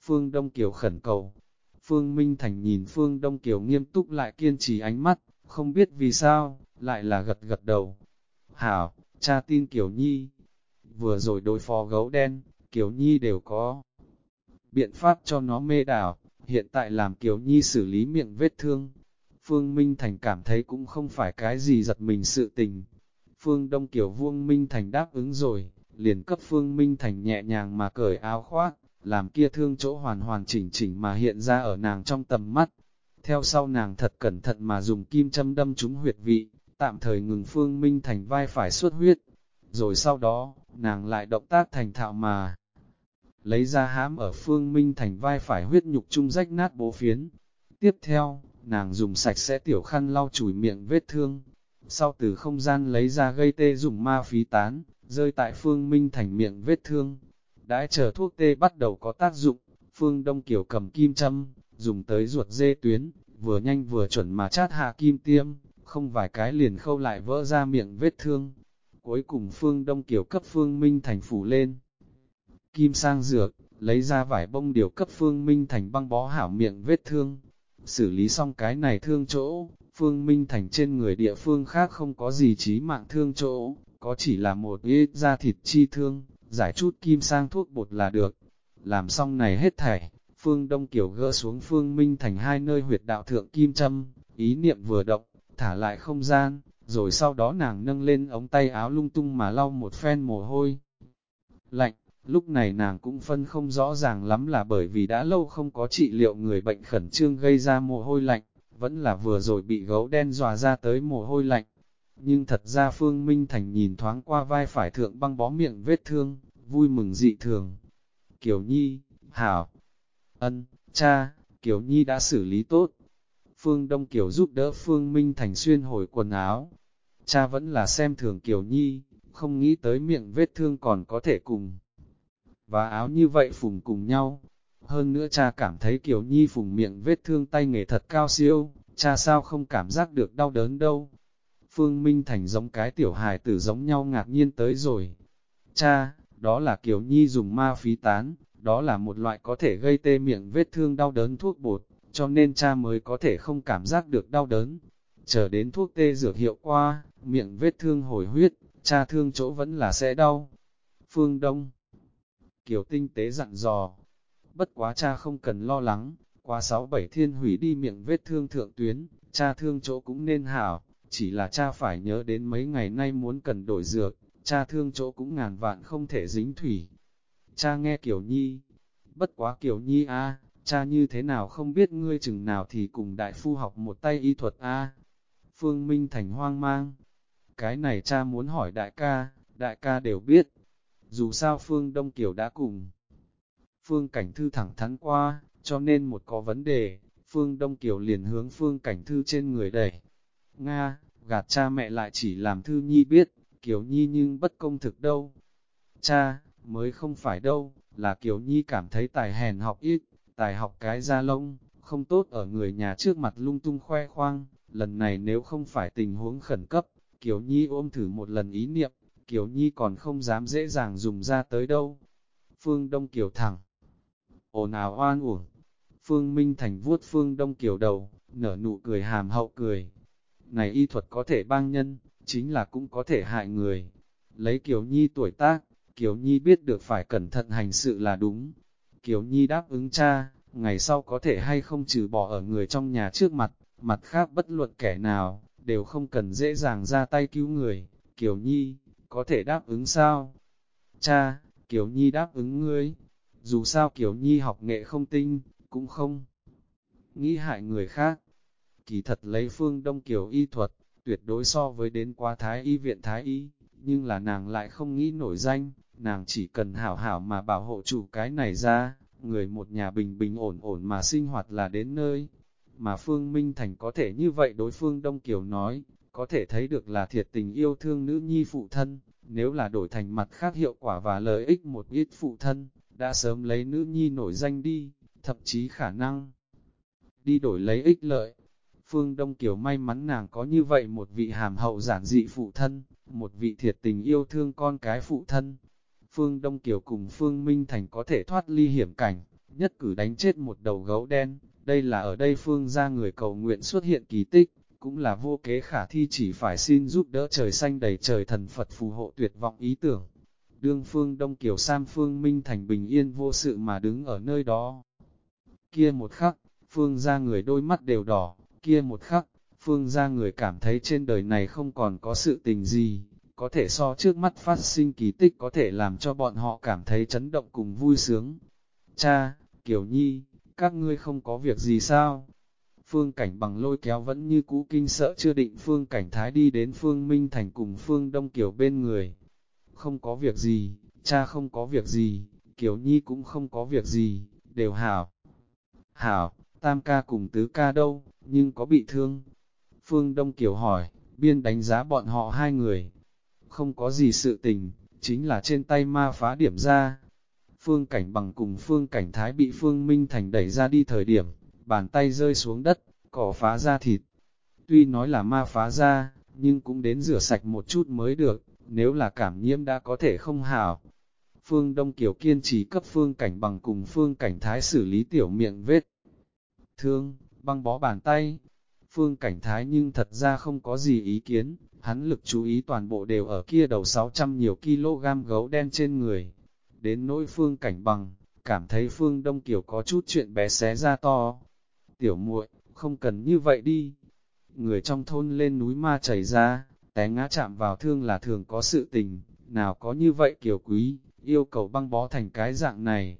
Phương Đông Kiều khẩn cầu. Phương Minh Thành nhìn Phương Đông Kiều nghiêm túc lại kiên trì ánh mắt, không biết vì sao, lại là gật gật đầu. Hảo, cha tin Kiều Nhi. Vừa rồi đối phó gấu đen, Kiều Nhi đều có biện pháp cho nó mê đảo, hiện tại làm Kiều Nhi xử lý miệng vết thương. Phương Minh Thành cảm thấy cũng không phải cái gì giật mình sự tình. Phương Đông Kiều Vuông Minh Thành đáp ứng rồi, liền cấp Phương Minh Thành nhẹ nhàng mà cởi áo khoác, làm kia thương chỗ hoàn hoàn chỉnh chỉnh mà hiện ra ở nàng trong tầm mắt. Theo sau nàng thật cẩn thận mà dùng kim châm đâm trúng huyệt vị, tạm thời ngừng Phương Minh Thành vai phải xuất huyết. Rồi sau đó, nàng lại động tác thành thạo mà lấy ra hãm ở Phương Minh Thành vai phải huyết nhục chung rách nát bố phiến. Tiếp theo, nàng dùng sạch sẽ tiểu khăn lau chùi miệng vết thương. Sau từ không gian lấy ra gây tê dùng ma phí tán, rơi tại Phương Minh Thành miệng vết thương. Đãi chờ thuốc tê bắt đầu có tác dụng, Phương Đông Kiều cầm kim châm, dùng tới ruột dê tuyến, vừa nhanh vừa chuẩn mà chát hạ kim tiêm, không vài cái liền khâu lại vỡ ra miệng vết thương. Cuối cùng Phương Đông Kiều cấp Phương Minh Thành phủ lên. Kim sang dược, lấy ra vải bông điều cấp Phương Minh Thành băng bó hảo miệng vết thương. Xử lý xong cái này thương chỗ, Phương Minh Thành trên người địa phương khác không có gì chí mạng thương chỗ, có chỉ là một ít da thịt chi thương, giải chút kim sang thuốc bột là được. Làm xong này hết thảy, Phương Đông Kiều gỡ xuống Phương Minh Thành hai nơi huyệt đạo thượng kim châm, ý niệm vừa động, thả lại không gian, rồi sau đó nàng nâng lên ống tay áo lung tung mà lau một phen mồ hôi. Lạnh, lúc này nàng cũng phân không rõ ràng lắm là bởi vì đã lâu không có trị liệu người bệnh khẩn trương gây ra mồ hôi lạnh, vẫn là vừa rồi bị gấu đen dòa ra tới mồ hôi lạnh. Nhưng thật ra Phương Minh Thành nhìn thoáng qua vai phải thượng băng bó miệng vết thương, vui mừng dị thường. Kiều Nhi, Hảo, Ân, cha, Kiều Nhi đã xử lý tốt. Phương Đông Kiều giúp đỡ Phương Minh Thành xuyên hồi quần áo. Cha vẫn là xem thường Kiều Nhi, không nghĩ tới miệng vết thương còn có thể cùng. Và áo như vậy phùng cùng nhau. Hơn nữa cha cảm thấy Kiều Nhi phùng miệng vết thương tay nghề thật cao siêu, cha sao không cảm giác được đau đớn đâu. Phương Minh Thành giống cái tiểu hài tử giống nhau ngạc nhiên tới rồi. Cha, đó là Kiều Nhi dùng ma phí tán, đó là một loại có thể gây tê miệng vết thương đau đớn thuốc bột, cho nên cha mới có thể không cảm giác được đau đớn. Chờ đến thuốc tê dược hiệu qua, miệng vết thương hồi huyết, cha thương chỗ vẫn là sẽ đau. Phương Đông Kiều tinh tế dặn dò, bất quá cha không cần lo lắng, qua sáu bảy thiên hủy đi miệng vết thương thượng tuyến, cha thương chỗ cũng nên hảo, chỉ là cha phải nhớ đến mấy ngày nay muốn cần đổi dược, cha thương chỗ cũng ngàn vạn không thể dính thủy. Cha nghe Kiều Nhi, bất quá Kiều Nhi a, cha như thế nào không biết ngươi chừng nào thì cùng đại phu học một tay y thuật a. Phương Minh Thành hoang mang, cái này cha muốn hỏi đại ca, đại ca đều biết, dù sao Phương Đông Kiều đã cùng. Phương Cảnh Thư thẳng thắn qua, cho nên một có vấn đề, Phương Đông Kiều liền hướng Phương Cảnh Thư trên người đẩy. Nga, gạt cha mẹ lại chỉ làm Thư Nhi biết, Kiều Nhi nhưng bất công thực đâu. Cha, mới không phải đâu, là Kiều Nhi cảm thấy tài hèn học ít, tài học cái da lông, không tốt ở người nhà trước mặt lung tung khoe khoang, lần này nếu không phải tình huống khẩn cấp, Kiều Nhi ôm thử một lần ý niệm, Kiều Nhi còn không dám dễ dàng dùng ra tới đâu. Phương Đông Kiều thẳng, ồn ào oan uổng. Phương Minh Thành vuốt Phương Đông Kiều đầu, nở nụ cười hàm hậu cười. Này y thuật có thể bang nhân, chính là cũng có thể hại người. Lấy Kiều Nhi tuổi tác, Kiều Nhi biết được phải cẩn thận hành sự là đúng. Kiều Nhi đáp ứng cha, ngày sau có thể hay không trừ bỏ ở người trong nhà trước mặt, mặt khác bất luận kẻ nào, đều không cần dễ dàng ra tay cứu người. Kiều Nhi, có thể đáp ứng sao? Cha, Kiều Nhi đáp ứng ngươi. Dù sao Kiều Nhi học nghệ không tinh, cũng không nghĩ hại người khác. Kỳ thật lấy phương Đông Kiều y thuật, tuyệt đối so với đến qua Thái y viện Thái y, nhưng là nàng lại không nghĩ nổi danh, nàng chỉ cần hảo hảo mà bảo hộ chủ cái này ra, người một nhà bình bình ổn ổn mà sinh hoạt là đến nơi. Mà Phương Minh Thành có thể như vậy đối phương Đông Kiều nói, có thể thấy được là thiệt tình yêu thương nữ nhi phụ thân, nếu là đổi thành mặt khác hiệu quả và lợi ích một ít phụ thân, đã sớm lấy nữ nhi nổi danh đi, thậm chí khả năng đi đổi lấy ích lợi. Phương Đông Kiều may mắn nàng có như vậy một vị hàm hậu giản dị phụ thân, một vị thiệt tình yêu thương con cái phụ thân. Phương Đông Kiều cùng Phương Minh Thành có thể thoát ly hiểm cảnh, nhất cử đánh chết một đầu gấu đen, đây là ở đây Phương ra người cầu nguyện xuất hiện kỳ tích cũng là vô kế khả thi chỉ phải xin giúp đỡ trời xanh đầy trời thần Phật phù hộ tuyệt vọng ý tưởng. Đương phương Đông Kiều Sam phương Minh Thành bình yên vô sự mà đứng ở nơi đó. Kia một khắc, phương ra người đôi mắt đều đỏ, kia một khắc, phương ra người cảm thấy trên đời này không còn có sự tình gì, có thể so trước mắt phát sinh kỳ tích có thể làm cho bọn họ cảm thấy chấn động cùng vui sướng. Cha, Kiều Nhi, các ngươi không có việc gì sao? Phương Cảnh bằng lôi kéo vẫn như cũ kinh sợ chưa định Phương Cảnh Thái đi đến Phương Minh Thành cùng Phương Đông Kiều bên người. Không có việc gì, cha không có việc gì, Kiều Nhi cũng không có việc gì, đều hảo. Hảo, Tam ca cùng Tứ ca đâu, nhưng có bị thương. Phương Đông Kiều hỏi, biên đánh giá bọn họ hai người. Không có gì sự tình, chính là trên tay ma phá điểm ra. Phương Cảnh bằng cùng Phương Cảnh Thái bị Phương Minh Thành đẩy ra đi thời điểm, bàn tay rơi xuống đất, cỏ phá ra thịt. Tuy nói là ma phá ra, nhưng cũng đến rửa sạch một chút mới được, nếu là cảm nhiễm đã có thể không hảo. Phương Đông Kiều kiên trì cấp phương cảnh bằng cùng phương cảnh thái xử lý tiểu miệng vết. Thương, băng bó bàn tay. Phương cảnh thái nhưng thật ra không có gì ý kiến, hắn lực chú ý toàn bộ đều ở kia đầu 600 nhiều kg gấu đen trên người. Đến nỗi phương cảnh bằng, cảm thấy phương Đông Kiều có chút chuyện bé xé ra to, tiểu muội, không cần như vậy đi. Người trong thôn lên núi ma chảy ra, té ngã chạm vào thương là thường có sự tình, nào có như vậy kiểu quý, yêu cầu băng bó thành cái dạng này.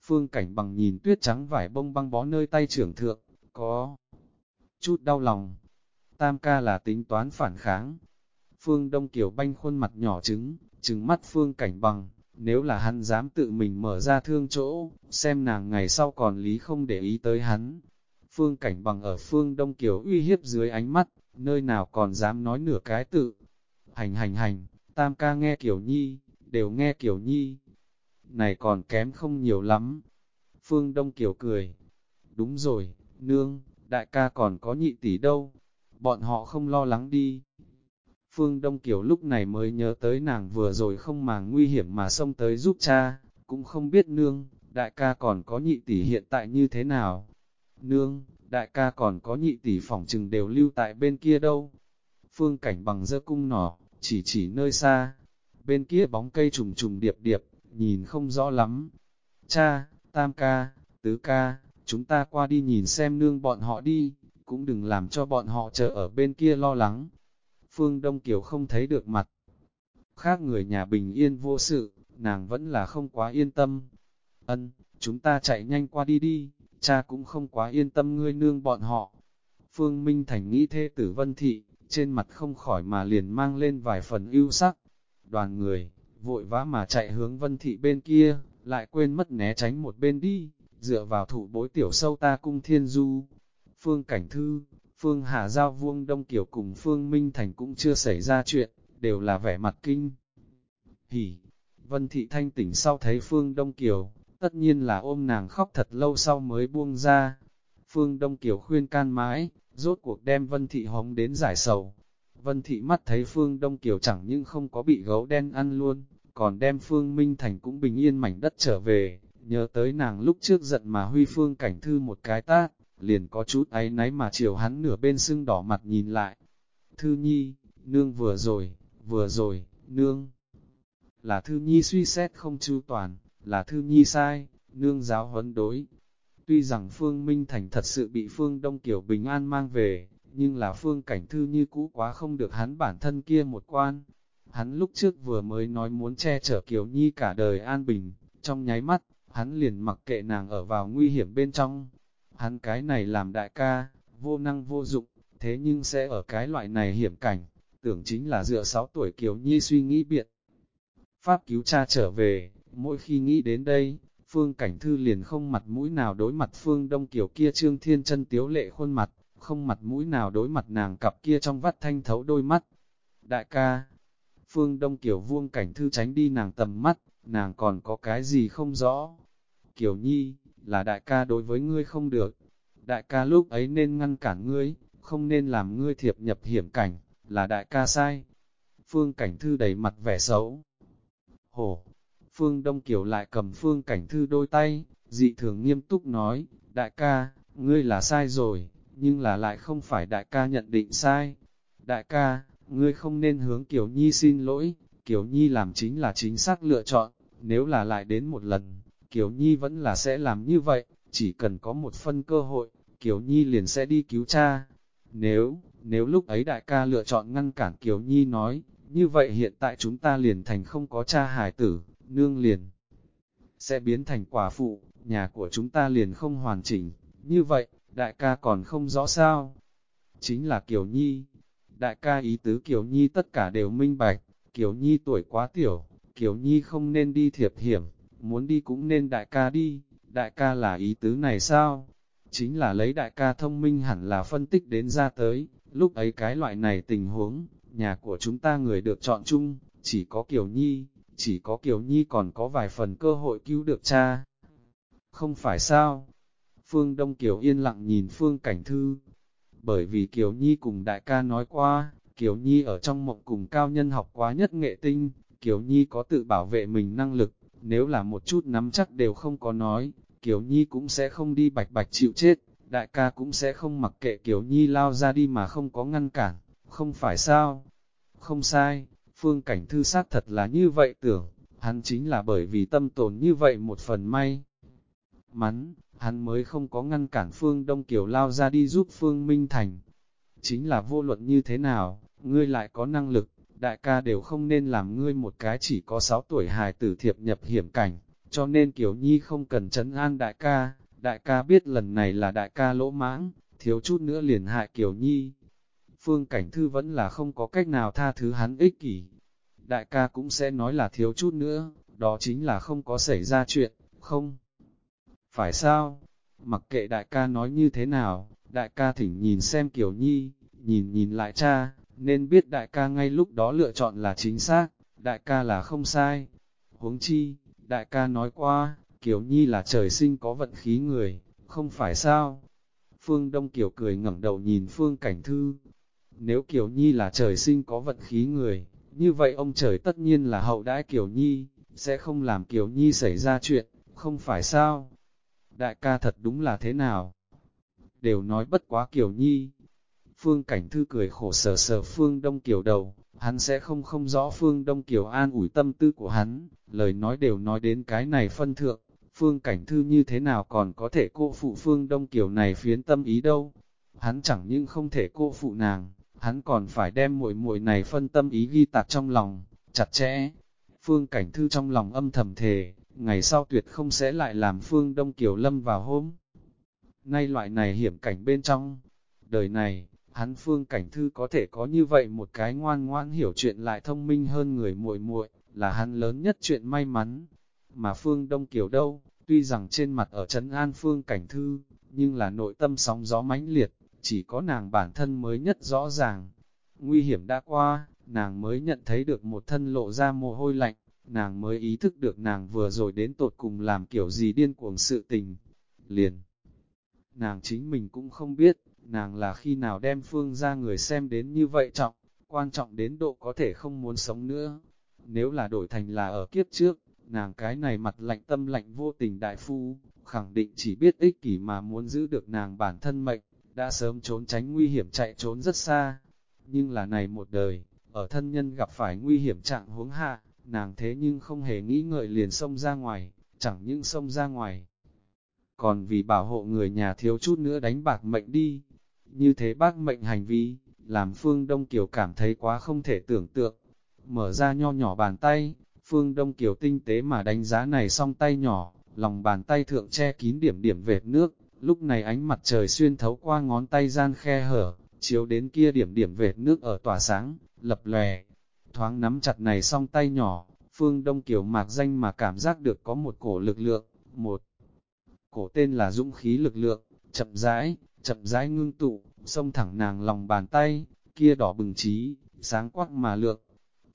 Phương cảnh bằng nhìn tuyết trắng vải bông băng bó nơi tay trưởng thượng, có chút đau lòng. Tam ca là tính toán phản kháng. Phương Đông Kiều banh khuôn mặt nhỏ trứng, trứng mắt Phương cảnh bằng, nếu là hắn dám tự mình mở ra thương chỗ, xem nàng ngày sau còn lý không để ý tới hắn. Phương cảnh bằng ở phương Đông Kiều uy hiếp dưới ánh mắt, nơi nào còn dám nói nửa cái tự. Hành hành hành, tam ca nghe Kiều Nhi, đều nghe Kiều Nhi. Này còn kém không nhiều lắm. Phương Đông Kiều cười. Đúng rồi, nương, đại ca còn có nhị tỷ đâu. Bọn họ không lo lắng đi. Phương Đông Kiều lúc này mới nhớ tới nàng vừa rồi không màng nguy hiểm mà xông tới giúp cha, cũng không biết nương, đại ca còn có nhị tỷ hiện tại như thế nào. Nương, đại ca còn có nhị tỷ phỏng trừng đều lưu tại bên kia đâu. Phương cảnh bằng dơ cung nỏ, chỉ chỉ nơi xa, bên kia bóng cây trùng trùng điệp điệp, nhìn không rõ lắm. Cha, tam ca, tứ ca, chúng ta qua đi nhìn xem nương bọn họ đi, cũng đừng làm cho bọn họ chờ ở bên kia lo lắng. Phương Đông Kiều không thấy được mặt. Khác người nhà bình yên vô sự, nàng vẫn là không quá yên tâm. Ân, chúng ta chạy nhanh qua đi đi, cha cũng không quá yên tâm ngươi nương bọn họ. Phương Minh Thành nghĩ thê tử vân thị, trên mặt không khỏi mà liền mang lên vài phần ưu sắc. Đoàn người, vội vã mà chạy hướng vân thị bên kia, lại quên mất né tránh một bên đi, dựa vào thủ bối tiểu sâu ta cung thiên du. Phương Cảnh Thư, Phương Hà Giao Vuông Đông Kiều cùng Phương Minh Thành cũng chưa xảy ra chuyện, đều là vẻ mặt kinh. Hỉ, Vân Thị Thanh tỉnh sau thấy Phương Đông Kiều, tất nhiên là ôm nàng khóc thật lâu sau mới buông ra. Phương Đông Kiều khuyên can mãi, rốt cuộc đem Vân Thị hóng đến giải sầu. Vân Thị mắt thấy Phương Đông Kiều chẳng nhưng không có bị gấu đen ăn luôn, còn đem Phương Minh Thành cũng bình yên mảnh đất trở về, nhớ tới nàng lúc trước giận mà huy Phương Cảnh Thư một cái tát, liền có chút ấy náy mà chiều hắn nửa bên sưng đỏ mặt nhìn lại. Thư Nhi, nương vừa rồi, vừa rồi, nương. Là Thư Nhi suy xét không chu toàn, là Thư Nhi sai, nương giáo huấn đối. Tuy rằng Phương Minh Thành thật sự bị Phương Đông Kiều Bình An mang về, nhưng là Phương Cảnh Thư như cũ quá không được hắn bản thân kia một quan. Hắn lúc trước vừa mới nói muốn che chở Kiều Nhi cả đời an bình, trong nháy mắt, hắn liền mặc kệ nàng ở vào nguy hiểm bên trong, Hắn cái này làm đại ca, vô năng vô dụng, thế nhưng sẽ ở cái loại này hiểm cảnh, tưởng chính là dựa 6 tuổi Kiều Nhi suy nghĩ biện. Pháp cứu cha trở về, mỗi khi nghĩ đến đây, Phương Cảnh Thư liền không mặt mũi nào đối mặt Phương Đông Kiều kia trương thiên chân tiếu lệ khuôn mặt, không mặt mũi nào đối mặt nàng cặp kia trong vắt thanh thấu đôi mắt. Đại ca, Phương Đông Kiều vuông Cảnh Thư tránh đi nàng tầm mắt, nàng còn có cái gì không rõ. Kiều Nhi, là đại ca đối với ngươi không được. Đại ca lúc ấy nên ngăn cản ngươi, không nên làm ngươi thiệp nhập hiểm cảnh, là đại ca sai. Phương Cảnh Thư đầy mặt vẻ xấu. Hổ! Phương Đông Kiều lại cầm Phương Cảnh Thư đôi tay, dị thường nghiêm túc nói, đại ca, ngươi là sai rồi, nhưng là lại không phải đại ca nhận định sai. Đại ca, ngươi không nên hướng Kiều Nhi xin lỗi, Kiều Nhi làm chính là chính xác lựa chọn, nếu là lại đến một lần, Kiều Nhi vẫn là sẽ làm như vậy, chỉ cần có một phân cơ hội, Kiều Nhi liền sẽ đi cứu cha. Nếu, nếu lúc ấy đại ca lựa chọn ngăn cản Kiều Nhi nói, như vậy hiện tại chúng ta liền thành không có cha hài tử, nương liền sẽ biến thành quả phụ, nhà của chúng ta liền không hoàn chỉnh. Như vậy, đại ca còn không rõ sao? Chính là Kiều Nhi. Đại ca ý tứ Kiều Nhi tất cả đều minh bạch, Kiều Nhi tuổi quá tiểu, Kiều Nhi không nên đi thiệp hiểm, muốn đi cũng nên đại ca đi, đại ca là ý tứ này sao? Chính là lấy đại ca thông minh hẳn là phân tích đến ra tới, lúc ấy cái loại này tình huống, nhà của chúng ta người được chọn chung, chỉ có Kiều Nhi, chỉ có Kiều Nhi còn có vài phần cơ hội cứu được cha. Không phải sao? Phương Đông Kiều yên lặng nhìn Phương Cảnh Thư, bởi vì Kiều Nhi cùng đại ca nói qua, Kiều Nhi ở trong mộng cùng cao nhân học quá nhất nghệ tinh, Kiều Nhi có tự bảo vệ mình năng lực, nếu là một chút nắm chắc đều không có nói, Kiều Nhi cũng sẽ không đi bạch bạch chịu chết, đại ca cũng sẽ không mặc kệ Kiều Nhi lao ra đi mà không có ngăn cản, không phải sao? Không sai, phương cảnh thư sát thật là như vậy tưởng, hắn chính là bởi vì tâm tồn như vậy một phần may. Mắn, hắn mới không có ngăn cản phương Đông Kiều lao ra đi giúp phương Minh Thành. Chính là vô luận như thế nào, ngươi lại có năng lực, đại ca đều không nên làm ngươi một cái chỉ có 6 tuổi hài tử thiệp nhập hiểm cảnh, cho nên Kiều Nhi không cần chấn an đại ca, đại ca biết lần này là đại ca lỗ mãng, thiếu chút nữa liền hại Kiều Nhi. Phương Cảnh Thư vẫn là không có cách nào tha thứ hắn ích kỷ. Đại ca cũng sẽ nói là thiếu chút nữa, đó chính là không có xảy ra chuyện, không? Phải sao? Mặc kệ đại ca nói như thế nào, đại ca thỉnh nhìn xem Kiều Nhi, nhìn nhìn lại cha, nên biết đại ca ngay lúc đó lựa chọn là chính xác, đại ca là không sai. Huống chi, đại ca nói qua, Kiều Nhi là trời sinh có vận khí người, không phải sao? Phương Đông Kiều cười ngẩng đầu nhìn Phương Cảnh Thư. Nếu Kiều Nhi là trời sinh có vận khí người, như vậy ông trời tất nhiên là hậu đãi Kiều Nhi, sẽ không làm Kiều Nhi xảy ra chuyện, không phải sao? Đại ca thật đúng là thế nào? Đều nói bất quá Kiều Nhi. Phương Cảnh Thư cười khổ sở sở Phương Đông Kiều đầu, hắn sẽ không không rõ Phương Đông Kiều an ủi tâm tư của hắn, lời nói đều nói đến cái này phân thượng, Phương Cảnh Thư như thế nào còn có thể cô phụ Phương Đông Kiều này phiến tâm ý đâu. Hắn chẳng những không thể cô phụ nàng, hắn còn phải đem muội muội này phân tâm ý ghi tạc trong lòng, chặt chẽ. Phương Cảnh Thư trong lòng âm thầm thề, ngày sau tuyệt không sẽ lại làm Phương Đông Kiều lâm vào hôm. Nay loại này hiểm cảnh bên trong, đời này, hắn Phương Cảnh Thư có thể có như vậy một cái ngoan ngoan hiểu chuyện lại thông minh hơn người muội muội là hắn lớn nhất chuyện may mắn. Mà Phương Đông Kiều đâu, tuy rằng trên mặt ở Trấn An Phương Cảnh Thư, nhưng là nội tâm sóng gió mãnh liệt, chỉ có nàng bản thân mới nhất rõ ràng. Nguy hiểm đã qua, nàng mới nhận thấy được một thân lộ ra mồ hôi lạnh, nàng mới ý thức được nàng vừa rồi đến tột cùng làm kiểu gì điên cuồng sự tình. Liền, nàng chính mình cũng không biết, nàng là khi nào đem phương ra người xem đến như vậy trọng, quan trọng đến độ có thể không muốn sống nữa. Nếu là đổi thành là ở kiếp trước, nàng cái này mặt lạnh tâm lạnh vô tình đại phu, khẳng định chỉ biết ích kỷ mà muốn giữ được nàng bản thân mệnh, đã sớm trốn tránh nguy hiểm chạy trốn rất xa. Nhưng là này một đời, ở thân nhân gặp phải nguy hiểm trạng huống hạ, nàng thế nhưng không hề nghĩ ngợi liền xông ra ngoài, chẳng những xông ra ngoài. Còn vì bảo hộ người nhà thiếu chút nữa đánh bạc mệnh đi, như thế bác mệnh hành vi, làm Phương Đông Kiều cảm thấy quá không thể tưởng tượng. Mở ra nho nhỏ bàn tay, Phương Đông Kiều tinh tế mà đánh giá này song tay nhỏ, lòng bàn tay thượng che kín điểm điểm vệt nước, lúc này ánh mặt trời xuyên thấu qua ngón tay gian khe hở, chiếu đến kia điểm điểm vệt nước ở tỏa sáng, lập lòe. Thoáng nắm chặt này song tay nhỏ, Phương Đông Kiều mạc danh mà cảm giác được có một cổ lực lượng, một cổ tên là dũng khí lực lượng, chậm rãi, chậm rãi ngưng tụ, xông thẳng nàng lòng bàn tay, kia đỏ bừng trí, sáng quắc mà lượng.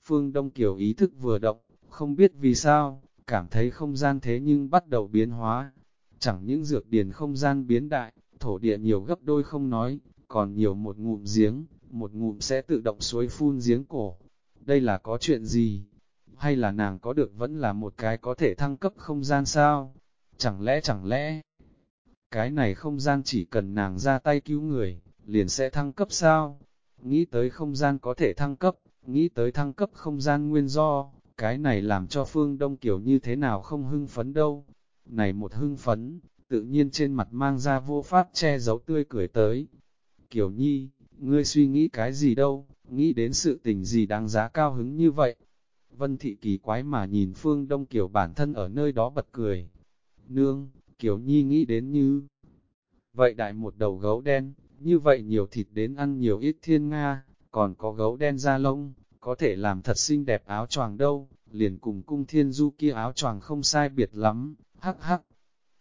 Phương Đông Kiều ý thức vừa động, không biết vì sao, cảm thấy không gian thế nhưng bắt đầu biến hóa. Chẳng những dược điền không gian biến đại, thổ địa nhiều gấp đôi không nói, còn nhiều một ngụm giếng, một ngụm sẽ tự động suối phun giếng cổ. Đây là có chuyện gì? Hay là nàng có được vẫn là một cái có thể thăng cấp không gian sao? Chẳng lẽ chẳng lẽ, cái này không gian chỉ cần nàng ra tay cứu người, liền sẽ thăng cấp sao? Nghĩ tới không gian có thể thăng cấp, nghĩ tới thăng cấp không gian nguyên do, cái này làm cho Phương Đông Kiều như thế nào không hưng phấn đâu. Này một hưng phấn, tự nhiên trên mặt mang ra vô pháp che giấu tươi cười tới. Kiều Nhi, ngươi suy nghĩ cái gì đâu, nghĩ đến sự tình gì đáng giá cao hứng như vậy. Vân Thị kỳ quái mà nhìn Phương Đông Kiều bản thân ở nơi đó bật cười. Nương, Kiều Nhi nghĩ đến như... Vậy đại một đầu gấu đen, như vậy nhiều thịt đến ăn nhiều ít thiên Nga, còn có gấu đen da lông, có thể làm thật xinh đẹp áo choàng đâu, liền cùng cung thiên du kia áo choàng không sai biệt lắm, hắc hắc.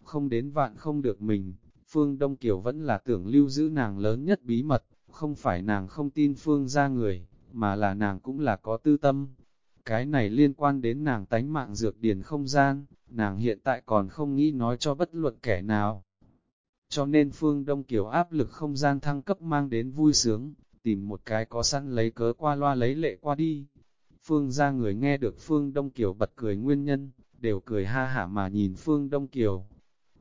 Không đến vạn không được mình, Phương Đông Kiều vẫn là tưởng lưu giữ nàng lớn nhất bí mật, không phải nàng không tin Phương ra người, mà là nàng cũng là có tư tâm. Cái này liên quan đến nàng tánh mạng dược điển không gian, nàng hiện tại còn không nghĩ nói cho bất luận kẻ nào. Cho nên Phương Đông Kiều áp lực không gian thăng cấp mang đến vui sướng, tìm một cái có sẵn lấy cớ qua loa lấy lệ qua đi. Phương ra người nghe được Phương Đông Kiều bật cười nguyên nhân, đều cười ha hả mà nhìn Phương Đông Kiều.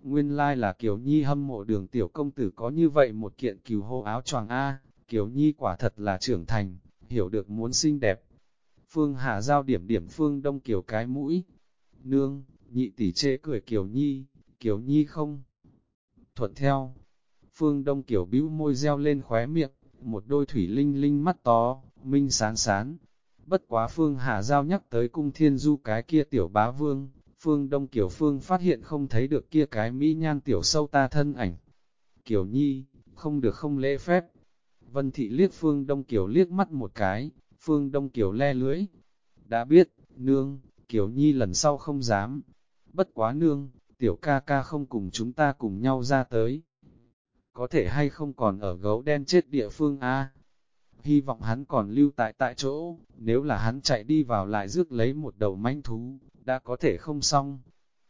Nguyên lai like là Kiều Nhi hâm mộ đường tiểu công tử có như vậy một kiện kiều hô áo choàng A, Kiều Nhi quả thật là trưởng thành, hiểu được muốn xinh đẹp. Phương Hà giao điểm điểm Phương Đông Kiều cái mũi. Nương, nhị tỷ chê cười Kiều Nhi, Kiều Nhi không? Thuận theo. Phương Đông Kiều bĩu môi reo lên khóe miệng, một đôi thủy linh linh mắt to, minh sáng sán. Bất quá Phương Hà Giao nhắc tới cung thiên du cái kia tiểu bá vương, Phương Đông Kiều Phương phát hiện không thấy được kia cái mỹ nhan tiểu sâu ta thân ảnh. Kiều Nhi, không được không lễ phép. Vân Thị liếc Phương Đông Kiều liếc mắt một cái, Phương Đông Kiều le lưỡi. Đã biết, nương, Kiều Nhi lần sau không dám. Bất quá nương, tiểu ca ca không cùng chúng ta cùng nhau ra tới. Có thể hay không còn ở gấu đen chết địa phương a Hy vọng hắn còn lưu tại tại chỗ, nếu là hắn chạy đi vào lại rước lấy một đầu manh thú, đã có thể không xong.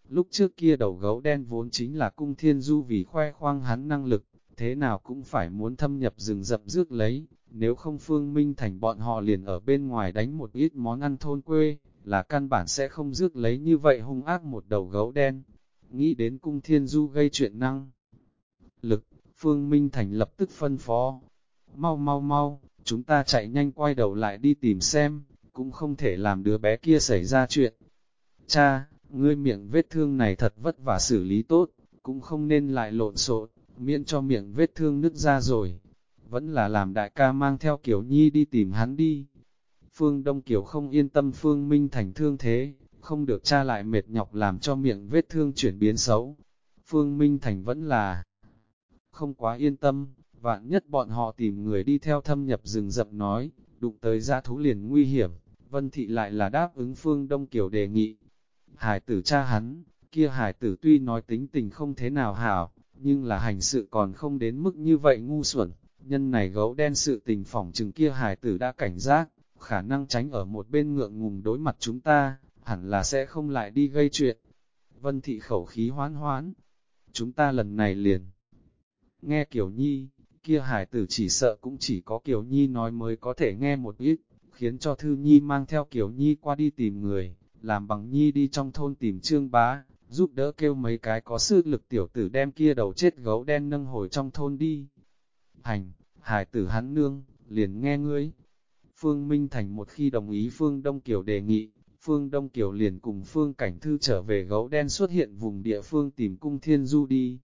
Lúc trước kia đầu gấu đen vốn chính là cung thiên du vì khoe khoang hắn năng lực, thế nào cũng phải muốn thâm nhập rừng rậm rước lấy, nếu không Phương Minh Thành bọn họ liền ở bên ngoài đánh một ít món ăn thôn quê, là căn bản sẽ không rước lấy như vậy hung ác một đầu gấu đen. Nghĩ đến cung thiên du gây chuyện năng. Lực, Phương Minh Thành lập tức phân phó. Mau mau mau, chúng ta chạy nhanh quay đầu lại đi tìm xem, cũng không thể làm đứa bé kia xảy ra chuyện. Cha, ngươi miệng vết thương này thật vất vả xử lý tốt, cũng không nên lại lộn xộn, miễn cho miệng vết thương nứt ra rồi. Vẫn là làm đại ca mang theo Kiều Nhi đi tìm hắn đi. Phương Đông Kiều không yên tâm Phương Minh thành thương thế, không được cha lại mệt nhọc làm cho miệng vết thương chuyển biến xấu. Phương Minh Thành vẫn là không quá yên tâm, vạn nhất bọn họ tìm người đi theo thâm nhập rừng rậm nói, đụng tới gia thú liền nguy hiểm, Vân Thị lại là đáp ứng Phương Đông Kiều đề nghị. Hải tử cha hắn, kia hải tử tuy nói tính tình không thế nào hảo, nhưng là hành sự còn không đến mức như vậy ngu xuẩn, nhân này gấu đen sự tình phỏng chừng kia hải tử đã cảnh giác, khả năng tránh ở một bên ngượng ngùng đối mặt chúng ta, hẳn là sẽ không lại đi gây chuyện. Vân Thị khẩu khí hoán hoán, chúng ta lần này liền. Nghe Kiều Nhi, kia hải tử chỉ sợ cũng chỉ có Kiều Nhi nói mới có thể nghe một ít, khiến cho Thư Nhi mang theo Kiều Nhi qua đi tìm người, làm bằng Nhi đi trong thôn tìm Trương Bá, giúp đỡ kêu mấy cái có sức lực tiểu tử đem kia đầu chết gấu đen nâng hồi trong thôn đi. Hành, hải tử hắn nương, liền nghe ngươi. Phương Minh Thành một khi đồng ý Phương Đông Kiều đề nghị, Phương Đông Kiều liền cùng Phương Cảnh Thư trở về gấu đen xuất hiện vùng địa phương tìm cung thiên du đi.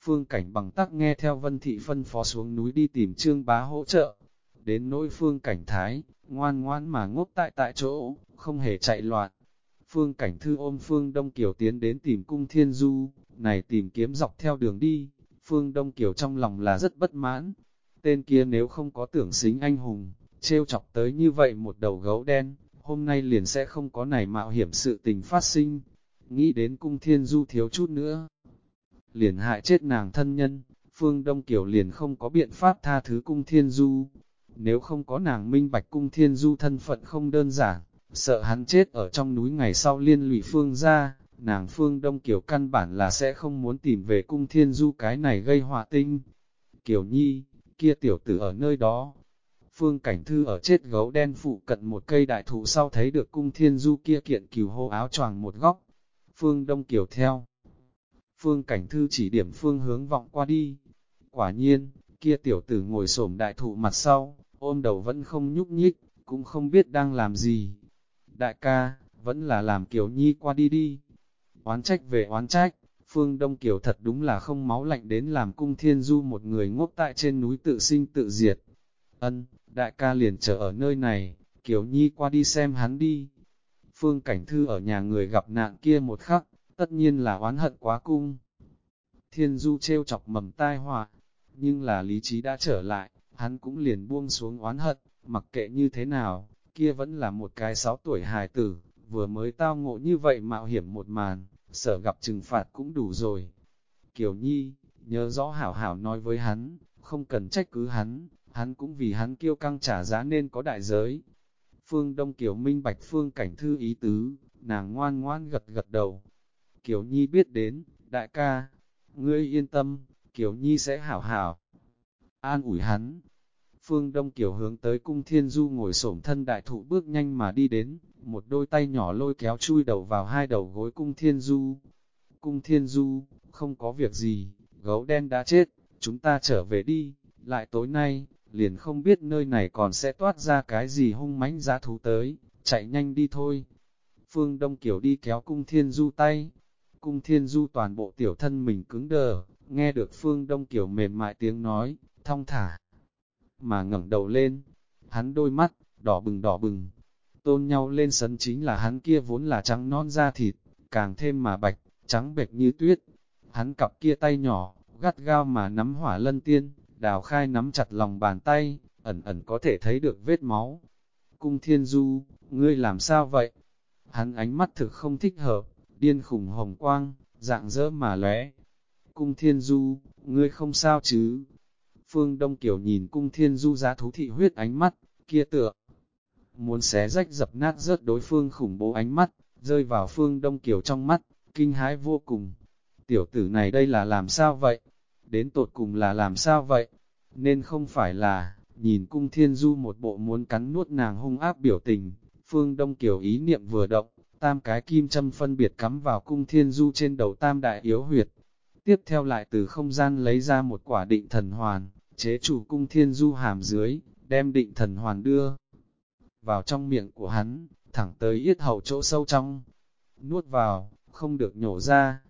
Phương Cảnh bằng tắc nghe theo Vân Thị phân phó xuống núi đi tìm Trương Bá hỗ trợ. Đến nỗi Phương Cảnh Thái, ngoan ngoan mà ngốc tại tại chỗ, không hề chạy loạn. Phương Cảnh Thư ôm Phương Đông Kiều tiến đến tìm cung Thiên Du, này tìm kiếm dọc theo đường đi. Phương Đông Kiều trong lòng là rất bất mãn. Tên kia nếu không có tưởng xính anh hùng, trêu chọc tới như vậy một đầu gấu đen, hôm nay liền sẽ không có này mạo hiểm sự tình phát sinh. Nghĩ đến cung Thiên Du thiếu chút nữa liền hại chết nàng thân nhân, Phương Đông Kiều liền không có biện pháp tha thứ cung thiên du. Nếu không có nàng minh bạch cung thiên du thân phận không đơn giản, sợ hắn chết ở trong núi ngày sau liên lụy Phương ra, nàng Phương Đông Kiều căn bản là sẽ không muốn tìm về cung thiên du cái này gây họa tinh. Kiều Nhi, kia tiểu tử ở nơi đó. Phương Cảnh Thư ở chết gấu đen phụ cận một cây đại thụ sau thấy được cung thiên du kia kiện cửu hô áo choàng một góc. Phương Đông Kiều theo. Phương Cảnh Thư chỉ điểm phương hướng vọng qua đi. Quả nhiên, kia tiểu tử ngồi xổm đại thụ mặt sau, ôm đầu vẫn không nhúc nhích, cũng không biết đang làm gì. Đại ca, vẫn là làm Kiều Nhi qua đi đi. Oán trách về oán trách, Phương Đông Kiều thật đúng là không máu lạnh đến làm cung thiên du một người ngốc tại trên núi tự sinh tự diệt. Ân, đại ca liền chờ ở nơi này, Kiều Nhi qua đi xem hắn đi. Phương Cảnh Thư ở nhà người gặp nạn kia một khắc, tất nhiên là oán hận quá cung. Thiên Du treo chọc mầm tai họa, nhưng là lý trí đã trở lại, hắn cũng liền buông xuống oán hận, mặc kệ như thế nào, kia vẫn là một cái sáu tuổi hài tử, vừa mới tao ngộ như vậy mạo hiểm một màn, sở gặp trừng phạt cũng đủ rồi. Kiều Nhi, nhớ rõ hảo hảo nói với hắn, không cần trách cứ hắn, hắn cũng vì hắn kêu căng trả giá nên có đại giới. Phương Đông Kiều minh bạch phương cảnh thư ý tứ, nàng ngoan ngoan gật gật đầu, Kiều Nhi biết đến, đại ca, ngươi yên tâm, Kiều Nhi sẽ hảo hảo. An ủi hắn. Phương Đông Kiều hướng tới cung thiên du ngồi xổm thân đại thụ bước nhanh mà đi đến, một đôi tay nhỏ lôi kéo chui đầu vào hai đầu gối cung thiên du. Cung thiên du, không có việc gì, gấu đen đã chết, chúng ta trở về đi, lại tối nay, liền không biết nơi này còn sẽ toát ra cái gì hung mãnh giá thú tới, chạy nhanh đi thôi. Phương Đông Kiều đi kéo cung thiên du tay, Cung thiên du toàn bộ tiểu thân mình cứng đờ, nghe được phương đông Kiều mềm mại tiếng nói, thong thả. Mà ngẩng đầu lên, hắn đôi mắt, đỏ bừng đỏ bừng. Tôn nhau lên sấn chính là hắn kia vốn là trắng non da thịt, càng thêm mà bạch, trắng bệch như tuyết. Hắn cặp kia tay nhỏ, gắt gao mà nắm hỏa lân tiên, đào khai nắm chặt lòng bàn tay, ẩn ẩn có thể thấy được vết máu. Cung thiên du, ngươi làm sao vậy? Hắn ánh mắt thực không thích hợp, điên khủng hồng quang, dạng dỡ mà lóe. Cung thiên du, ngươi không sao chứ? Phương Đông Kiều nhìn cung thiên du giá thú thị huyết ánh mắt, kia tựa. Muốn xé rách dập nát rớt đối phương khủng bố ánh mắt, rơi vào Phương Đông Kiều trong mắt, kinh hãi vô cùng. Tiểu tử này đây là làm sao vậy? Đến tột cùng là làm sao vậy? Nên không phải là, nhìn cung thiên du một bộ muốn cắn nuốt nàng hung áp biểu tình, Phương Đông Kiều ý niệm vừa động, tam cái kim châm phân biệt cắm vào cung thiên du trên đầu tam đại yếu huyệt. Tiếp theo lại từ không gian lấy ra một quả định thần hoàn, chế chủ cung thiên du hàm dưới, đem định thần hoàn đưa vào trong miệng của hắn, thẳng tới yết hầu chỗ sâu trong. Nuốt vào, không được nhổ ra.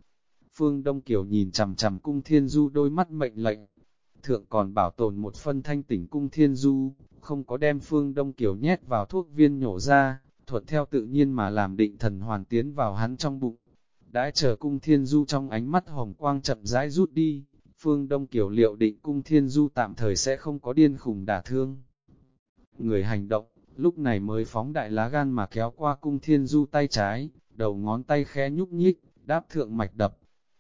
Phương Đông Kiều nhìn chằm chằm cung thiên du đôi mắt mệnh lệnh. Thượng còn bảo tồn một phân thanh tỉnh cung thiên du, không có đem Phương Đông Kiều nhét vào thuốc viên nhổ ra, thuận theo tự nhiên mà làm định thần hoàn tiến vào hắn trong bụng. Đã chờ cung thiên du trong ánh mắt hồng quang chậm rãi rút đi, Phương Đông Kiều liệu định cung thiên du tạm thời sẽ không có điên khủng đả thương. Người hành động, lúc này mới phóng đại lá gan mà kéo qua cung thiên du tay trái, đầu ngón tay khẽ nhúc nhích, đáp thượng mạch đập,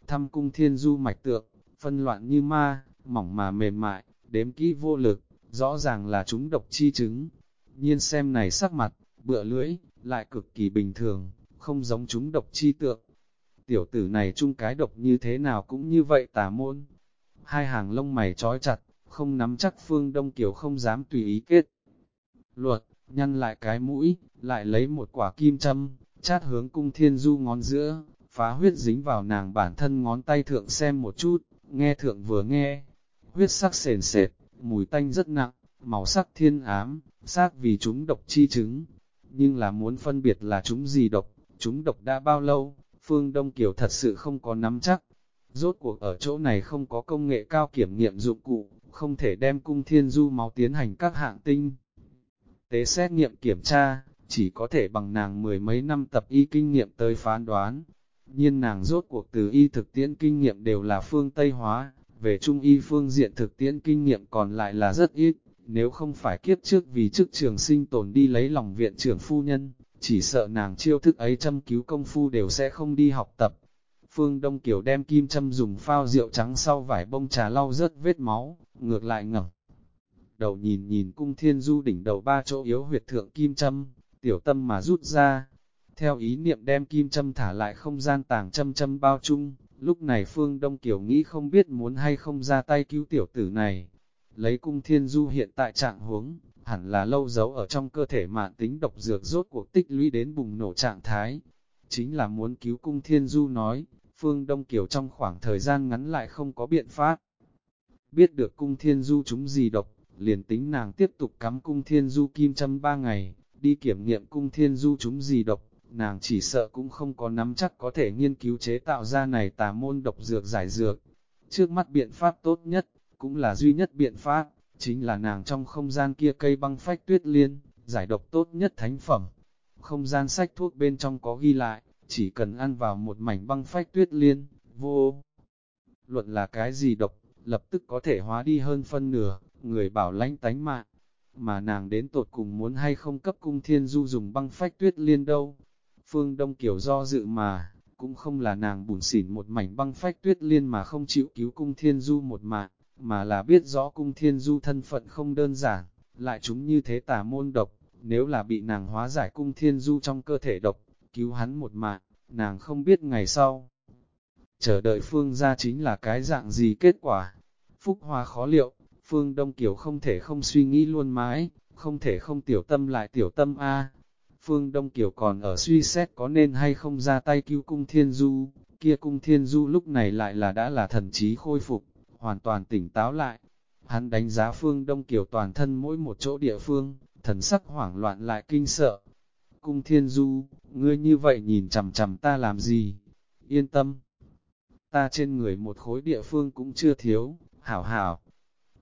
thăm cung thiên du mạch tượng, phân loạn như ma, mỏng mà mềm mại, đếm kỹ vô lực, rõ ràng là chúng độc chi chứng. Nhiên xem này sắc mặt, bựa lưỡi, lại cực kỳ bình thường, không giống chúng độc chi tượng. Tiểu tử này chung cái độc như thế nào cũng như vậy tà môn. Hai hàng lông mày trói chặt, không nắm chắc phương Đông Kiều không dám tùy ý kết. Luật, nhăn lại cái mũi, lại lấy một quả kim châm, chát hướng cung thiên du ngón giữa, phá huyết dính vào nàng bản thân ngón tay thượng xem một chút, nghe thượng vừa nghe, huyết sắc sền sệt, mùi tanh rất nặng, màu sắc thiên ám, xác vì chúng độc chi chứng, nhưng là muốn phân biệt là chúng gì độc, chúng độc đã bao lâu, phương Đông Kiều thật sự không có nắm chắc, rốt cuộc ở chỗ này không có công nghệ cao kiểm nghiệm dụng cụ, không thể đem cung thiên du máu tiến hành các hạng tinh. Tế xét nghiệm kiểm tra, chỉ có thể bằng nàng mười mấy năm tập y kinh nghiệm tới phán đoán nhiên nàng rốt cuộc từ y thực tiễn kinh nghiệm đều là phương Tây hóa, về trung y phương diện thực tiễn kinh nghiệm còn lại là rất ít, nếu không phải kiếp trước vì chức trường sinh tồn đi lấy lòng viện trưởng phu nhân, chỉ sợ nàng chiêu thức ấy châm cứu công phu đều sẽ không đi học tập. Phương Đông Kiều đem kim châm dùng phao rượu trắng sau vải bông trà lau rớt vết máu, ngược lại ngẩng đầu nhìn nhìn cung thiên du đỉnh đầu ba chỗ yếu huyệt thượng kim châm, tiểu tâm mà rút ra. Theo ý niệm đem kim châm thả lại không gian tàng châm châm bao chung, lúc này Phương Đông Kiều nghĩ không biết muốn hay không ra tay cứu tiểu tử này. Lấy cung thiên du hiện tại trạng huống, hẳn là lâu giấu ở trong cơ thể mạng tính độc dược rốt cuộc tích lũy đến bùng nổ trạng thái. Chính là muốn cứu cung thiên du nói, Phương Đông Kiều trong khoảng thời gian ngắn lại không có biện pháp. Biết được cung thiên du chúng gì độc, liền tính nàng tiếp tục cắm cung thiên du kim châm ba ngày, đi kiểm nghiệm cung thiên du chúng gì độc, nàng chỉ sợ cũng không có nắm chắc có thể nghiên cứu chế tạo ra này tà môn độc dược giải dược. Trước mắt biện pháp tốt nhất, cũng là duy nhất biện pháp, chính là nàng trong không gian kia cây băng phách tuyết liên, giải độc tốt nhất thánh phẩm. Không gian sách thuốc bên trong có ghi lại, chỉ cần ăn vào một mảnh băng phách tuyết liên, vô. Luận là cái gì độc, lập tức có thể hóa đi hơn phân nửa, người bảo lãnh tánh mạng, mà nàng đến tột cùng muốn hay không cấp cung thiên du dùng băng phách tuyết liên đâu. Phương Đông Kiều do dự mà, cũng không là nàng bùn xỉn một mảnh băng phách tuyết liên mà không chịu cứu cung thiên du một mạng, mà là biết rõ cung thiên du thân phận không đơn giản, lại chúng như thế tà môn độc, nếu là bị nàng hóa giải cung thiên du trong cơ thể độc, cứu hắn một mạng, nàng không biết ngày sau. Chờ đợi phương ra chính là cái dạng gì kết quả. Phúc hoa khó liệu, Phương Đông Kiều không thể không suy nghĩ luôn mãi, không thể không tiểu tâm lại tiểu tâm A. Phương Đông Kiều còn ở suy xét có nên hay không ra tay cứu cung thiên du, kia cung thiên du lúc này lại là đã là thần trí khôi phục, hoàn toàn tỉnh táo lại. Hắn đánh giá Phương Đông Kiều toàn thân mỗi một chỗ địa phương, thần sắc hoảng loạn lại kinh sợ. Cung thiên du, ngươi như vậy nhìn chằm chằm ta làm gì? Yên tâm. Ta trên người một khối địa phương cũng chưa thiếu, hảo hảo,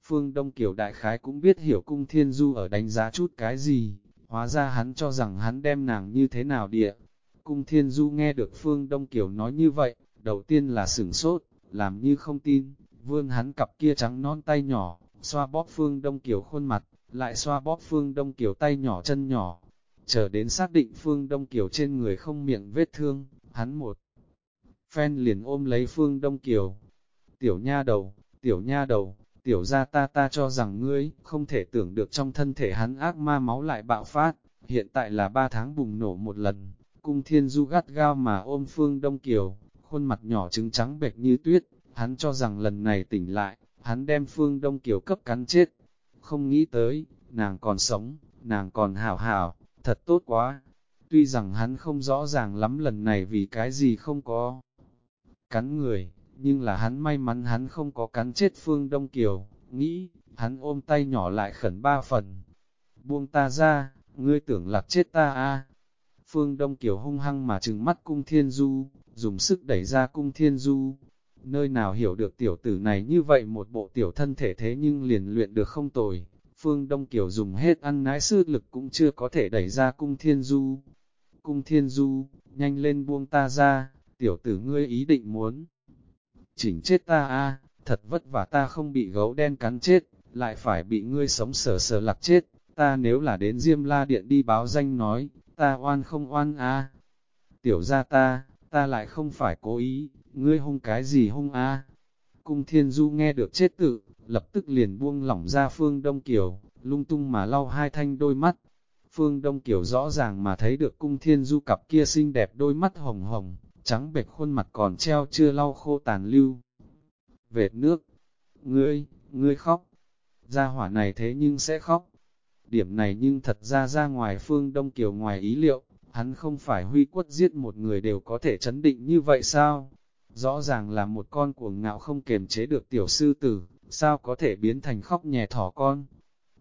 Phương Đông Kiều đại khái cũng biết hiểu cung thiên du ở đánh giá chút cái gì, hóa ra hắn cho rằng hắn đem nàng như thế nào địa. Cung thiên du nghe được Phương Đông Kiều nói như vậy, đầu tiên là sửng sốt, làm như không tin, vương hắn cặp kia trắng non tay nhỏ, xoa bóp Phương Đông Kiều khuôn mặt, lại xoa bóp Phương Đông Kiều tay nhỏ chân nhỏ. chờ đến xác định Phương Đông Kiều trên người không miệng vết thương, hắn một phen liền ôm lấy Phương Đông Kiều. Tiểu nha đầu, tiểu nha đầu, tiểu ra ta ta cho rằng ngươi không thể tưởng được trong thân thể hắn ác ma máu lại bạo phát, hiện tại là ba tháng bùng nổ một lần, cung thiên du gắt gao mà ôm Phương Đông Kiều, khuôn mặt nhỏ trứng trắng bệch như tuyết, hắn cho rằng lần này tỉnh lại, hắn đem Phương Đông Kiều cấp cắn chết, không nghĩ tới, nàng còn sống, nàng còn hảo hảo, thật tốt quá. Tuy rằng hắn không rõ ràng lắm lần này vì cái gì không có cắn người, nhưng là hắn may mắn hắn không có cắn chết Phương Đông Kiều, nghĩ, hắn ôm tay nhỏ lại khẩn ba phần. Buông ta ra, ngươi tưởng lạc chết ta a Phương Đông Kiều hung hăng mà trừng mắt cung thiên du, dùng sức đẩy ra cung thiên du. Nơi nào hiểu được tiểu tử này như vậy một bộ tiểu thân thể thế nhưng liền luyện được không tồi, Phương Đông Kiều dùng hết ăn nái sư lực cũng chưa có thể đẩy ra cung thiên du. Cung thiên du, nhanh lên buông ta ra, tiểu tử ngươi ý định muốn. Chỉnh chết ta a thật vất vả ta không bị gấu đen cắn chết, lại phải bị ngươi sống sờ sờ lạc chết, ta nếu là đến Diêm La Điện đi báo danh nói, ta oan không oan a Tiểu ra ta, ta lại không phải cố ý, ngươi hung cái gì hung a Cung thiên du nghe được chết tự, lập tức liền buông lỏng ra Phương Đông Kiều, lung tung mà lau hai thanh đôi mắt. Phương Đông Kiều rõ ràng mà thấy được cung thiên du cặp kia xinh đẹp đôi mắt hồng hồng, trắng bệch khuôn mặt còn treo chưa lau khô tàn lưu. Vệt nước, ngươi, ngươi khóc, gia hỏa này thế nhưng sẽ khóc. Điểm này nhưng thật ra ra ngoài Phương Đông Kiều ngoài ý liệu, hắn không phải huy quất giết một người đều có thể chấn định như vậy sao? Rõ ràng là một con cuồng ngạo không kềm chế được tiểu sư tử, sao có thể biến thành khóc nhẹ thỏ con?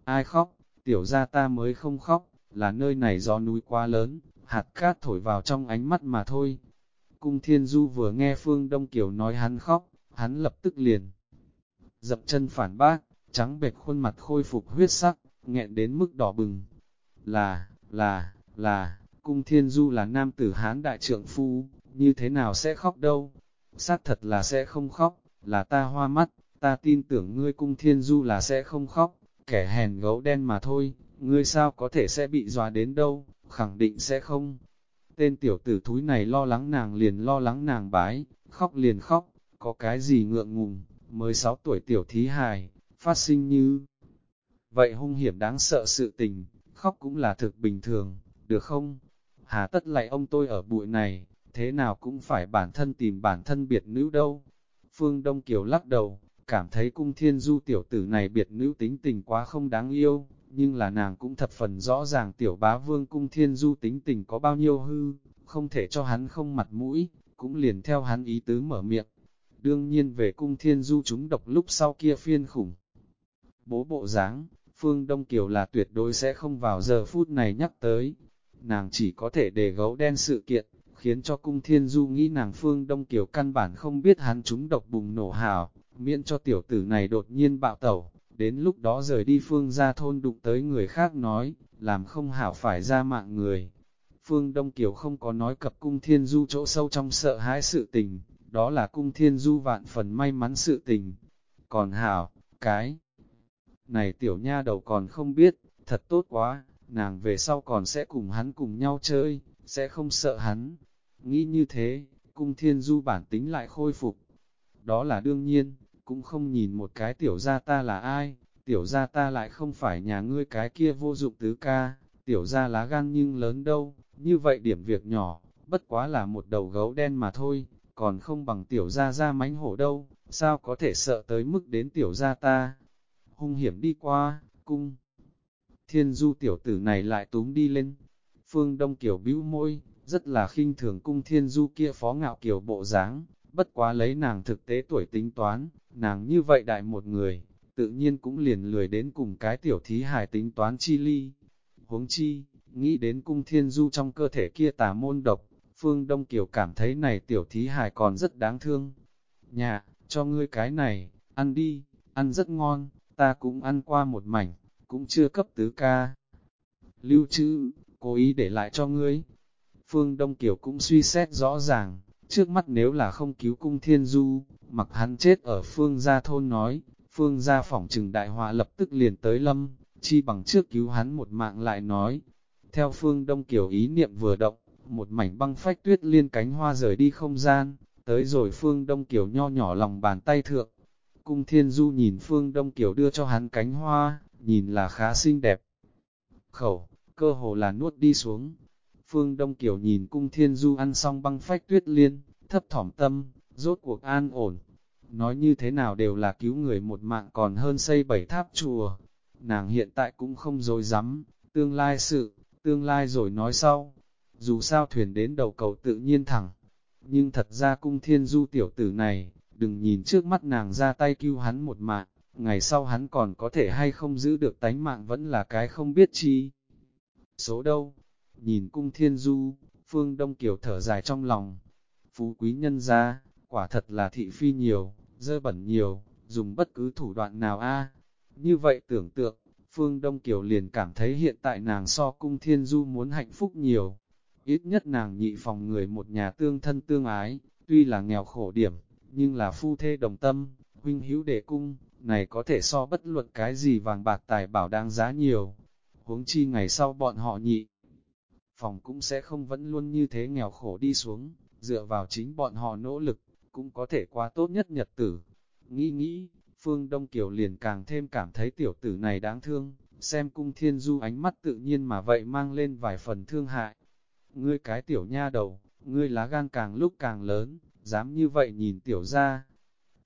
Ai khóc, tiểu gia ta mới không khóc, là nơi này gió núi quá lớn, hạt cát thổi vào trong ánh mắt mà thôi. Cung Thiên Du vừa nghe Phương Đông Kiều nói hắn khóc, hắn lập tức liền. Dập chân phản bác, trắng bệch khuôn mặt khôi phục huyết sắc, nghẹn đến mức đỏ bừng. Là, là, là, Cung Thiên Du là nam tử Hán đại trượng phu, như thế nào sẽ khóc đâu? Xác thật là sẽ không khóc, là ta hoa mắt, ta tin tưởng ngươi cung thiên du là sẽ không khóc, kẻ hèn gấu đen mà thôi, ngươi sao có thể sẽ bị dọa đến đâu, khẳng định sẽ không. Tên tiểu tử thúi này lo lắng nàng liền lo lắng nàng bái, khóc liền khóc, có cái gì ngượng ngùng, mới 6 tuổi tiểu thí hài, phát sinh như... Vậy hung hiểm đáng sợ sự tình, khóc cũng là thực bình thường, được không? Hà tất lại ông tôi ở bụi này, thế nào cũng phải bản thân tìm bản thân biệt nữ đâu. Phương Đông Kiều lắc đầu, cảm thấy cung thiên du tiểu tử này biệt nữ tính tình quá không đáng yêu, nhưng là nàng cũng thập phần rõ ràng tiểu bá vương cung thiên du tính tình có bao nhiêu hư, không thể cho hắn không mặt mũi, cũng liền theo hắn ý tứ mở miệng. Đương nhiên về cung thiên du chúng độc lúc sau kia phiên khủng. Bố bộ dáng Phương Đông Kiều là tuyệt đối sẽ không vào giờ phút này nhắc tới. Nàng chỉ có thể để gấu đen sự kiện, khiến cho cung thiên du nghĩ nàng Phương Đông Kiều căn bản không biết hắn chúng độc bùng nổ hào, miễn cho tiểu tử này đột nhiên bạo tẩu, đến lúc đó rời đi Phương ra thôn đụng tới người khác nói, làm không hảo phải ra mạng người. Phương Đông Kiều không có nói cập cung thiên du chỗ sâu trong sợ hãi sự tình, đó là cung thiên du vạn phần may mắn sự tình. Còn hảo, cái này tiểu nha đầu còn không biết, thật tốt quá, nàng về sau còn sẽ cùng hắn cùng nhau chơi, sẽ không sợ hắn. Nghĩ như thế, cung thiên du bản tính lại khôi phục. Đó là đương nhiên, cũng không nhìn một cái tiểu gia ta là ai, tiểu gia ta lại không phải nhà ngươi cái kia vô dụng tứ ca, tiểu gia lá gan nhưng lớn đâu, như vậy điểm việc nhỏ, bất quá là một đầu gấu đen mà thôi, còn không bằng tiểu gia ra mánh hổ đâu, sao có thể sợ tới mức đến tiểu gia ta. Hung hiểm đi qua, cung. Thiên du tiểu tử này lại túm đi lên. Phương Đông Kiều bĩu môi, rất là khinh thường cung thiên du kia phó ngạo kiều bộ dáng, bất quá lấy nàng thực tế tuổi tính toán, nàng như vậy đại một người, tự nhiên cũng liền lười đến cùng cái tiểu thí hài tính toán chi ly. Huống chi, nghĩ đến cung thiên du trong cơ thể kia tà môn độc, Phương Đông Kiều cảm thấy này tiểu thí hài còn rất đáng thương. Nhà, cho ngươi cái này, ăn đi, ăn rất ngon, ta cũng ăn qua một mảnh, cũng chưa cấp tứ ca. Lưu trữ, cố ý để lại cho ngươi. Phương Đông Kiều cũng suy xét rõ ràng, Trước mắt nếu là không cứu cung thiên du, mặc hắn chết ở phương gia thôn nói, phương gia phỏng trừng đại họa lập tức liền tới lâm, chi bằng trước cứu hắn một mạng lại nói. Theo phương Đông Kiều ý niệm vừa động, một mảnh băng phách tuyết liên cánh hoa rời đi không gian, tới rồi phương Đông Kiều nho nhỏ lòng bàn tay thượng. Cung Thiên Du nhìn phương Đông Kiều đưa cho hắn cánh hoa, nhìn là khá xinh đẹp. Khẩu, cơ hồ là nuốt đi xuống. Phương Đông Kiều nhìn Cung Thiên Du ăn xong băng phách tuyết liên, thấp thỏm tâm, rốt cuộc an ổn. Nói như thế nào đều là cứu người một mạng còn hơn xây bảy tháp chùa. Nàng hiện tại cũng không dối rắm tương lai sự, tương lai rồi nói sau. Dù sao thuyền đến đầu cầu tự nhiên thẳng. Nhưng thật ra cung thiên du tiểu tử này, đừng nhìn trước mắt nàng ra tay cứu hắn một mạng, ngày sau hắn còn có thể hay không giữ được tánh mạng vẫn là cái không biết chi. Số đâu? Nhìn cung thiên du, phương đông kiều thở dài trong lòng. Phú quý nhân ra, quả thật là thị phi nhiều, dơ bẩn nhiều, dùng bất cứ thủ đoạn nào a Như vậy tưởng tượng, Phương Đông Kiều liền cảm thấy hiện tại nàng so cung thiên du muốn hạnh phúc nhiều. Ít nhất nàng nhị phòng người một nhà tương thân tương ái, tuy là nghèo khổ điểm, nhưng là phu thê đồng tâm, huynh hữu đệ cung, này có thể so bất luận cái gì vàng bạc tài bảo đáng giá nhiều. Huống chi ngày sau bọn họ nhị. Phòng cũng sẽ không vẫn luôn như thế nghèo khổ đi xuống, dựa vào chính bọn họ nỗ lực, cũng có thể qua tốt nhất nhật tử. Nghĩ nghĩ, Phương Đông Kiều liền càng thêm cảm thấy tiểu tử này đáng thương, xem cung thiên du ánh mắt tự nhiên mà vậy mang lên vài phần thương hại. Ngươi cái tiểu nha đầu, ngươi lá gan càng lúc càng lớn, dám như vậy nhìn tiểu ra.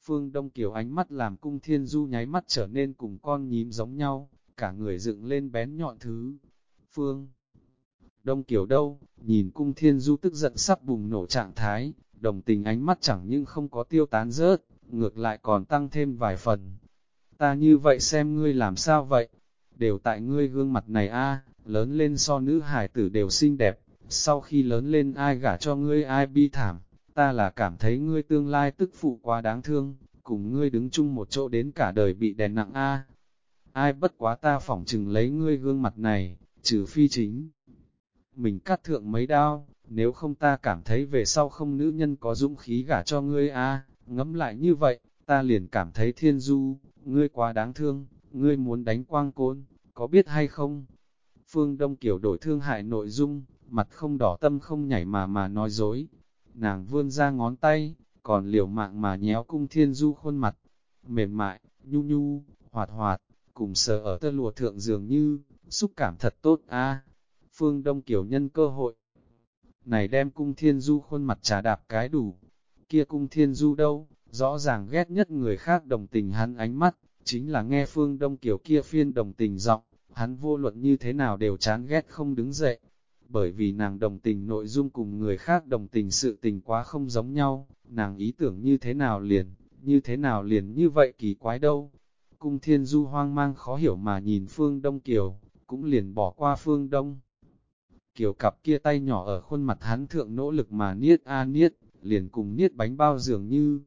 Phương Đông Kiều ánh mắt làm cung thiên du nháy mắt trở nên cùng con nhím giống nhau, cả người dựng lên bén nhọn thứ. Phương Đông Kiều đâu, nhìn cung thiên du tức giận sắp bùng nổ trạng thái, đồng tình ánh mắt chẳng nhưng không có tiêu tán rớt, ngược lại còn tăng thêm vài phần. Ta như vậy xem ngươi làm sao vậy? Đều tại ngươi gương mặt này a lớn lên so nữ hải tử đều xinh đẹp, sau khi lớn lên ai gả cho ngươi ai bi thảm, ta là cảm thấy ngươi tương lai tức phụ quá đáng thương, cùng ngươi đứng chung một chỗ đến cả đời bị đè nặng a Ai bất quá ta phỏng chừng lấy ngươi gương mặt này, trừ phi chính. Mình cắt thượng mấy đao, nếu không ta cảm thấy về sau không nữ nhân có dũng khí gả cho ngươi a ngẫm lại như vậy, ta liền cảm thấy thiên du, ngươi quá đáng thương, ngươi muốn đánh quang côn, có biết hay không? Phương Đông Kiều đổi thương hại nội dung, mặt không đỏ tâm không nhảy mà mà nói dối. Nàng vươn ra ngón tay, còn liều mạng mà nhéo cung thiên du khuôn mặt, mềm mại, nhu nhu, hoạt hoạt, cùng sờ ở tơ lùa thượng dường như, xúc cảm thật tốt a Phương Đông Kiều nhân cơ hội. Này đem cung thiên du khuôn mặt trà đạp cái đủ, kia cung thiên du đâu, rõ ràng ghét nhất người khác đồng tình hắn ánh mắt, chính là nghe phương đông kiểu kia phiên đồng tình giọng, hắn vô luận như thế nào đều chán ghét không đứng dậy, bởi vì nàng đồng tình nội dung cùng người khác đồng tình sự tình quá không giống nhau, nàng ý tưởng như thế nào liền, như thế nào liền như vậy kỳ quái đâu. Cung thiên du hoang mang khó hiểu mà nhìn phương đông kiều, cũng liền bỏ qua phương đông. Kiều cặp kia tay nhỏ ở khuôn mặt hắn thượng nỗ lực mà niết a niết, liền cùng niết bánh bao dường như,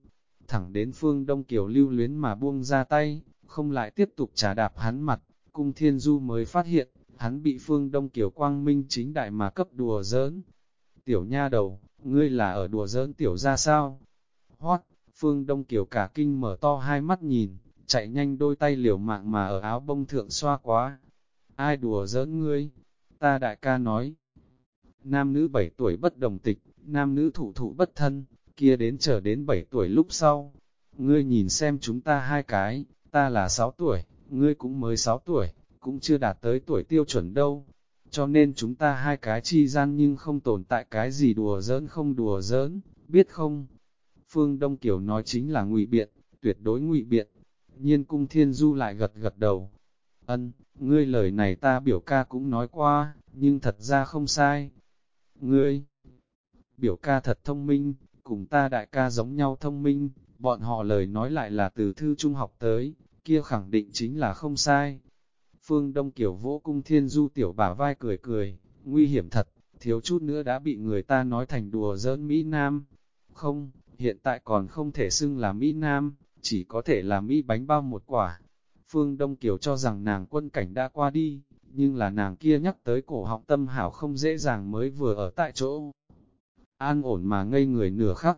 thẳng đến phương Đông Kiều lưu luyến mà buông ra tay, không lại tiếp tục trả đạp hắn mặt, cung thiên du mới phát hiện, hắn bị phương Đông Kiều quang minh chính đại mà cấp đùa giỡn. Tiểu nha đầu, ngươi là ở đùa giỡn tiểu ra sao? Hoát, phương Đông Kiều cả kinh mở to hai mắt nhìn, chạy nhanh đôi tay liều mạng mà ở áo bông thượng xoa quá. Ai đùa giỡn ngươi? Ta đại ca nói. Nam nữ bảy tuổi bất đồng tịch, nam nữ thủ thụ bất thân, kia đến chờ đến 7 tuổi lúc sau. Ngươi nhìn xem chúng ta hai cái, ta là 6 tuổi, ngươi cũng mới 6 tuổi, cũng chưa đạt tới tuổi tiêu chuẩn đâu. Cho nên chúng ta hai cái chi gian nhưng không tồn tại cái gì đùa giỡn không đùa giỡn, biết không? Phương Đông Kiều nói chính là ngụy biện, tuyệt đối ngụy biện. Nhiên cung thiên du lại gật gật đầu. Ân, ngươi lời này ta biểu ca cũng nói qua, nhưng thật ra không sai. Ngươi, biểu ca thật thông minh, cùng ta đại ca giống nhau thông minh, bọn họ lời nói lại là từ thư trung học tới, kia khẳng định chính là không sai. Phương Đông Kiều vỗ cung thiên du tiểu bả vai cười cười, nguy hiểm thật, thiếu chút nữa đã bị người ta nói thành đùa giỡn Mỹ Nam. Không, hiện tại còn không thể xưng là Mỹ Nam, chỉ có thể là Mỹ bánh bao một quả. Phương Đông Kiều cho rằng nàng quân cảnh đã qua đi, nhưng là nàng kia nhắc tới cổ họng tâm hảo không dễ dàng mới vừa ở tại chỗ an ổn mà ngây người nửa khắc.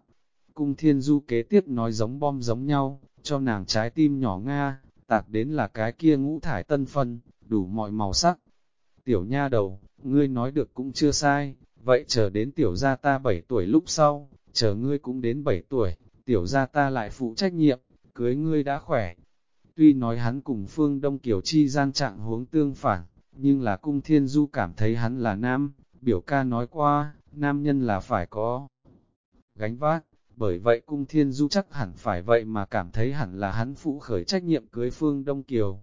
Cung thiên du kế tiếp nói giống bom giống nhau, cho nàng trái tim nhỏ Nga, tạc đến là cái kia ngũ thải tân phân, đủ mọi màu sắc. Tiểu nha đầu, ngươi nói được cũng chưa sai, vậy chờ đến tiểu gia ta 7 tuổi lúc sau, chờ ngươi cũng đến 7 tuổi, tiểu gia ta lại phụ trách nhiệm, cưới ngươi đã khỏe. Tuy nói hắn cùng Phương Đông Kiều Chi gian trạng huống tương phản, nhưng là cung thiên du cảm thấy hắn là nam, biểu ca nói qua, nam nhân là phải có gánh vác, bởi vậy cung thiên du chắc hẳn phải vậy mà cảm thấy hẳn là hắn phụ khởi trách nhiệm cưới Phương Đông Kiều.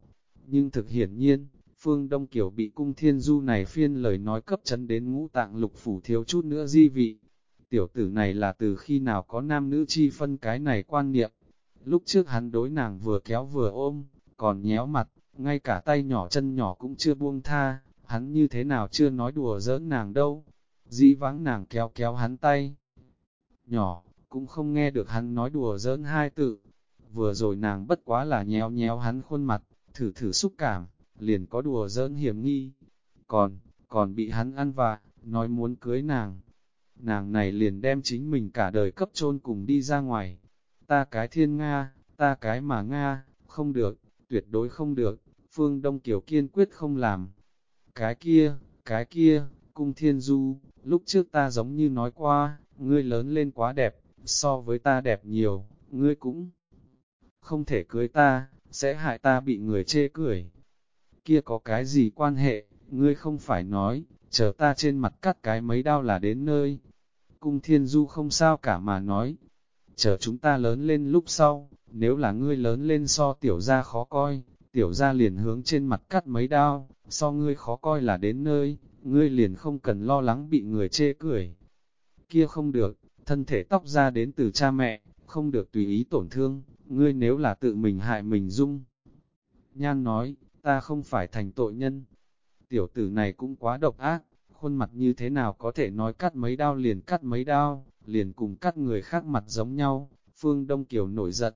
Nhưng thực hiển nhiên, Phương Đông Kiều bị cung thiên du này phiên lời nói cấp chấn đến ngũ tạng lục phủ thiếu chút nữa di vị. Tiểu tử này là từ khi nào có nam nữ chi phân cái này quan niệm. Lúc trước hắn đối nàng vừa kéo vừa ôm, còn nhéo mặt, ngay cả tay nhỏ chân nhỏ cũng chưa buông tha, hắn như thế nào chưa nói đùa giỡn nàng đâu. Dĩ vãng nàng kéo kéo hắn tay. Nhỏ, cũng không nghe được hắn nói đùa giỡn hai tự. Vừa rồi nàng bất quá là nhéo nhéo hắn khuôn mặt, thử thử xúc cảm, liền có đùa giỡn hiểm nghi. Còn, còn bị hắn ăn vạ, nói muốn cưới nàng. Nàng này liền đem chính mình cả đời cấp chôn cùng đi ra ngoài. Ta cái thiên Nga, ta cái mà Nga, không được, tuyệt đối không được, Phương Đông Kiều kiên quyết không làm. Cái kia, cái kia, cung thiên du, lúc trước ta giống như nói qua, ngươi lớn lên quá đẹp, so với ta đẹp nhiều, ngươi cũng không thể cưới ta, sẽ hại ta bị người chê cười. Kia có cái gì quan hệ, ngươi không phải nói, chờ ta trên mặt cắt cái mấy đau là đến nơi. Cung thiên du không sao cả mà nói, chờ chúng ta lớn lên lúc sau, nếu là ngươi lớn lên so tiểu gia khó coi, tiểu gia liền hướng trên mặt cắt mấy đao, so ngươi khó coi là đến nơi, ngươi liền không cần lo lắng bị người chê cười. Kia không được, thân thể tóc ra đến từ cha mẹ, không được tùy ý tổn thương, ngươi nếu là tự mình hại mình dung. Nhan nói, ta không phải thành tội nhân. Tiểu tử này cũng quá độc ác, khuôn mặt như thế nào có thể nói cắt mấy đao liền cắt mấy đao, liền cùng cắt người khác mặt giống nhau, Phương Đông Kiều nổi giận.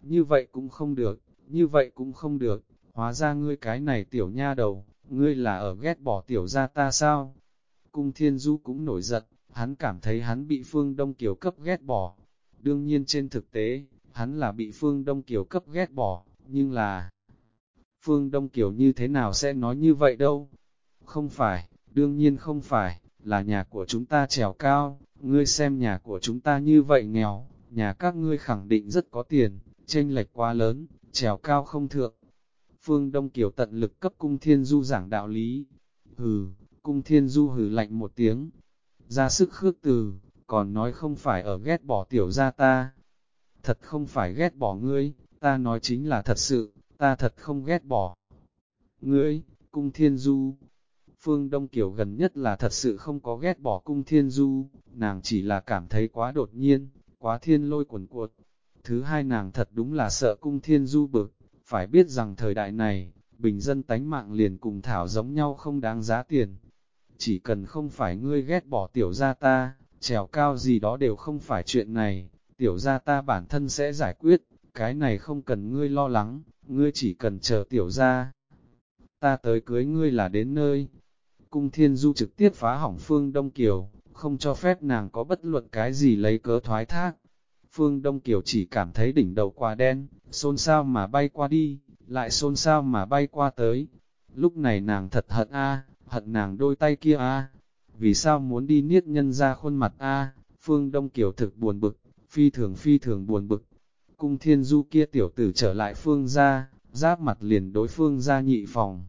Như vậy cũng không được, như vậy cũng không được, hóa ra ngươi cái này tiểu nha đầu, ngươi là ở ghét bỏ tiểu ra ta sao? Cung Thiên Du cũng nổi giận, hắn cảm thấy hắn bị Phương Đông Kiều cấp ghét bỏ. Đương nhiên trên thực tế, hắn là bị Phương Đông Kiều cấp ghét bỏ, nhưng là... Phương Đông Kiều như thế nào sẽ nói như vậy đâu? Không phải, đương nhiên không phải, là nhà của chúng ta trèo cao, ngươi xem nhà của chúng ta như vậy nghèo, nhà các ngươi khẳng định rất có tiền, chênh lệch quá lớn, trèo cao không thượng. Phương Đông Kiều tận lực cấp cung thiên du giảng đạo lý. Hừ, cung thiên du hừ lạnh một tiếng, ra sức khước từ, còn nói không phải ở ghét bỏ tiểu gia ta. Thật không phải ghét bỏ ngươi, ta nói chính là thật sự, ta thật không ghét bỏ. Ngươi, cung thiên du, Phương Đông Kiều gần nhất là thật sự không có ghét bỏ cung thiên du, nàng chỉ là cảm thấy quá đột nhiên, quá thiên lôi quần cuột. Thứ hai nàng thật đúng là sợ cung thiên du bực, phải biết rằng thời đại này, bình dân tánh mạng liền cùng thảo giống nhau không đáng giá tiền, chỉ cần không phải ngươi ghét bỏ tiểu gia ta, trèo cao gì đó đều không phải chuyện này, tiểu gia ta bản thân sẽ giải quyết, cái này không cần ngươi lo lắng, ngươi chỉ cần chờ tiểu gia. Ta tới cưới ngươi là đến nơi. Cung thiên du trực tiếp phá hỏng phương Đông Kiều, không cho phép nàng có bất luận cái gì lấy cớ thoái thác. Phương Đông Kiều chỉ cảm thấy đỉnh đầu quả đen, xôn xao mà bay qua đi, lại xôn xao mà bay qua tới. Lúc này nàng thật hận a hận nàng đôi tay kia a Vì sao muốn đi niết nhân ra khuôn mặt a Phương Đông Kiều thực buồn bực, phi thường phi thường buồn bực. Cung thiên du kia tiểu tử trở lại phương gia, giáp mặt liền đối phương gia nhị phòng.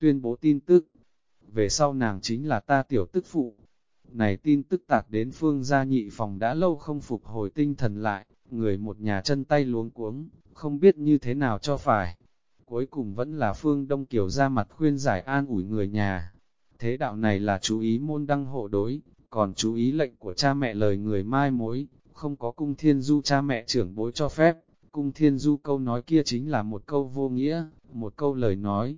Tuyên bố tin tức, về sau nàng chính là ta tiểu tức phụ. Này tin tức tạc đến phương gia nhị phòng đã lâu không phục hồi tinh thần lại, người một nhà chân tay luống cuống, không biết như thế nào cho phải. Cuối cùng vẫn là phương Đông Kiều ra mặt khuyên giải an ủi người nhà. Thế đạo này là chú ý môn đăng hộ đối, còn chú ý lệnh của cha mẹ lời người mai mối, không có cung thiên du cha mẹ trưởng bối cho phép. Cung thiên du câu nói kia chính là một câu vô nghĩa, một câu lời nói.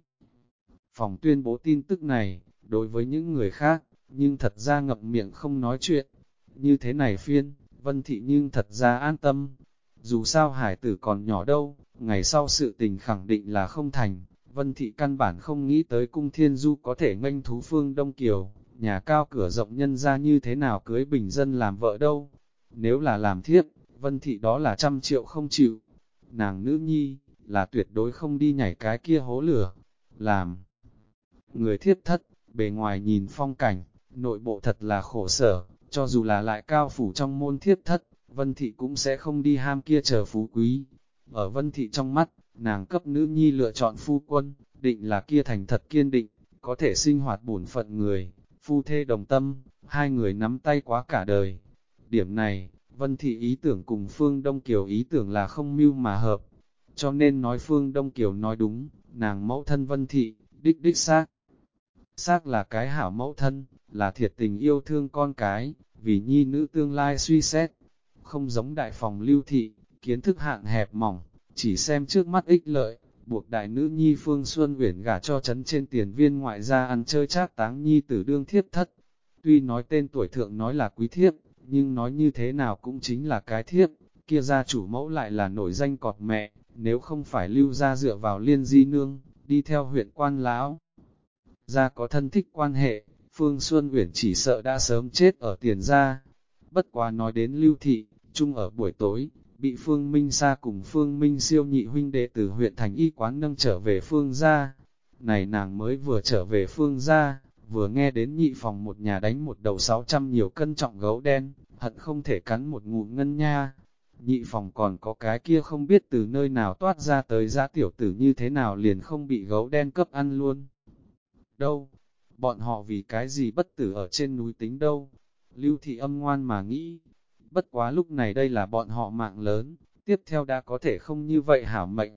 Phòng tuyên bố tin tức này, đối với những người khác, nhưng thật ra ngậm miệng không nói chuyện. Như thế này phiên, vân thị nhưng thật ra an tâm. Dù sao hải tử còn nhỏ đâu, ngày sau sự tình khẳng định là không thành, Vân Thị căn bản không nghĩ tới cung thiên du có thể nganh thú phương Đông Kiều, nhà cao cửa rộng nhân ra như thế nào cưới bình dân làm vợ đâu. Nếu là làm thiếp, Vân Thị đó là trăm triệu không chịu. Nàng nữ nhi, là tuyệt đối không đi nhảy cái kia hố lửa. Làm người thiếp thất, bề ngoài nhìn phong cảnh, nội bộ thật là khổ sở, cho dù là lại cao phủ trong môn thiếp thất, Vân Thị cũng sẽ không đi ham kia chờ phú quý. Ở Vân Thị trong mắt, nàng cấp nữ nhi lựa chọn phu quân, định là kia thành thật kiên định, có thể sinh hoạt bổn phận người, phu thê đồng tâm, hai người nắm tay quá cả đời. Điểm này, Vân Thị ý tưởng cùng Phương Đông Kiều ý tưởng là không mưu mà hợp, cho nên nói Phương Đông Kiều nói đúng, nàng mẫu thân Vân Thị, đích đích xác. Xác là cái hảo mẫu thân, là thiệt tình yêu thương con cái, vì nhi nữ tương lai suy xét. Không giống đại phòng lưu thị, kiến thức hạn hẹp mỏng, chỉ xem trước mắt ích lợi, buộc đại nữ nhi Phương Xuân Uyển gả cho chấn trên tiền viên ngoại gia ăn chơi trác táng nhi tử đương thiếp thất. Tuy nói tên tuổi thượng nói là quý thiếp, nhưng nói như thế nào cũng chính là cái thiếp, kia gia chủ mẫu lại là nổi danh cọt mẹ, nếu không phải lưu ra dựa vào liên di nương, đi theo huyện quan lão. Gia có thân thích quan hệ, Phương Xuân Uyển chỉ sợ đã sớm chết ở tiền gia. Bất quá nói đến lưu thị, chung ở buổi tối, bị Phương Minh Sa cùng Phương Minh siêu nhị huynh đệ từ huyện thành y quán nâng trở về Phương gia. Này nàng mới vừa trở về Phương gia, vừa nghe đến nhị phòng một nhà đánh một đầu 600 nhiều cân trọng gấu đen, hận không thể cắn một ngụm ngân nha. Nhị phòng còn có cái kia không biết từ nơi nào toát ra tới ra tiểu tử như thế nào liền không bị gấu đen cấp ăn luôn. Đâu? Bọn họ vì cái gì bất tử ở trên núi tính đâu? Lưu thị âm ngoan mà nghĩ. Bất quá lúc này đây là bọn họ mạng lớn, tiếp theo đã có thể không như vậy hảo mệnh.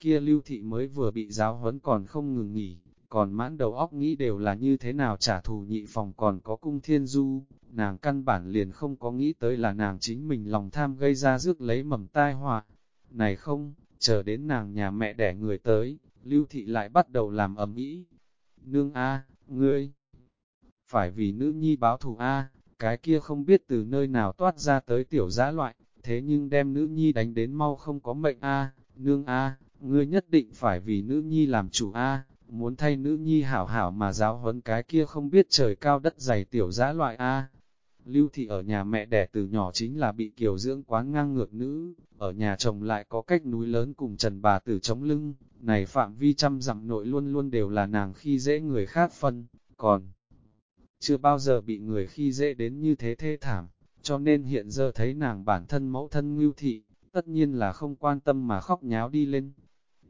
Kia lưu thị mới vừa bị giáo huấn còn không ngừng nghỉ, còn mãn đầu óc nghĩ đều là như thế nào trả thù nhị phòng còn có cung thiên du, nàng căn bản liền không có nghĩ tới là nàng chính mình lòng tham gây ra rước lấy mầm tai họa. Này không, chờ đến nàng nhà mẹ đẻ người tới, lưu thị lại bắt đầu làm ầm ĩ. Nương A, ngươi, phải vì nữ nhi báo thù A, cái kia không biết từ nơi nào toát ra tới tiểu giã loại, thế nhưng đem nữ nhi đánh đến mau không có mệnh A, nương A, ngươi nhất định phải vì nữ nhi làm chủ A, muốn thay nữ nhi hảo hảo mà giáo huấn cái kia không biết trời cao đất dày tiểu giã loại A. Lưu thị ở nhà mẹ đẻ từ nhỏ chính là bị kiều dưỡng quá ngang ngược nữ, ở nhà chồng lại có cách núi lớn cùng trần bà tử chống lưng, này phạm vi trăm dặm nội luôn luôn đều là nàng khi dễ người khác phân, còn chưa bao giờ bị người khi dễ đến như thế thê thảm, cho nên hiện giờ thấy nàng bản thân mẫu thân ngưu thị, tất nhiên là không quan tâm mà khóc nháo đi lên.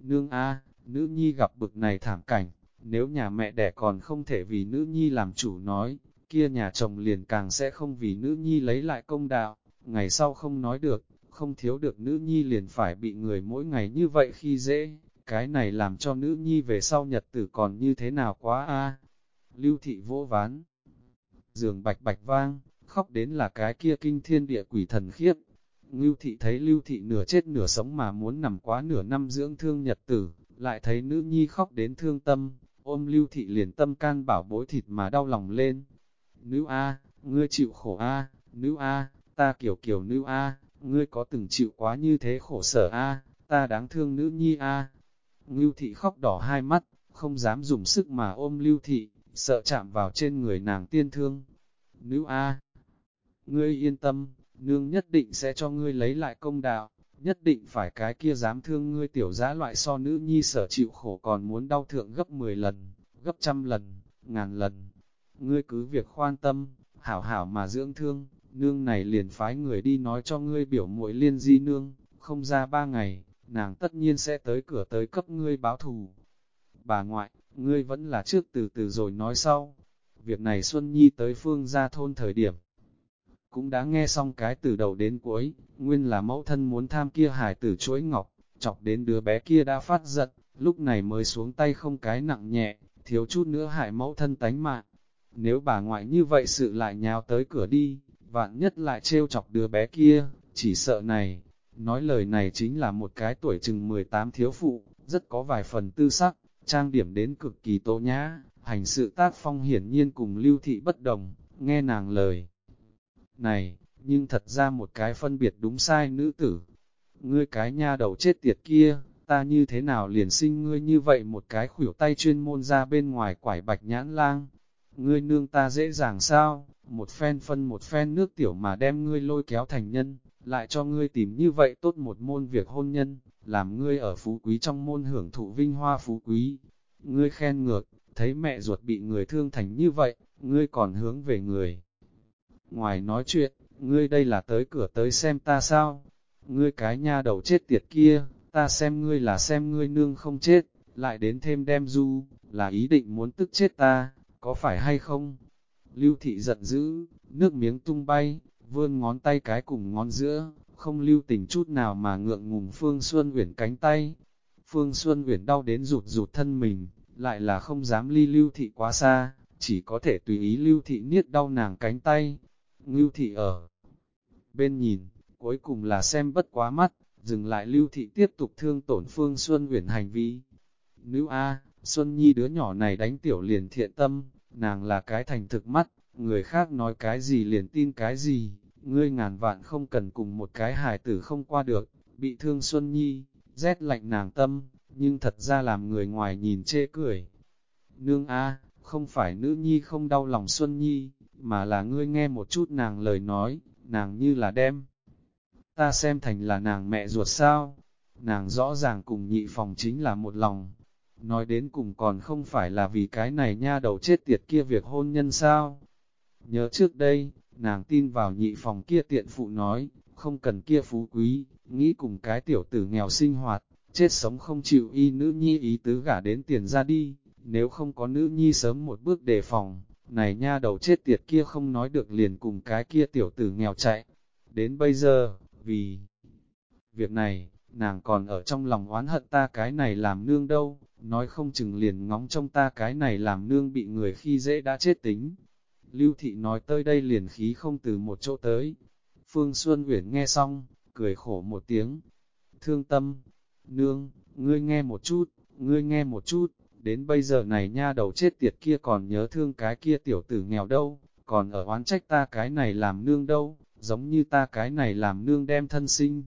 Nương A, nữ nhi gặp bực này thảm cảnh, nếu nhà mẹ đẻ còn không thể vì nữ nhi làm chủ nói, kia nhà chồng liền càng sẽ không vì nữ nhi lấy lại công đạo, ngày sau không nói được, không thiếu được nữ nhi liền phải bị người mỗi ngày như vậy khi dễ, cái này làm cho nữ nhi về sau nhật tử còn như thế nào quá a? Lưu thị vô ván, giường bạch bạch vang, khóc đến là cái kia kinh thiên địa quỷ thần khiếp. ngưu thị thấy lưu thị nửa chết nửa sống mà muốn nằm quá nửa năm dưỡng thương nhật tử, lại thấy nữ nhi khóc đến thương tâm, ôm lưu thị liền tâm can bảo bối thịt mà đau lòng lên. Nữ A, ngươi chịu khổ A, nữ A, ta kiểu kiểu nữ A, ngươi có từng chịu quá như thế khổ sở A, ta đáng thương nữ nhi A. Lưu thị khóc đỏ hai mắt, không dám dùng sức mà ôm lưu thị, sợ chạm vào trên người nàng tiên thương. Nữ A, ngươi yên tâm, nương nhất định sẽ cho ngươi lấy lại công đạo, nhất định phải cái kia dám thương ngươi tiểu giã loại so nữ nhi sở chịu khổ còn muốn đau thượng gấp 10 lần, gấp trăm lần, ngàn lần. Ngươi cứ việc khoan tâm, hảo hảo mà dưỡng thương, nương này liền phái người đi nói cho ngươi biểu muội liên di nương, không ra ba ngày, nàng tất nhiên sẽ tới cửa tới cấp ngươi báo thù. Bà ngoại, ngươi vẫn là trước từ từ rồi nói sau. Việc này Xuân Nhi tới phương ra thôn thời điểm. Cũng đã nghe xong cái từ đầu đến cuối, nguyên là mẫu thân muốn tham kia hải tử chuỗi ngọc, chọc đến đứa bé kia đã phát giận, lúc này mới xuống tay không cái nặng nhẹ, thiếu chút nữa hại mẫu thân tánh mạng. Nếu bà ngoại như vậy sự lại nhào tới cửa đi, vạn nhất lại trêu chọc đứa bé kia, chỉ sợ này. Nói lời này chính là một cái tuổi chừng 18 thiếu phụ, rất có vài phần tư sắc, trang điểm đến cực kỳ tố nhã, hành sự tác phong hiển nhiên cùng lưu thị bất đồng, nghe nàng lời. Này, nhưng thật ra một cái phân biệt đúng sai nữ tử. Ngươi cái nha đầu chết tiệt kia, ta như thế nào liền sinh ngươi như vậy một cái khuỷu tay chuyên môn ra bên ngoài quải bạch nhãn lang. Ngươi nương ta dễ dàng sao, một phen phân một phen nước tiểu mà đem ngươi lôi kéo thành nhân, lại cho ngươi tìm như vậy tốt một môn việc hôn nhân, làm ngươi ở phú quý trong môn hưởng thụ vinh hoa phú quý. Ngươi khen ngược, thấy mẹ ruột bị người thương thành như vậy, ngươi còn hướng về người. Ngoài nói chuyện, ngươi đây là tới cửa tới xem ta sao? Ngươi cái nha đầu chết tiệt kia, ta xem ngươi là xem ngươi nương không chết, lại đến thêm đem du, là ý định muốn tức chết ta, có phải hay không? Lưu thị giận dữ, nước miếng tung bay, vươn ngón tay cái cùng ngón giữa, không lưu tình chút nào mà ngượng ngùng Phương Xuân Uyển cánh tay. Phương Xuân Uyển đau đến rụt rụt thân mình, lại là không dám ly lưu thị quá xa, chỉ có thể tùy ý lưu thị niết đau nàng cánh tay. Ngưu thị ở bên nhìn, cuối cùng là xem bất quá mắt, dừng lại lưu thị tiếp tục thương tổn Phương Xuân Uyển hành vi. Nữ A, Xuân Nhi đứa nhỏ này đánh tiểu liền thiện tâm, nàng là cái thành thực mắt, người khác nói cái gì liền tin cái gì, ngươi ngàn vạn không cần cùng một cái hài tử không qua được, bị thương Xuân Nhi, rét lạnh nàng tâm, nhưng thật ra làm người ngoài nhìn chê cười. Nương A, không phải nữ nhi không đau lòng Xuân Nhi, mà là ngươi nghe một chút nàng lời nói, nàng như là đem. Ta xem thành là nàng mẹ ruột sao, nàng rõ ràng cùng nhị phòng chính là một lòng. Nói đến cùng còn không phải là vì cái này nha đầu chết tiệt kia việc hôn nhân sao. Nhớ trước đây, nàng tin vào nhị phòng kia tiện phụ nói, không cần kia phú quý, nghĩ cùng cái tiểu tử nghèo sinh hoạt, chết sống không chịu y nữ nhi ý tứ gả đến tiền ra đi, nếu không có nữ nhi sớm một bước đề phòng, này nha đầu chết tiệt kia không nói được liền cùng cái kia tiểu tử nghèo chạy. Đến bây giờ, vì việc này, nàng còn ở trong lòng oán hận ta cái này làm nương đâu, nói không chừng liền ngóng trong ta cái này làm nương bị người khi dễ đã chết tính. Lưu thị nói tới đây liền khí không từ một chỗ tới. Phương Xuân Uyển nghe xong, cười khổ một tiếng. Thương tâm, nương, ngươi nghe một chút, ngươi nghe một chút, đến bây giờ này nha đầu chết tiệt kia còn nhớ thương cái kia tiểu tử nghèo đâu, còn ở oán trách ta cái này làm nương đâu, giống như ta cái này làm nương đem thân sinh.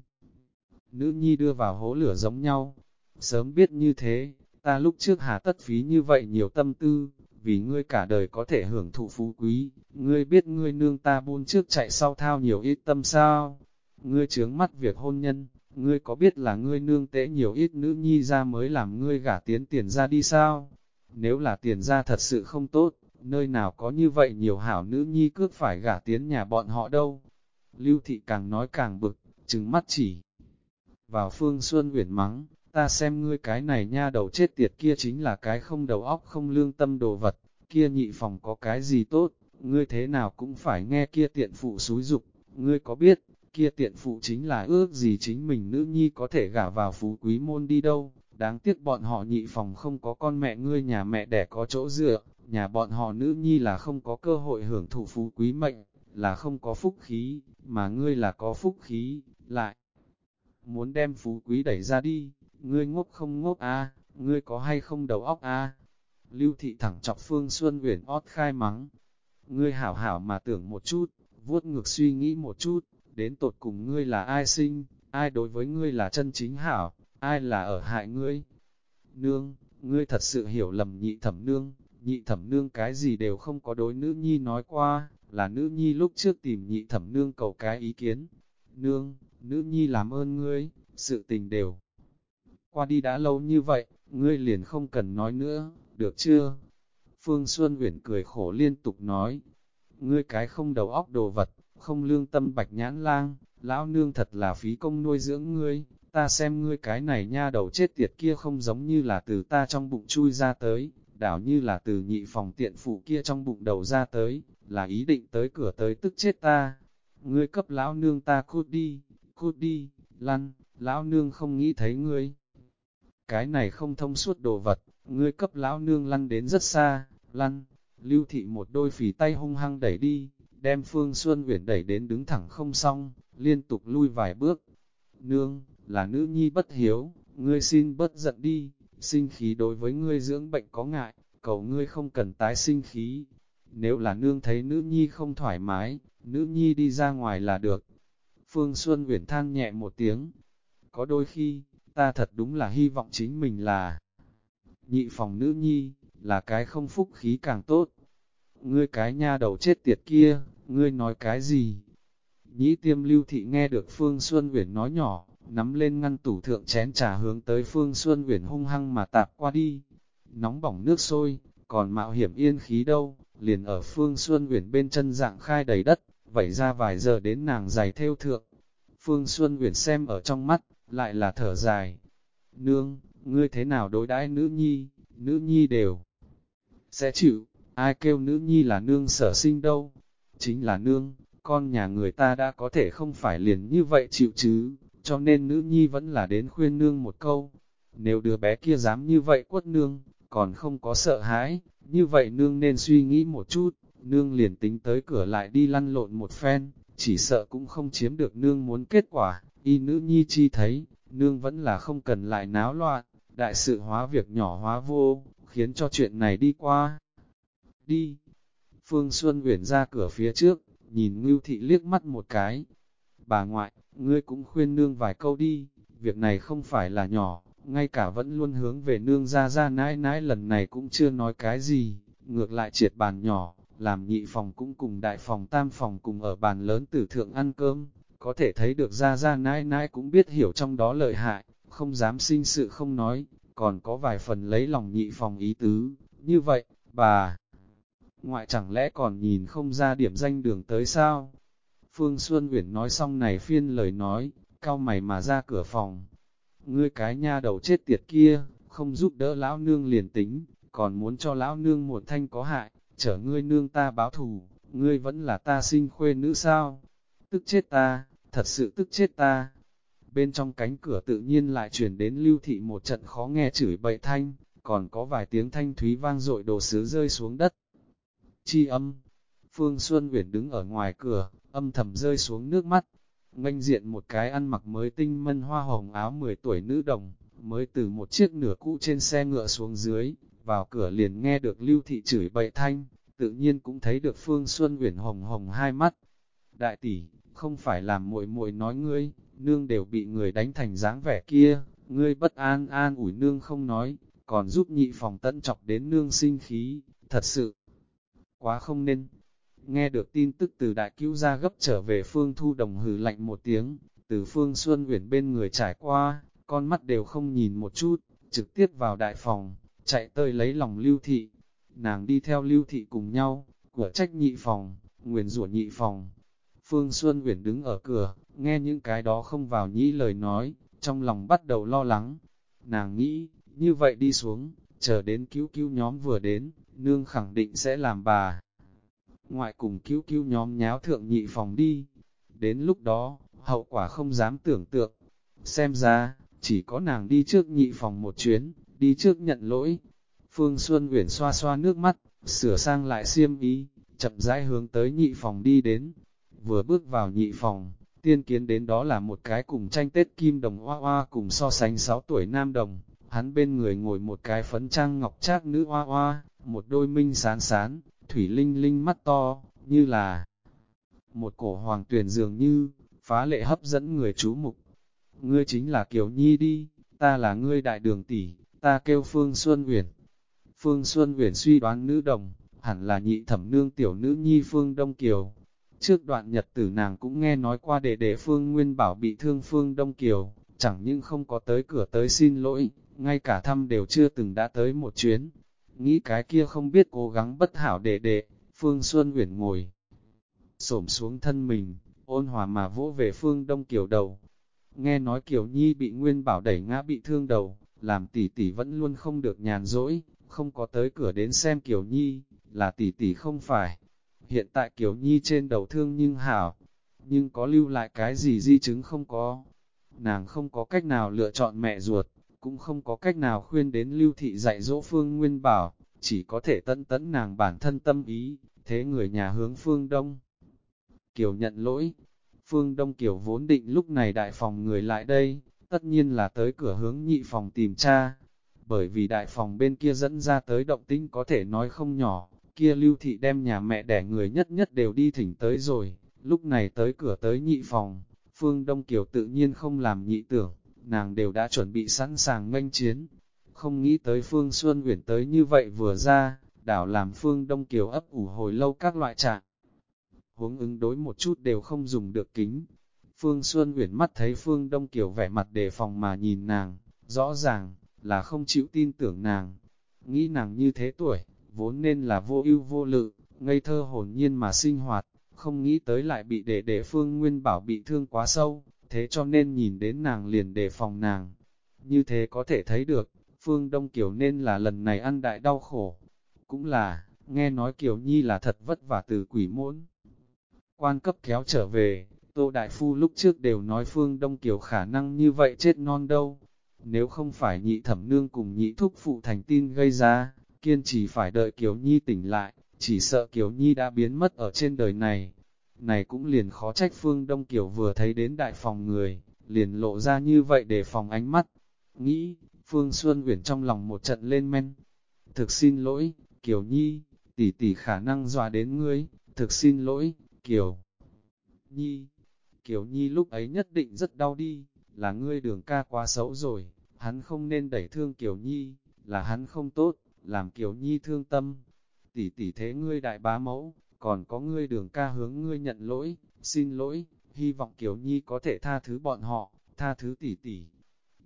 Nữ nhi đưa vào hố lửa giống nhau, sớm biết như thế, ta lúc trước hà tất phí như vậy nhiều tâm tư, vì ngươi cả đời có thể hưởng thụ phú quý, ngươi biết ngươi nương ta buôn trước chạy sau thao nhiều ít tâm sao, ngươi chướng mắt việc hôn nhân, ngươi có biết là ngươi nương tễ nhiều ít nữ nhi ra mới làm ngươi gả tiến tiền ra đi sao? Nếu là tiền ra thật sự không tốt, nơi nào có như vậy nhiều hảo nữ nhi cước phải gả tiến nhà bọn họ đâu? Lưu thị càng nói càng bực, trừng mắt chỉ. Vào phương Xuân Uyển mắng, ta xem ngươi cái này nha đầu chết tiệt kia chính là cái không đầu óc không lương tâm đồ vật, kia nhị phòng có cái gì tốt, ngươi thế nào cũng phải nghe kia tiện phụ xúi dục, ngươi có biết, kia tiện phụ chính là ước gì chính mình nữ nhi có thể gả vào phú quý môn đi đâu, đáng tiếc bọn họ nhị phòng không có con mẹ ngươi nhà mẹ đẻ có chỗ dựa, nhà bọn họ nữ nhi là không có cơ hội hưởng thụ phú quý mệnh, là không có phúc khí, mà ngươi là có phúc khí, lại muốn đem phú quý đẩy ra đi, ngươi ngốc không ngốc a ngươi có hay không đầu óc a Lưu thị thẳng chọc Phương Xuân Uyển ót khai mắng, ngươi hảo hảo mà tưởng một chút, vuốt ngược suy nghĩ một chút, đến tột cùng ngươi là ai sinh, ai đối với ngươi là chân chính hảo, ai là ở hại ngươi. Nương, ngươi thật sự hiểu lầm nhị thẩm nương, nhị thẩm nương cái gì đều không có đối nữ nhi nói qua, là nữ nhi lúc trước tìm nhị thẩm nương cầu cái ý kiến. Nương, nữ nhi làm ơn ngươi, sự tình đều. Qua đi đã lâu như vậy, ngươi liền không cần nói nữa, được chưa? Phương Xuân Uyển cười khổ liên tục nói, ngươi cái không đầu óc đồ vật, không lương tâm bạch nhãn lang, lão nương thật là phí công nuôi dưỡng ngươi, ta xem ngươi cái này nha đầu chết tiệt kia không giống như là từ ta trong bụng chui ra tới, đảo như là từ nhị phòng tiện phụ kia trong bụng đầu ra tới, là ý định tới cửa tới tức chết ta. Ngươi cấp lão nương ta cút đi, cút đi, lăn, lão nương không nghĩ thấy ngươi. Cái này không thông suốt đồ vật, ngươi cấp lão nương lăn đến rất xa, lăn, lưu thị một đôi phì tay hung hăng đẩy đi, đem Phương Xuân Uyển đẩy đến đứng thẳng không xong, liên tục lui vài bước. Nương, là nữ nhi bất hiếu, ngươi xin bất giận đi, sinh khí đối với ngươi dưỡng bệnh có ngại, cầu ngươi không cần tái sinh khí. Nếu là nương thấy nữ nhi không thoải mái, nữ nhi đi ra ngoài là được. Phương Xuân Uyển than nhẹ một tiếng. Có đôi khi, ta thật đúng là hy vọng chính mình là nhị phòng nữ nhi, là cái không phúc khí càng tốt. Ngươi cái nha đầu chết tiệt kia, ngươi nói cái gì? Nhĩ tiêm lưu thị nghe được Phương Xuân Uyển nói nhỏ, nắm lên ngăn tủ thượng chén trà hướng tới Phương Xuân Uyển hung hăng mà tạp qua đi. Nóng bỏng nước sôi, còn mạo hiểm yên khí đâu, liền ở Phương Xuân Uyển bên chân dạng khai đầy đất, vẩy ra vài giờ đến nàng giày theo thượng. Phương Xuân Uyển xem ở trong mắt, lại là thở dài. Nương, ngươi thế nào đối đãi nữ nhi, nữ nhi đều sẽ chịu, ai kêu nữ nhi là nương sở sinh đâu, chính là nương, con nhà người ta đã có thể không phải liền như vậy chịu chứ, cho nên nữ nhi vẫn là đến khuyên nương một câu. Nếu đứa bé kia dám như vậy quất nương, còn không có sợ hãi, như vậy nương nên suy nghĩ một chút, nương liền tính tới cửa lại đi lăn lộn một phen, chỉ sợ cũng không chiếm được nương muốn kết quả, y nữ nhi chi thấy, nương vẫn là không cần lại náo loạn, đại sự hóa việc nhỏ hóa vô, khiến cho chuyện này đi qua. Đi! Phương Xuân Uyển ra cửa phía trước, nhìn Ngưu Thị liếc mắt một cái. Bà ngoại, ngươi cũng khuyên nương vài câu đi, việc này không phải là nhỏ, ngay cả vẫn luôn hướng về nương ra ra nãi nãi lần này cũng chưa nói cái gì, ngược lại triệt bàn nhỏ, làm nhị phòng cũng cùng đại phòng tam phòng cùng ở bàn lớn tử thượng ăn cơm, có thể thấy được ra ra nãi nãi cũng biết hiểu trong đó lợi hại, không dám sinh sự không nói, còn có vài phần lấy lòng nhị phòng ý tứ, như vậy, bà ngoại chẳng lẽ còn nhìn không ra điểm danh đường tới sao? Phương Xuân Uyển nói xong này phiên lời nói, cao mày mà ra cửa phòng. Ngươi cái nha đầu chết tiệt kia, không giúp đỡ lão nương liền tính, còn muốn cho lão nương một thanh có hại, chở ngươi nương ta báo thù, ngươi vẫn là ta sinh khuê nữ sao? Tức chết ta, thật sự tức chết ta. Bên trong cánh cửa tự nhiên lại chuyển đến lưu thị một trận khó nghe chửi bậy thanh, còn có vài tiếng thanh thúy vang dội đồ sứ rơi xuống đất chi âm. Phương Xuân Uyển đứng ở ngoài cửa, âm thầm rơi xuống nước mắt. Nganh diện một cái ăn mặc mới tinh mân hoa hồng áo 10 tuổi nữ đồng, mới từ một chiếc nửa cũ trên xe ngựa xuống dưới, vào cửa liền nghe được lưu thị chửi bậy thanh, tự nhiên cũng thấy được Phương Xuân Uyển hồng hồng hai mắt. Đại tỷ, không phải làm muội muội nói ngươi, nương đều bị người đánh thành dáng vẻ kia, ngươi bất an an ủi nương không nói, còn giúp nhị phòng tận chọc đến nương sinh khí, thật sự quá không nên. Nghe được tin tức từ đại cứu ra gấp trở về Phương Thu Đồng hừ lạnh một tiếng, từ Phương Xuân Uyển bên người trải qua, con mắt đều không nhìn một chút, trực tiếp vào đại phòng, chạy tới lấy lòng lưu thị. Nàng đi theo lưu thị cùng nhau, của trách nhị phòng, nguyền rủa nhị phòng. Phương Xuân Uyển đứng ở cửa, nghe những cái đó không vào nhĩ lời nói, trong lòng bắt đầu lo lắng. Nàng nghĩ, như vậy đi xuống, chờ đến cứu cứu nhóm vừa đến, nương khẳng định sẽ làm bà. Ngoại cùng cứu cứu nhóm nháo thượng nhị phòng đi. Đến lúc đó, hậu quả không dám tưởng tượng. Xem ra, chỉ có nàng đi trước nhị phòng một chuyến, đi trước nhận lỗi. Phương Xuân Uyển xoa xoa nước mắt, sửa sang lại xiêm ý, chậm rãi hướng tới nhị phòng đi đến. Vừa bước vào nhị phòng, tiên kiến đến đó là một cái cùng tranh tết kim đồng hoa hoa cùng so sánh 6 tuổi nam đồng. Hắn bên người ngồi một cái phấn trang ngọc trác nữ hoa hoa, một đôi minh sán sán, thủy linh linh mắt to, như là một cổ hoàng tuyển dường như, phá lệ hấp dẫn người chú mục. Ngươi chính là Kiều Nhi đi, ta là ngươi đại đường tỷ, ta kêu Phương Xuân Uyển. Phương Xuân Uyển suy đoán nữ đồng, hẳn là nhị thẩm nương tiểu nữ nhi Phương Đông Kiều. Trước đoạn nhật tử nàng cũng nghe nói qua để đệ Phương Nguyên Bảo bị thương Phương Đông Kiều, chẳng nhưng không có tới cửa tới xin lỗi, ngay cả thăm đều chưa từng đã tới một chuyến, nghĩ cái kia không biết cố gắng bất hảo để đệ, Phương Xuân Uyển ngồi. Xổm xuống thân mình, ôn hòa mà vỗ về Phương Đông Kiều đầu. Nghe nói Kiều Nhi bị Nguyên Bảo đẩy ngã bị thương đầu, làm tỷ tỷ vẫn luôn không được nhàn rỗi, không có tới cửa đến xem Kiều Nhi, là tỷ tỷ không phải. Hiện tại Kiều Nhi trên đầu thương nhưng hảo, nhưng có lưu lại cái gì di chứng không có. Nàng không có cách nào lựa chọn mẹ ruột, cũng không có cách nào khuyên đến lưu thị dạy dỗ phương nguyên bảo, chỉ có thể tận tấn nàng bản thân tâm ý, thế người nhà hướng phương đông. Kiều nhận lỗi, phương đông kiều vốn định lúc này đại phòng người lại đây, tất nhiên là tới cửa hướng nhị phòng tìm cha, bởi vì đại phòng bên kia dẫn ra tới động tinh có thể nói không nhỏ, kia lưu thị đem nhà mẹ đẻ người nhất nhất đều đi thỉnh tới rồi, lúc này tới cửa tới nhị phòng, phương đông kiều tự nhiên không làm nhị tưởng, nàng đều đã chuẩn bị sẵn sàng nghênh chiến. Không nghĩ tới Phương Xuân Uyển tới như vậy vừa ra, đảo làm Phương Đông Kiều ấp ủ hồi lâu các loại trạng. Huống ứng đối một chút đều không dùng được kính. Phương Xuân Uyển mắt thấy Phương Đông Kiều vẻ mặt đề phòng mà nhìn nàng, rõ ràng là không chịu tin tưởng nàng. Nghĩ nàng như thế tuổi, vốn nên là vô ưu vô lự, ngây thơ hồn nhiên mà sinh hoạt, không nghĩ tới lại bị để để Phương Nguyên Bảo bị thương quá sâu, thế cho nên nhìn đến nàng liền đề phòng nàng. Như thế có thể thấy được, Phương Đông Kiều nên là lần này ăn đại đau khổ. Cũng là, nghe nói Kiều Nhi là thật vất vả từ quỷ môn. Quan cấp kéo trở về, Tô Đại Phu lúc trước đều nói Phương Đông Kiều khả năng như vậy chết non đâu. Nếu không phải nhị thẩm nương cùng nhị thúc phụ thành tin gây ra, kiên trì phải đợi Kiều Nhi tỉnh lại, chỉ sợ Kiều Nhi đã biến mất ở trên đời này. Này cũng liền khó trách Phương Đông Kiều vừa thấy đến đại phòng người, liền lộ ra như vậy để phòng ánh mắt. Nghĩ, Phương Xuân Uyển trong lòng một trận lên men. Thực xin lỗi, Kiều Nhi, tỷ tỷ khả năng dọa đến ngươi, thực xin lỗi, Kiều Nhi. Kiều Nhi lúc ấy nhất định rất đau đi, là ngươi đường ca quá xấu rồi, hắn không nên đẩy thương Kiều Nhi, là hắn không tốt, làm Kiều Nhi thương tâm. Tỷ tỷ thế ngươi đại bá mẫu, còn có ngươi đường ca hướng ngươi nhận lỗi, xin lỗi, hy vọng Kiều Nhi có thể tha thứ bọn họ, tha thứ tỷ tỷ.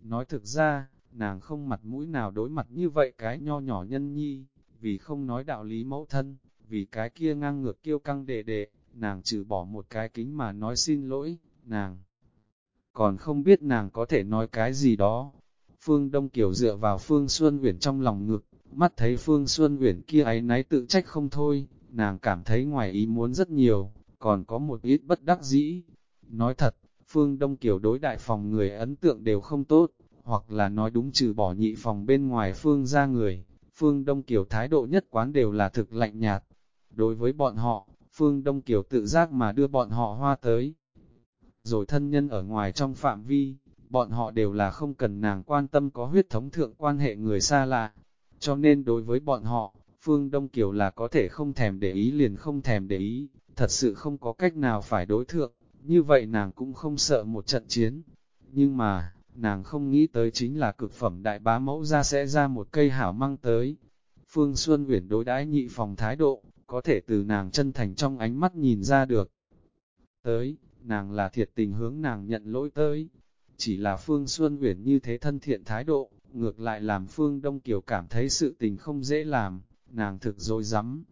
Nói thực ra, nàng không mặt mũi nào đối mặt như vậy cái nho nhỏ nhân nhi, vì không nói đạo lý mẫu thân, vì cái kia ngang ngược kiêu căng đệ đệ, nàng trừ bỏ một cái kính mà nói xin lỗi, nàng còn không biết nàng có thể nói cái gì đó. Phương Đông Kiều dựa vào Phương Xuân Uyển trong lòng ngực, mắt thấy Phương Xuân Uyển kia ấy náy tự trách không thôi, nàng cảm thấy ngoài ý muốn rất nhiều, còn có một ít bất đắc dĩ. Nói thật, Phương Đông Kiều đối đại phòng người ấn tượng đều không tốt, hoặc là nói đúng trừ bỏ nhị phòng bên ngoài Phương ra người, Phương Đông Kiều thái độ nhất quán đều là thực lạnh nhạt. Đối với bọn họ, Phương Đông Kiều tự giác mà đưa bọn họ hoa tới. Rồi thân nhân ở ngoài trong phạm vi, bọn họ đều là không cần nàng quan tâm có huyết thống thượng quan hệ người xa lạ. Cho nên đối với bọn họ, Phương Đông Kiều là có thể không thèm để ý liền không thèm để ý, thật sự không có cách nào phải đối thượng, như vậy nàng cũng không sợ một trận chiến. Nhưng mà, nàng không nghĩ tới chính là cực phẩm đại bá mẫu ra sẽ ra một cây hảo măng tới. Phương Xuân Uyển đối đãi nhị phòng thái độ, có thể từ nàng chân thành trong ánh mắt nhìn ra được. Tới, nàng là thiệt tình hướng nàng nhận lỗi tới. Chỉ là Phương Xuân Uyển như thế thân thiện thái độ, ngược lại làm Phương Đông Kiều cảm thấy sự tình không dễ làm, nàng thực dối rắm.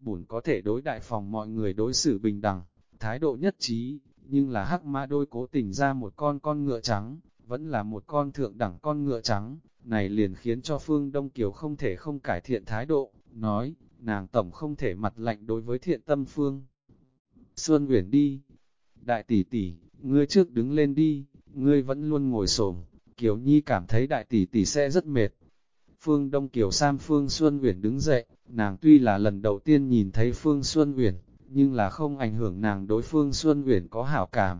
Bùn có thể đối đại phòng mọi người đối xử bình đẳng, thái độ nhất trí, nhưng là hắc mã đôi cố tình ra một con con ngựa trắng, vẫn là một con thượng đẳng con ngựa trắng, này liền khiến cho Phương Đông Kiều không thể không cải thiện thái độ, nói, nàng tổng không thể mặt lạnh đối với thiện tâm Phương. Xuân Uyển đi, đại tỷ tỷ, ngươi trước đứng lên đi, ngươi vẫn luôn ngồi xổm. Kiều Nhi cảm thấy đại tỷ tỷ sẽ rất mệt. Phương Đông Kiều Sam Phương Xuân Uyển đứng dậy, nàng tuy là lần đầu tiên nhìn thấy Phương Xuân Uyển, nhưng là không ảnh hưởng nàng đối Phương Xuân Uyển có hảo cảm.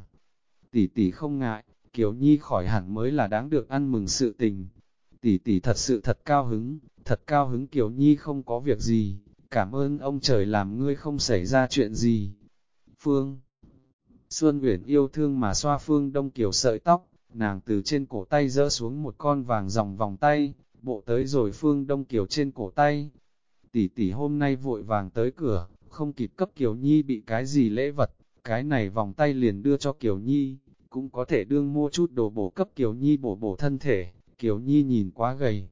Tỷ tỷ không ngại, Kiều Nhi khỏi hẳn mới là đáng được ăn mừng sự tình. Tỷ tỷ thật sự thật cao hứng, thật cao hứng Kiều Nhi không có việc gì, cảm ơn ông trời làm ngươi không xảy ra chuyện gì. Phương Xuân Uyển yêu thương mà xoa Phương Đông Kiều sợi tóc, nàng từ trên cổ tay dỡ xuống một con vàng dòng vòng tay, bộ tới rồi Phương Đông Kiều trên cổ tay. Tỷ tỷ hôm nay vội vàng tới cửa, không kịp cấp Kiều Nhi bị cái gì lễ vật, cái này vòng tay liền đưa cho Kiều Nhi, cũng có thể đương mua chút đồ bổ cấp Kiều Nhi bổ bổ thân thể, Kiều Nhi nhìn quá gầy.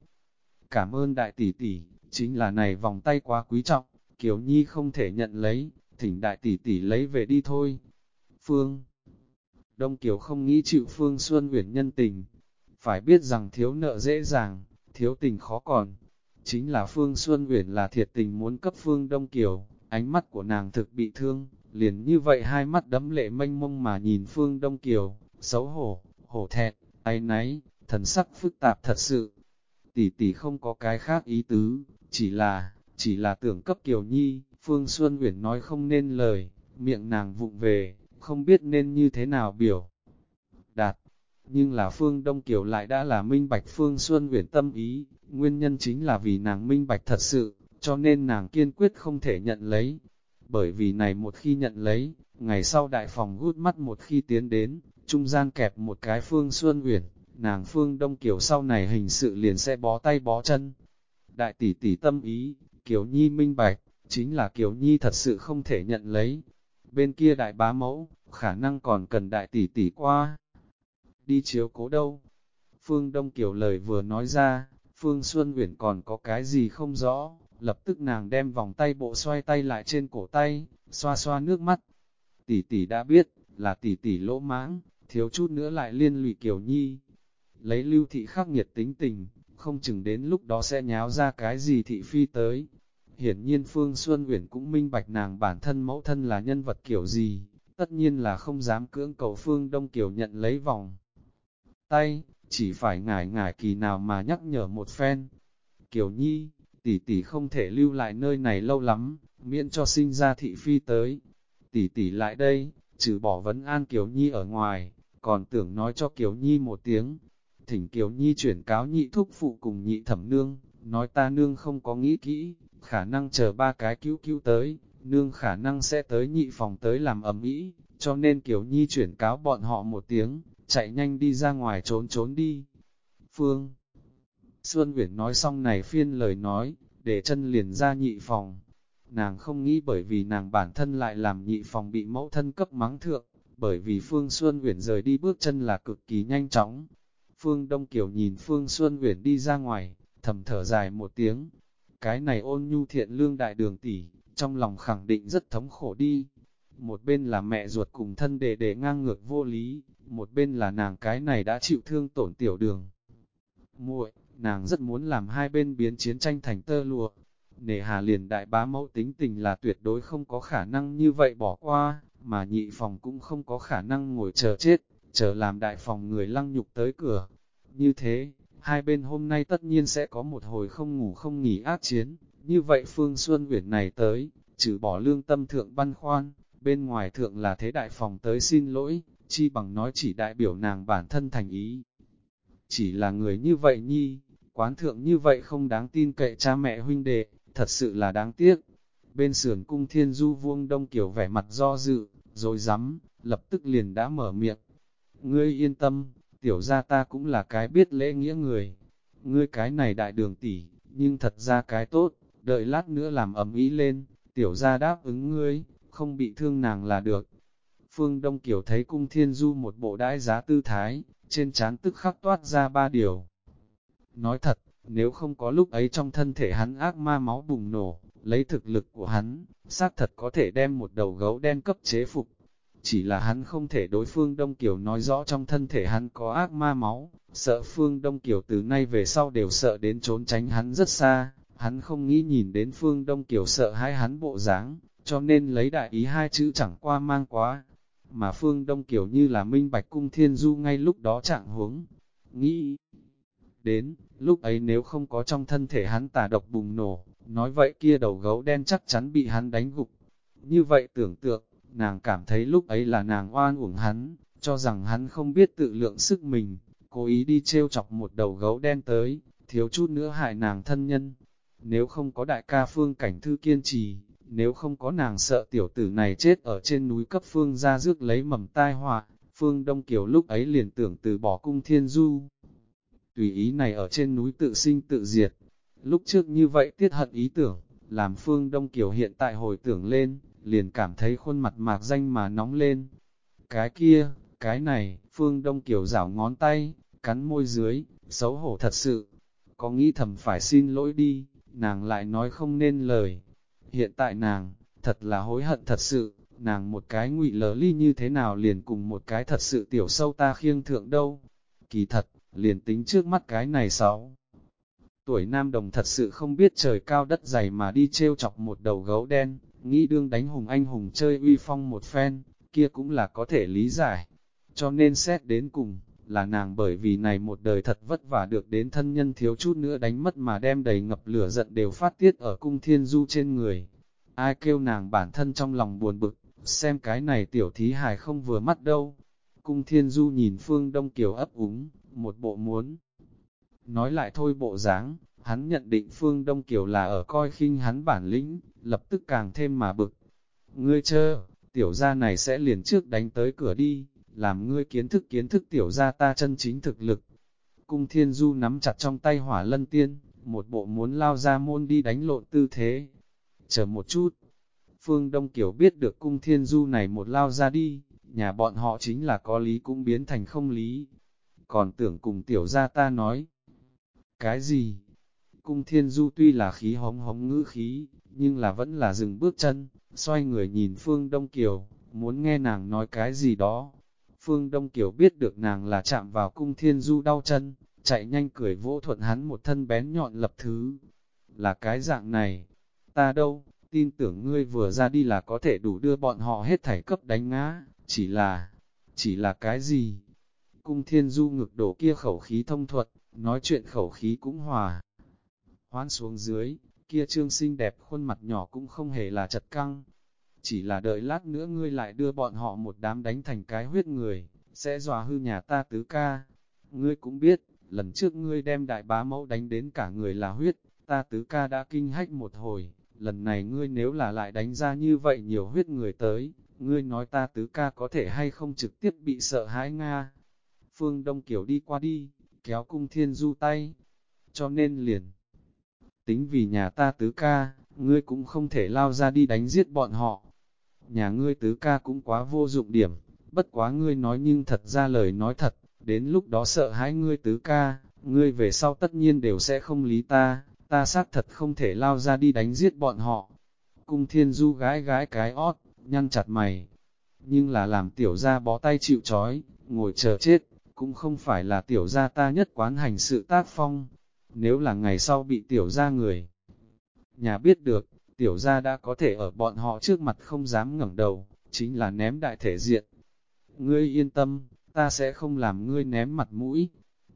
Cảm ơn đại tỷ tỷ, chính là này vòng tay quá quý trọng, Kiều Nhi không thể nhận lấy, thỉnh đại tỷ tỷ lấy về đi thôi. Phương Đông Kiều không nghĩ chịu Phương Xuân Uyển nhân tình, phải biết rằng thiếu nợ dễ dàng, thiếu tình khó còn. Chính là Phương Xuân Uyển là thiệt tình muốn cấp Phương Đông Kiều, ánh mắt của nàng thực bị thương, liền như vậy hai mắt đấm lệ mênh mông mà nhìn Phương Đông Kiều, xấu hổ, hổ thẹn, áy náy, thần sắc phức tạp thật sự. Tỷ tỷ không có cái khác ý tứ, chỉ là, chỉ là tưởng cấp Kiều Nhi, Phương Xuân Uyển nói không nên lời, miệng nàng vụng về, không biết nên như thế nào biểu. Đạt, nhưng là Phương Đông Kiều lại đã là minh bạch Phương Xuân Uyển tâm ý, nguyên nhân chính là vì nàng minh bạch thật sự, cho nên nàng kiên quyết không thể nhận lấy. Bởi vì này một khi nhận lấy, ngày sau đại phòng gút mắt một khi tiến đến, trung gian kẹp một cái Phương Xuân Uyển, nàng Phương Đông Kiều sau này hình sự liền sẽ bó tay bó chân. Đại tỷ tỷ tâm ý, Kiều Nhi minh bạch, chính là Kiều Nhi thật sự không thể nhận lấy. Bên kia đại bá mẫu, khả năng còn cần đại tỷ tỷ qua. Đi chiếu cố đâu? Phương Đông Kiều lời vừa nói ra, Phương Xuân Uyển còn có cái gì không rõ, lập tức nàng đem vòng tay bộ xoay tay lại trên cổ tay, xoa xoa nước mắt. Tỷ tỷ đã biết, là tỷ tỷ lỗ mãng, thiếu chút nữa lại liên lụy Kiều Nhi. Lấy lưu thị khắc nghiệt tính tình, không chừng đến lúc đó sẽ nháo ra cái gì thị phi tới. Hiển nhiên Phương Xuân Uyển cũng minh bạch nàng bản thân mẫu thân là nhân vật kiểu gì, tất nhiên là không dám cưỡng cầu Phương Đông Kiều nhận lấy vòng tay, chỉ phải ngải ngải kỳ nào mà nhắc nhở một phen. Kiều Nhi, tỷ tỷ không thể lưu lại nơi này lâu lắm, miễn cho sinh ra thị phi tới. Tỷ tỷ lại đây, trừ bỏ vấn an Kiều Nhi ở ngoài, còn tưởng nói cho Kiều Nhi một tiếng. Thỉnh Kiều Nhi chuyển cáo nhị thúc phụ cùng nhị thẩm nương, nói ta nương không có nghĩ kỹ, khả năng chờ ba cái cứu cứu tới, nương khả năng sẽ tới nhị phòng tới làm ẩm ý, cho nên Kiều Nhi chuyển cáo bọn họ một tiếng, chạy nhanh đi ra ngoài trốn trốn đi. Phương Xuân Uyển nói xong này phiên lời nói, để chân liền ra nhị phòng. Nàng không nghĩ bởi vì nàng bản thân lại làm nhị phòng bị mẫu thân cấp mắng thượng, bởi vì Phương Xuân Uyển rời đi bước chân là cực kỳ nhanh chóng. Phương Đông Kiều nhìn Phương Xuân Uyển đi ra ngoài, thầm thở dài một tiếng. Cái này ôn nhu thiện lương đại đường tỷ, trong lòng khẳng định rất thống khổ đi. Một bên là mẹ ruột cùng thân đệ đệ ngang ngược vô lý, một bên là nàng cái này đã chịu thương tổn tiểu đường. muội nàng rất muốn làm hai bên biến chiến tranh thành tơ lụa. Nề hà liền đại bá mẫu tính tình là tuyệt đối không có khả năng như vậy bỏ qua, mà nhị phòng cũng không có khả năng ngồi chờ chết, chờ làm đại phòng người lăng nhục tới cửa. Như thế, hai bên hôm nay tất nhiên sẽ có một hồi không ngủ không nghỉ ác chiến, như vậy Phương Xuân Uyển này tới, trừ bỏ lương tâm thượng băn khoan, bên ngoài thượng là thế đại phòng tới xin lỗi, chi bằng nói chỉ đại biểu nàng bản thân thành ý. Chỉ là người như vậy nhi, quán thượng như vậy không đáng tin cậy cha mẹ huynh đệ, thật sự là đáng tiếc. Bên sườn cung thiên du vuông đông kiểu vẻ mặt do dự, rồi dám, lập tức liền đã mở miệng. Ngươi yên tâm, tiểu ra ta cũng là cái biết lễ nghĩa người. Ngươi cái này đại đường tỷ, nhưng thật ra cái tốt, đợi lát nữa làm ấm ý lên, tiểu ra đáp ứng ngươi, không bị thương nàng là được. Phương Đông Kiều thấy cung thiên du một bộ đãi giá tư thái, trên trán tức khắc toát ra ba điều. Nói thật, nếu không có lúc ấy trong thân thể hắn ác ma máu bùng nổ, lấy thực lực của hắn, xác thật có thể đem một đầu gấu đen cấp chế phục. Chỉ là hắn không thể đối phương Đông Kiều nói rõ trong thân thể hắn có ác ma máu, sợ phương Đông Kiều từ nay về sau đều sợ đến trốn tránh hắn rất xa, hắn không nghĩ nhìn đến phương Đông Kiều sợ hai hắn bộ dáng, cho nên lấy đại ý hai chữ chẳng qua mang quá. Mà phương Đông Kiều như là minh bạch cung thiên du ngay lúc đó trạng huống, nghĩ đến, lúc ấy nếu không có trong thân thể hắn tà độc bùng nổ, nói vậy kia đầu gấu đen chắc chắn bị hắn đánh gục. Như vậy tưởng tượng, nàng cảm thấy lúc ấy là nàng oan uổng hắn, cho rằng hắn không biết tự lượng sức mình, cố ý đi trêu chọc một đầu gấu đen tới, thiếu chút nữa hại nàng thân nhân. Nếu không có đại ca phương cảnh thư kiên trì, nếu không có nàng sợ tiểu tử này chết ở trên núi cấp phương ra rước lấy mầm tai họa, phương Đông Kiều lúc ấy liền tưởng từ bỏ cung thiên du tùy ý này ở trên núi tự sinh tự diệt. Lúc trước như vậy tiết hận ý tưởng, làm Phương Đông Kiều hiện tại hồi tưởng lên, liền cảm thấy khuôn mặt mạc danh mà nóng lên. Cái kia, cái này, Phương Đông Kiều rảo ngón tay, cắn môi dưới, xấu hổ thật sự. Có nghĩ thầm phải xin lỗi đi, nàng lại nói không nên lời. Hiện tại nàng, thật là hối hận thật sự, nàng một cái ngụy lờ ly như thế nào liền cùng một cái thật sự tiểu sâu ta khiêng thượng đâu. Kỳ thật, liền tính trước mắt cái này sáu. Tuổi nam đồng thật sự không biết trời cao đất dày mà đi trêu chọc một đầu gấu đen, nghĩ đương đánh hùng anh hùng chơi uy phong một phen, kia cũng là có thể lý giải. Cho nên xét đến cùng, là nàng bởi vì này một đời thật vất vả được đến thân nhân thiếu chút nữa đánh mất mà đem đầy ngập lửa giận đều phát tiết ở cung thiên du trên người. Ai kêu nàng bản thân trong lòng buồn bực, xem cái này tiểu thí hài không vừa mắt đâu. Cung thiên du nhìn phương đông kiều ấp úng, một bộ muốn. Nói lại thôi bộ dáng, hắn nhận định Phương Đông Kiều là ở coi khinh hắn bản lĩnh, lập tức càng thêm mà bực. Ngươi chơ, tiểu gia này sẽ liền trước đánh tới cửa đi, làm ngươi kiến thức kiến thức tiểu gia ta chân chính thực lực. Cung Thiên Du nắm chặt trong tay hỏa lân tiên, một bộ muốn lao ra môn đi đánh lộn tư thế. Chờ một chút, Phương Đông Kiều biết được cung Thiên Du này một lao ra đi, nhà bọn họ chính là có lý cũng biến thành không lý, còn tưởng cùng tiểu gia ta nói. Cái gì? Cung thiên du tuy là khí hóng hóng ngữ khí, nhưng là vẫn là dừng bước chân, xoay người nhìn Phương Đông Kiều, muốn nghe nàng nói cái gì đó. Phương Đông Kiều biết được nàng là chạm vào cung thiên du đau chân, chạy nhanh cười vỗ thuận hắn một thân bén nhọn lập thứ. Là cái dạng này, ta đâu, tin tưởng ngươi vừa ra đi là có thể đủ đưa bọn họ hết thảy cấp đánh ngã, chỉ là, chỉ là cái gì? Cung thiên du ngực đổ kia khẩu khí thông thuật, nói chuyện khẩu khí cũng hòa. Hoán xuống dưới, kia trương xinh đẹp khuôn mặt nhỏ cũng không hề là chật căng. Chỉ là đợi lát nữa ngươi lại đưa bọn họ một đám đánh thành cái huyết người, sẽ dòa hư nhà ta tứ ca. Ngươi cũng biết, lần trước ngươi đem đại bá mẫu đánh đến cả người là huyết, ta tứ ca đã kinh hách một hồi, lần này ngươi nếu là lại đánh ra như vậy nhiều huyết người tới, ngươi nói ta tứ ca có thể hay không trực tiếp bị sợ hãi Nga. Phương Đông Kiều đi qua đi, kéo cung thiên du tay, cho nên liền. Tính vì nhà ta tứ ca, ngươi cũng không thể lao ra đi đánh giết bọn họ. Nhà ngươi tứ ca cũng quá vô dụng điểm, bất quá ngươi nói nhưng thật ra lời nói thật, đến lúc đó sợ hãi ngươi tứ ca, ngươi về sau tất nhiên đều sẽ không lý ta, ta xác thật không thể lao ra đi đánh giết bọn họ. Cung thiên du gái gái cái ót, nhăn chặt mày, nhưng là làm tiểu gia bó tay chịu chói, ngồi chờ chết, cũng không phải là tiểu gia ta nhất quán hành sự tác phong. Nếu là ngày sau bị tiểu gia người, nhà biết được, tiểu gia đã có thể ở bọn họ trước mặt không dám ngẩng đầu, chính là ném đại thể diện. Ngươi yên tâm, ta sẽ không làm ngươi ném mặt mũi,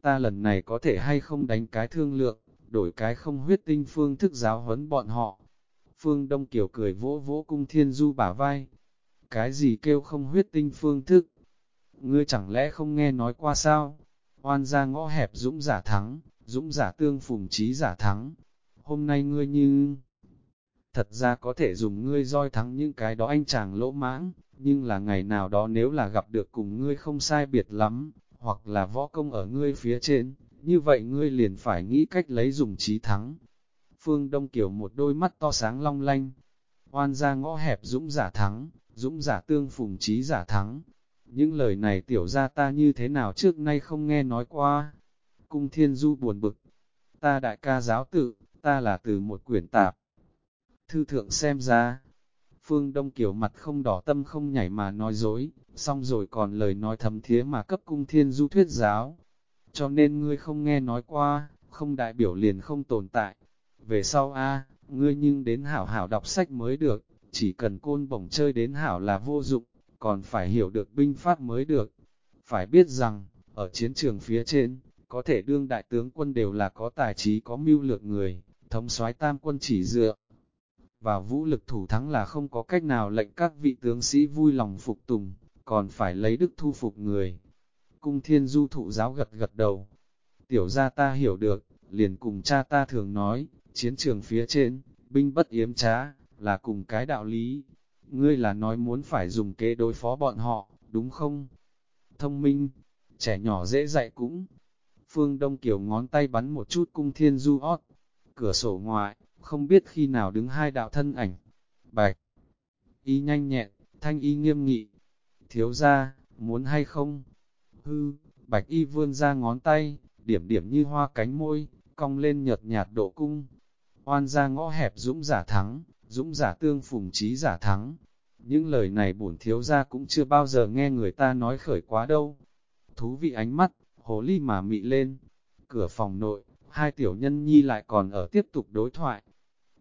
ta lần này có thể hay không đánh cái thương lượng, đổi cái không huyết tinh phương thức giáo huấn bọn họ. Phương Đông Kiều cười vỗ vỗ cung thiên du bả vai. Cái gì kêu không huyết tinh phương thức? Ngươi chẳng lẽ không nghe nói qua sao? Oan ra ngõ hẹp dũng giả thắng, dũng giả tương phùng trí giả thắng. Hôm nay ngươi như... Thật ra có thể dùng ngươi roi thắng những cái đó anh chàng lỗ mãng, nhưng là ngày nào đó nếu là gặp được cùng ngươi không sai biệt lắm, hoặc là võ công ở ngươi phía trên, như vậy ngươi liền phải nghĩ cách lấy dùng trí thắng. Phương Đông Kiều một đôi mắt to sáng long lanh, oan ra ngõ hẹp dũng giả thắng, dũng giả tương phùng trí giả thắng. Những lời này tiểu ra ta như thế nào trước nay không nghe nói qua. Cung Thiên Du buồn bực, ta đại ca giáo tự, ta là từ một quyển tạp. Thư thượng xem ra, Phương Đông Kiều mặt không đỏ tâm không nhảy mà nói dối, xong rồi còn lời nói thầm thía mà cấp cung thiên du thuyết giáo. Cho nên ngươi không nghe nói qua, không đại biểu liền không tồn tại. Về sau a ngươi nhưng đến hảo hảo đọc sách mới được, chỉ cần côn bổng chơi đến hảo là vô dụng, còn phải hiểu được binh pháp mới được. Phải biết rằng, ở chiến trường phía trên, có thể đương đại tướng quân đều là có tài trí có mưu lược người, thống soái tam quân chỉ dựa và vũ lực thủ thắng là không có cách nào lệnh các vị tướng sĩ vui lòng phục tùng, còn phải lấy đức thu phục người. Cung thiên du thụ giáo gật gật đầu. Tiểu ra ta hiểu được, liền cùng cha ta thường nói, chiến trường phía trên, binh bất yếm trá, là cùng cái đạo lý. Ngươi là nói muốn phải dùng kế đối phó bọn họ, đúng không? Thông minh, trẻ nhỏ dễ dạy cũng. Phương Đông Kiều ngón tay bắn một chút cung thiên du ót. Cửa sổ ngoại, không biết khi nào đứng hai đạo thân ảnh. Bạch, y nhanh nhẹn, thanh y nghiêm nghị. Thiếu ra, muốn hay không? Hư, bạch y vươn ra ngón tay, điểm điểm như hoa cánh môi, cong lên nhợt nhạt độ cung. Oan ra ngõ hẹp dũng giả thắng, dũng giả tương phùng trí giả thắng. Những lời này bổn thiếu ra cũng chưa bao giờ nghe người ta nói khởi quá đâu. Thú vị ánh mắt, hồ ly mà mị lên. Cửa phòng nội, hai tiểu nhân nhi lại còn ở tiếp tục đối thoại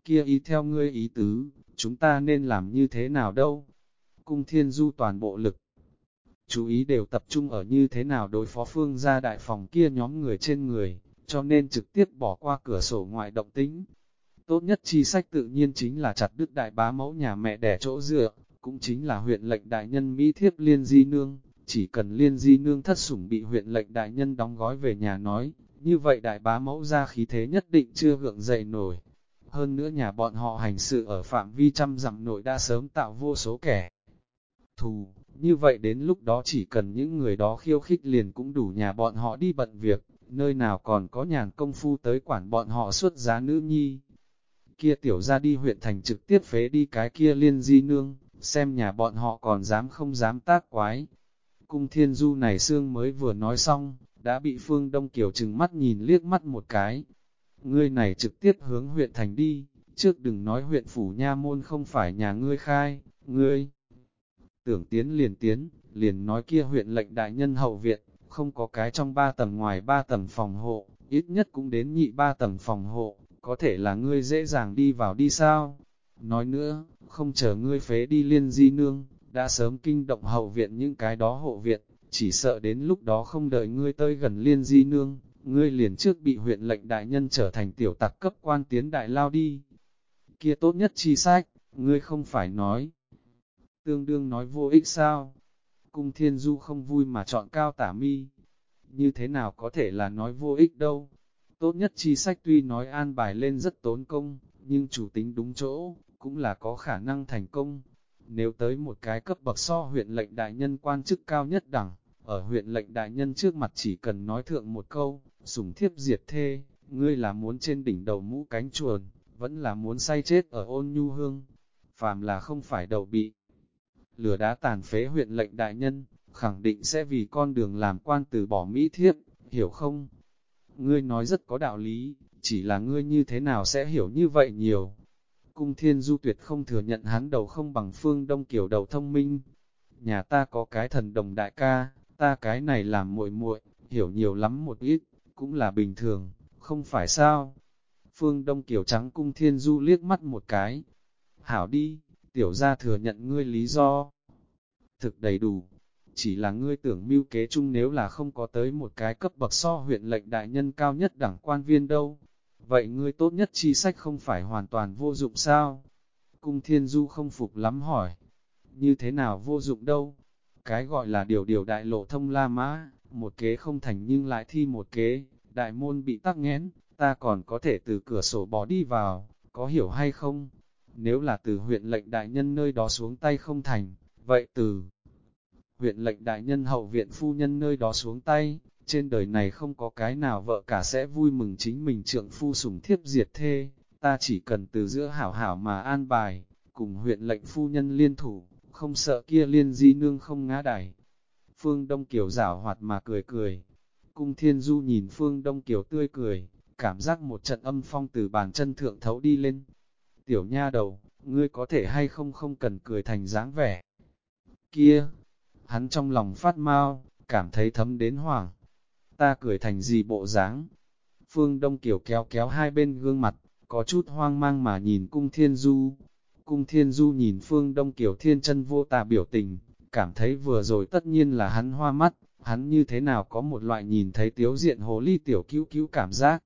kia ý theo ngươi ý tứ, chúng ta nên làm như thế nào đâu? Cung thiên du toàn bộ lực. Chú ý đều tập trung ở như thế nào đối phó phương gia đại phòng kia nhóm người trên người, cho nên trực tiếp bỏ qua cửa sổ ngoại động tính. Tốt nhất chi sách tự nhiên chính là chặt đứt đại bá mẫu nhà mẹ đẻ chỗ dựa, cũng chính là huyện lệnh đại nhân Mỹ thiếp liên di nương, chỉ cần liên di nương thất sủng bị huyện lệnh đại nhân đóng gói về nhà nói, như vậy đại bá mẫu ra khí thế nhất định chưa gượng dậy nổi, hơn nữa nhà bọn họ hành sự ở phạm vi trăm dặm nội đã sớm tạo vô số kẻ. Thù, như vậy đến lúc đó chỉ cần những người đó khiêu khích liền cũng đủ nhà bọn họ đi bận việc, nơi nào còn có nhàn công phu tới quản bọn họ xuất giá nữ nhi. Kia tiểu ra đi huyện thành trực tiếp phế đi cái kia liên di nương, xem nhà bọn họ còn dám không dám tác quái. Cung thiên du này xương mới vừa nói xong, đã bị phương Đông Kiều chừng mắt nhìn liếc mắt một cái. ngươi này trực tiếp hướng huyện thành đi, trước đừng nói huyện phủ nha môn không phải nhà ngươi khai, ngươi tưởng tiến liền tiến, liền nói kia huyện lệnh đại nhân hậu viện, không có cái trong ba tầng ngoài ba tầng phòng hộ, ít nhất cũng đến nhị ba tầng phòng hộ, có thể là ngươi dễ dàng đi vào đi sao? Nói nữa, không chờ ngươi phế đi liên di nương, đã sớm kinh động hậu viện những cái đó hộ viện, chỉ sợ đến lúc đó không đợi ngươi tới gần liên di nương, ngươi liền trước bị huyện lệnh đại nhân trở thành tiểu tặc cấp quan tiến đại lao đi. Kia tốt nhất chi sách, ngươi không phải nói. Tương đương nói vô ích sao? Cung thiên du không vui mà chọn cao tả mi. Như thế nào có thể là nói vô ích đâu? Tốt nhất chi sách tuy nói an bài lên rất tốn công, nhưng chủ tính đúng chỗ, cũng là có khả năng thành công. Nếu tới một cái cấp bậc so huyện lệnh đại nhân quan chức cao nhất đẳng, ở huyện lệnh đại nhân trước mặt chỉ cần nói thượng một câu, sủng thiếp diệt thê, ngươi là muốn trên đỉnh đầu mũ cánh chuồn, vẫn là muốn say chết ở ôn nhu hương. Phàm là không phải đầu bị lửa đá tàn phế huyện lệnh đại nhân, khẳng định sẽ vì con đường làm quan từ bỏ Mỹ thiếp, hiểu không? Ngươi nói rất có đạo lý, chỉ là ngươi như thế nào sẽ hiểu như vậy nhiều. Cung thiên du tuyệt không thừa nhận hắn đầu không bằng phương đông kiểu đầu thông minh. Nhà ta có cái thần đồng đại ca, ta cái này làm muội muội hiểu nhiều lắm một ít, cũng là bình thường, không phải sao? Phương Đông Kiều Trắng cung thiên du liếc mắt một cái. Hảo đi, tiểu gia thừa nhận ngươi lý do. Thực đầy đủ, chỉ là ngươi tưởng mưu kế chung nếu là không có tới một cái cấp bậc so huyện lệnh đại nhân cao nhất đẳng quan viên đâu. Vậy ngươi tốt nhất chi sách không phải hoàn toàn vô dụng sao? Cung thiên du không phục lắm hỏi. Như thế nào vô dụng đâu? Cái gọi là điều điều đại lộ thông la mã, một kế không thành nhưng lại thi một kế, đại môn bị tắc nghẽn, ta còn có thể từ cửa sổ bỏ đi vào, có hiểu hay không? Nếu là từ huyện lệnh đại nhân nơi đó xuống tay không thành, vậy từ huyện lệnh đại nhân hậu viện phu nhân nơi đó xuống tay, trên đời này không có cái nào vợ cả sẽ vui mừng chính mình trượng phu sủng thiếp diệt thê, ta chỉ cần từ giữa hảo hảo mà an bài, cùng huyện lệnh phu nhân liên thủ, không sợ kia liên di nương không ngã đài. Phương Đông Kiều rảo hoạt mà cười cười, cung thiên du nhìn Phương Đông Kiều tươi cười, cảm giác một trận âm phong từ bàn chân thượng thấu đi lên. Tiểu nha đầu, ngươi có thể hay không không cần cười thành dáng vẻ. Kia, hắn trong lòng phát mau, cảm thấy thấm đến hoảng. Ta cười thành gì bộ dáng? Phương Đông Kiều kéo kéo hai bên gương mặt, có chút hoang mang mà nhìn cung thiên du. Cung thiên du nhìn Phương Đông Kiều thiên chân vô tà biểu tình, cảm thấy vừa rồi tất nhiên là hắn hoa mắt, hắn như thế nào có một loại nhìn thấy tiếu diện hồ ly tiểu cứu cứu cảm giác.